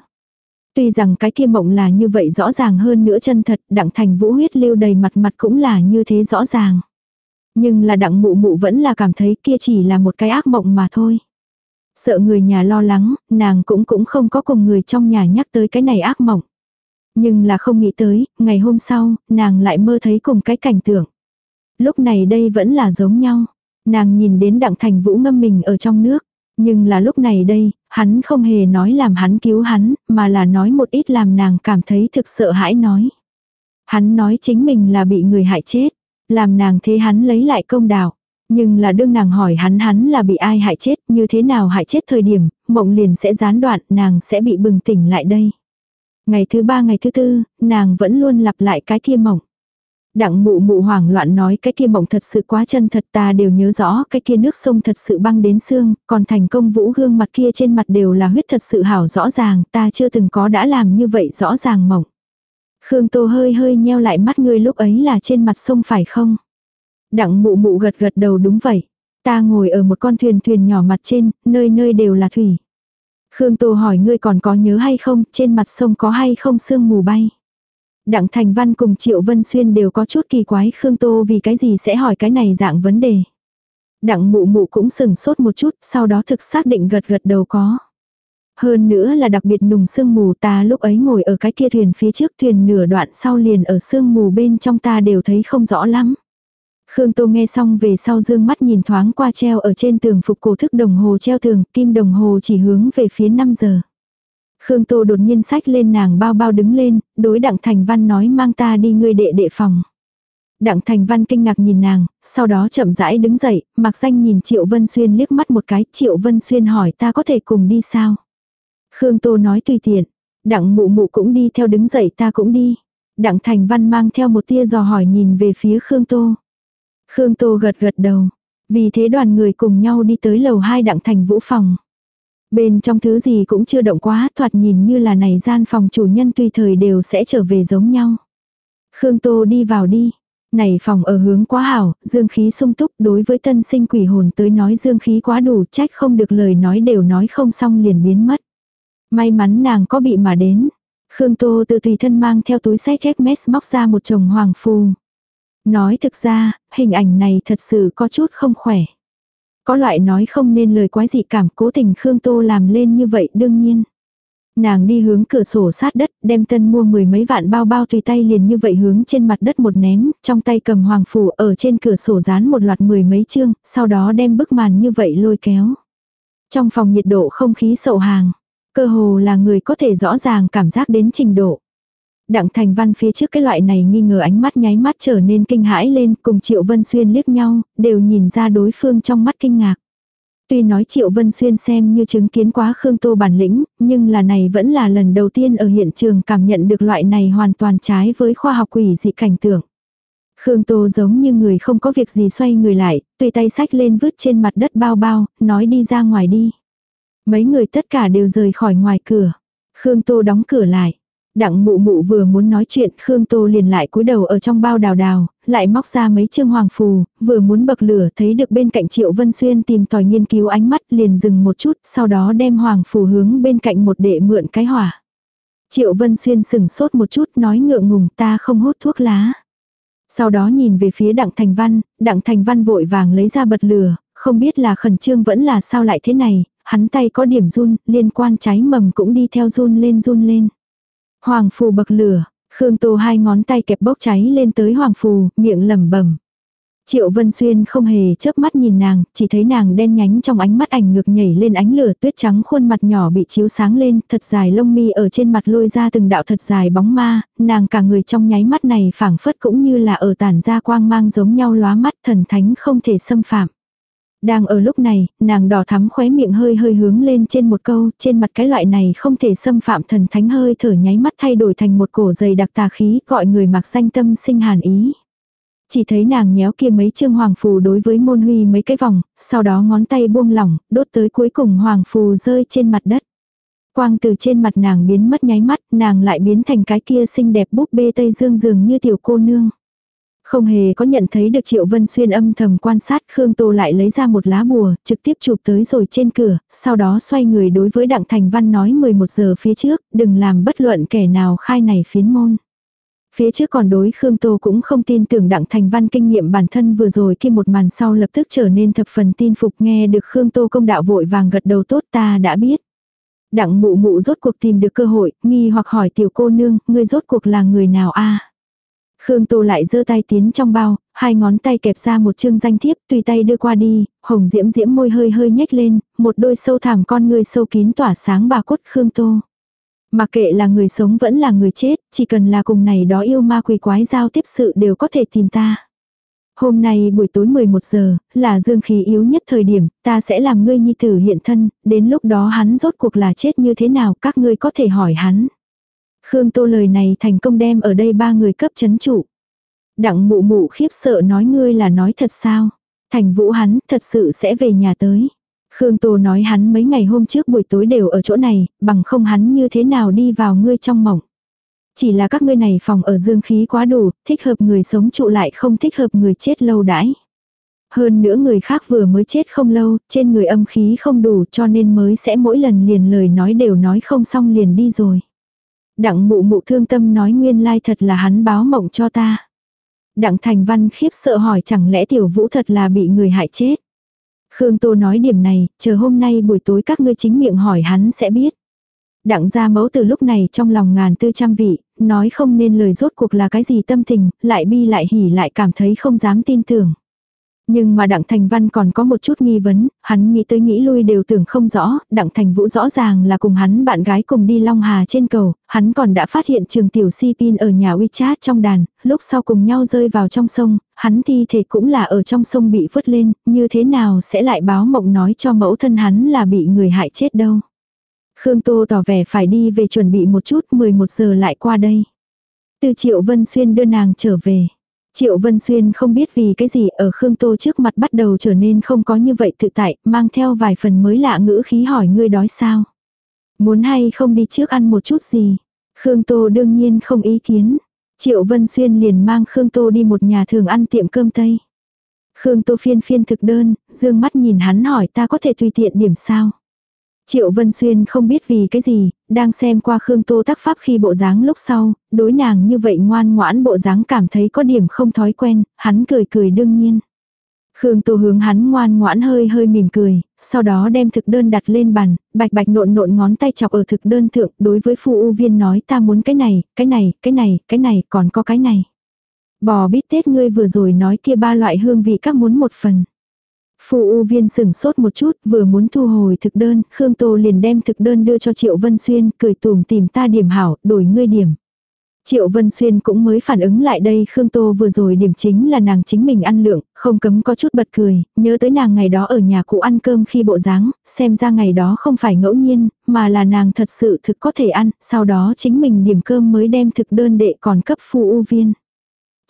Tuy rằng cái kia mộng là như vậy rõ ràng hơn nữa chân thật, đặng thành vũ huyết lưu đầy mặt mặt cũng là như thế rõ ràng. Nhưng là đặng mụ mụ vẫn là cảm thấy kia chỉ là một cái ác mộng mà thôi. Sợ người nhà lo lắng, nàng cũng cũng không có cùng người trong nhà nhắc tới cái này ác mộng. Nhưng là không nghĩ tới, ngày hôm sau, nàng lại mơ thấy cùng cái cảnh tượng. Lúc này đây vẫn là giống nhau. Nàng nhìn đến đặng thành vũ ngâm mình ở trong nước. Nhưng là lúc này đây, hắn không hề nói làm hắn cứu hắn, mà là nói một ít làm nàng cảm thấy thực sợ hãi nói. Hắn nói chính mình là bị người hại chết, làm nàng thế hắn lấy lại công đạo. Nhưng là đương nàng hỏi hắn hắn là bị ai hại chết, như thế nào hại chết thời điểm, mộng liền sẽ gián đoạn, nàng sẽ bị bừng tỉnh lại đây. Ngày thứ ba ngày thứ tư, nàng vẫn luôn lặp lại cái kia mộng. Đặng mụ mụ hoảng loạn nói cái kia mộng thật sự quá chân thật ta đều nhớ rõ cái kia nước sông thật sự băng đến xương, còn thành công vũ gương mặt kia trên mặt đều là huyết thật sự hảo rõ ràng, ta chưa từng có đã làm như vậy rõ ràng mộng. Khương Tô hơi hơi nheo lại mắt ngươi lúc ấy là trên mặt sông phải không? Đặng mụ mụ gật gật đầu đúng vậy. Ta ngồi ở một con thuyền thuyền nhỏ mặt trên, nơi nơi đều là thủy. Khương Tô hỏi ngươi còn có nhớ hay không, trên mặt sông có hay không sương mù bay. Đặng Thành Văn cùng Triệu Vân Xuyên đều có chút kỳ quái Khương Tô vì cái gì sẽ hỏi cái này dạng vấn đề. Đặng mụ mụ cũng sừng sốt một chút, sau đó thực xác định gật gật đầu có. Hơn nữa là đặc biệt nùng sương mù ta lúc ấy ngồi ở cái kia thuyền phía trước thuyền nửa đoạn sau liền ở sương mù bên trong ta đều thấy không rõ lắm. Khương Tô nghe xong về sau dương mắt nhìn thoáng qua treo ở trên tường phục cổ thức đồng hồ treo tường, kim đồng hồ chỉ hướng về phía 5 giờ. Khương Tô đột nhiên sách lên nàng bao bao đứng lên, đối Đặng Thành Văn nói mang ta đi ngươi đệ đệ phòng. Đặng Thành Văn kinh ngạc nhìn nàng, sau đó chậm rãi đứng dậy, mặc danh nhìn Triệu Vân Xuyên liếc mắt một cái, Triệu Vân Xuyên hỏi ta có thể cùng đi sao? Khương Tô nói tùy tiện, Đặng mụ mụ cũng đi theo đứng dậy ta cũng đi. Đặng Thành Văn mang theo một tia dò hỏi nhìn về phía Khương Tô. Khương Tô gật gật đầu. Vì thế đoàn người cùng nhau đi tới lầu hai Đặng Thành Vũ phòng. Bên trong thứ gì cũng chưa động quá, thoạt nhìn như là này gian phòng chủ nhân tùy thời đều sẽ trở về giống nhau. Khương Tô đi vào đi. Này phòng ở hướng quá hảo, dương khí sung túc đối với tân sinh quỷ hồn tới nói dương khí quá đủ trách không được lời nói đều nói không xong liền biến mất. May mắn nàng có bị mà đến. Khương Tô tự tùy thân mang theo túi sách mess móc ra một chồng hoàng phù. Nói thực ra, hình ảnh này thật sự có chút không khỏe. Có loại nói không nên lời quái dị cảm cố tình Khương Tô làm lên như vậy đương nhiên. Nàng đi hướng cửa sổ sát đất, đem tân mua mười mấy vạn bao bao tùy tay liền như vậy hướng trên mặt đất một ném, trong tay cầm hoàng phủ ở trên cửa sổ dán một loạt mười mấy chương, sau đó đem bức màn như vậy lôi kéo. Trong phòng nhiệt độ không khí sậu hàng, cơ hồ là người có thể rõ ràng cảm giác đến trình độ. Đặng Thành Văn phía trước cái loại này nghi ngờ ánh mắt nháy mắt trở nên kinh hãi lên cùng Triệu Vân Xuyên liếc nhau, đều nhìn ra đối phương trong mắt kinh ngạc. Tuy nói Triệu Vân Xuyên xem như chứng kiến quá Khương Tô bản lĩnh, nhưng là này vẫn là lần đầu tiên ở hiện trường cảm nhận được loại này hoàn toàn trái với khoa học quỷ dị cảnh tượng. Khương Tô giống như người không có việc gì xoay người lại, tùy tay sách lên vứt trên mặt đất bao bao, nói đi ra ngoài đi. Mấy người tất cả đều rời khỏi ngoài cửa. Khương Tô đóng cửa lại. Đặng mụ mụ vừa muốn nói chuyện Khương Tô liền lại cúi đầu ở trong bao đào đào, lại móc ra mấy chương hoàng phù, vừa muốn bậc lửa thấy được bên cạnh Triệu Vân Xuyên tìm tòi nghiên cứu ánh mắt liền dừng một chút, sau đó đem hoàng phù hướng bên cạnh một đệ mượn cái hỏa. Triệu Vân Xuyên sừng sốt một chút nói ngượng ngùng ta không hút thuốc lá. Sau đó nhìn về phía Đặng Thành Văn, Đặng Thành Văn vội vàng lấy ra bật lửa, không biết là khẩn trương vẫn là sao lại thế này, hắn tay có điểm run, liên quan cháy mầm cũng đi theo run lên run lên. Hoàng phù bậc lửa, Khương Tô hai ngón tay kẹp bốc cháy lên tới hoàng phù, miệng lẩm bẩm. Triệu Vân Xuyên không hề chớp mắt nhìn nàng, chỉ thấy nàng đen nhánh trong ánh mắt ảnh ngược nhảy lên ánh lửa tuyết trắng khuôn mặt nhỏ bị chiếu sáng lên, thật dài lông mi ở trên mặt lôi ra từng đạo thật dài bóng ma, nàng cả người trong nháy mắt này phảng phất cũng như là ở tản ra quang mang giống nhau lóa mắt thần thánh không thể xâm phạm. Đang ở lúc này, nàng đỏ thắm khóe miệng hơi hơi hướng lên trên một câu, trên mặt cái loại này không thể xâm phạm thần thánh hơi thở nháy mắt thay đổi thành một cổ dày đặc tà khí, gọi người mặc danh tâm sinh hàn ý. Chỉ thấy nàng nhéo kia mấy chương hoàng phù đối với môn huy mấy cái vòng, sau đó ngón tay buông lỏng, đốt tới cuối cùng hoàng phù rơi trên mặt đất. Quang từ trên mặt nàng biến mất nháy mắt, nàng lại biến thành cái kia xinh đẹp búp bê Tây Dương dường như tiểu cô nương. Không hề có nhận thấy được Triệu Vân Xuyên âm thầm quan sát Khương Tô lại lấy ra một lá bùa, trực tiếp chụp tới rồi trên cửa, sau đó xoay người đối với Đặng Thành Văn nói 11 giờ phía trước, đừng làm bất luận kẻ nào khai này phiến môn. Phía trước còn đối Khương Tô cũng không tin tưởng Đặng Thành Văn kinh nghiệm bản thân vừa rồi khi một màn sau lập tức trở nên thập phần tin phục nghe được Khương Tô công đạo vội vàng gật đầu tốt ta đã biết. Đặng mụ mụ rốt cuộc tìm được cơ hội, nghi hoặc hỏi tiểu cô nương, ngươi rốt cuộc là người nào a Khương Tô lại giơ tay tiến trong bao, hai ngón tay kẹp ra một chương danh thiếp tùy tay đưa qua đi, hồng diễm diễm môi hơi hơi nhếch lên, một đôi sâu thẳm con người sâu kín tỏa sáng bà cốt Khương Tô. Mà kệ là người sống vẫn là người chết, chỉ cần là cùng này đó yêu ma quỷ quái giao tiếp sự đều có thể tìm ta. Hôm nay buổi tối 11 giờ, là dương khí yếu nhất thời điểm, ta sẽ làm ngươi nhi tử hiện thân, đến lúc đó hắn rốt cuộc là chết như thế nào các ngươi có thể hỏi hắn. Khương Tô lời này thành công đem ở đây ba người cấp chấn trụ. Đặng mụ mụ khiếp sợ nói ngươi là nói thật sao. Thành vũ hắn thật sự sẽ về nhà tới. Khương Tô nói hắn mấy ngày hôm trước buổi tối đều ở chỗ này, bằng không hắn như thế nào đi vào ngươi trong mộng. Chỉ là các ngươi này phòng ở dương khí quá đủ, thích hợp người sống trụ lại không thích hợp người chết lâu đãi. Hơn nữa người khác vừa mới chết không lâu, trên người âm khí không đủ cho nên mới sẽ mỗi lần liền lời nói đều nói không xong liền đi rồi. Đặng mụ mụ thương tâm nói nguyên lai thật là hắn báo mộng cho ta. Đặng thành văn khiếp sợ hỏi chẳng lẽ tiểu vũ thật là bị người hại chết. Khương Tô nói điểm này, chờ hôm nay buổi tối các ngươi chính miệng hỏi hắn sẽ biết. Đặng gia mẫu từ lúc này trong lòng ngàn tư trăm vị, nói không nên lời rốt cuộc là cái gì tâm tình, lại bi lại hỉ lại cảm thấy không dám tin tưởng. Nhưng mà Đặng Thành Văn còn có một chút nghi vấn, hắn nghĩ tới nghĩ lui đều tưởng không rõ, Đặng Thành Vũ rõ ràng là cùng hắn bạn gái cùng đi Long Hà trên cầu, hắn còn đã phát hiện trường tiểu si pin ở nhà WeChat trong đàn, lúc sau cùng nhau rơi vào trong sông, hắn thi thể cũng là ở trong sông bị vứt lên, như thế nào sẽ lại báo mộng nói cho mẫu thân hắn là bị người hại chết đâu. Khương Tô tỏ vẻ phải đi về chuẩn bị một chút, 11 giờ lại qua đây. Từ Triệu Vân Xuyên đưa nàng trở về. Triệu Vân Xuyên không biết vì cái gì ở Khương Tô trước mặt bắt đầu trở nên không có như vậy tự tại, mang theo vài phần mới lạ ngữ khí hỏi ngươi đói sao. Muốn hay không đi trước ăn một chút gì. Khương Tô đương nhiên không ý kiến. Triệu Vân Xuyên liền mang Khương Tô đi một nhà thường ăn tiệm cơm Tây. Khương Tô phiên phiên thực đơn, dương mắt nhìn hắn hỏi ta có thể tùy tiện điểm sao. Triệu Vân Xuyên không biết vì cái gì, đang xem qua Khương Tô tác pháp khi bộ dáng lúc sau, đối nàng như vậy ngoan ngoãn bộ dáng cảm thấy có điểm không thói quen, hắn cười cười đương nhiên. Khương Tô hướng hắn ngoan ngoãn hơi hơi mỉm cười, sau đó đem thực đơn đặt lên bàn, bạch bạch nộn nộn ngón tay chọc ở thực đơn thượng, đối với phu u viên nói ta muốn cái này, cái này, cái này, cái này, còn có cái này. Bò bít tết ngươi vừa rồi nói kia ba loại hương vị các muốn một phần. Phu U Viên sừng sốt một chút, vừa muốn thu hồi thực đơn, Khương Tô liền đem thực đơn đưa cho Triệu Vân Xuyên, cười tùm tìm ta điểm hảo, đổi ngươi điểm. Triệu Vân Xuyên cũng mới phản ứng lại đây Khương Tô vừa rồi điểm chính là nàng chính mình ăn lượng, không cấm có chút bật cười, nhớ tới nàng ngày đó ở nhà cụ ăn cơm khi bộ dáng, xem ra ngày đó không phải ngẫu nhiên, mà là nàng thật sự thực có thể ăn, sau đó chính mình điểm cơm mới đem thực đơn đệ còn cấp phu u viên.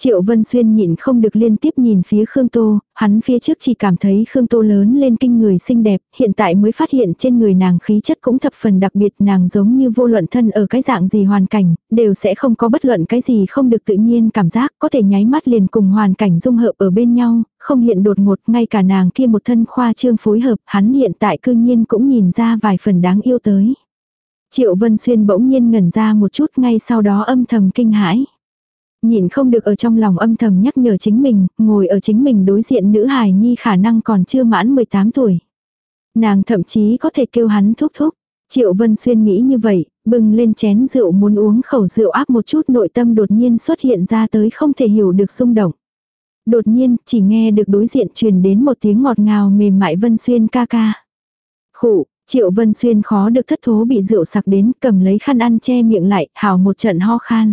Triệu Vân Xuyên nhịn không được liên tiếp nhìn phía Khương Tô, hắn phía trước chỉ cảm thấy Khương Tô lớn lên kinh người xinh đẹp, hiện tại mới phát hiện trên người nàng khí chất cũng thập phần đặc biệt nàng giống như vô luận thân ở cái dạng gì hoàn cảnh, đều sẽ không có bất luận cái gì không được tự nhiên cảm giác, có thể nháy mắt liền cùng hoàn cảnh dung hợp ở bên nhau, không hiện đột ngột, ngay cả nàng kia một thân khoa trương phối hợp, hắn hiện tại cư nhiên cũng nhìn ra vài phần đáng yêu tới. Triệu Vân Xuyên bỗng nhiên ngẩn ra một chút ngay sau đó âm thầm kinh hãi. Nhìn không được ở trong lòng âm thầm nhắc nhở chính mình, ngồi ở chính mình đối diện nữ hài nhi khả năng còn chưa mãn 18 tuổi. Nàng thậm chí có thể kêu hắn thúc thúc. Triệu Vân Xuyên nghĩ như vậy, bừng lên chén rượu muốn uống khẩu rượu áp một chút nội tâm đột nhiên xuất hiện ra tới không thể hiểu được xung động. Đột nhiên, chỉ nghe được đối diện truyền đến một tiếng ngọt ngào mềm mại Vân Xuyên ca ca. Khụ, Triệu Vân Xuyên khó được thất thố bị rượu sặc đến cầm lấy khăn ăn che miệng lại, hào một trận ho khan.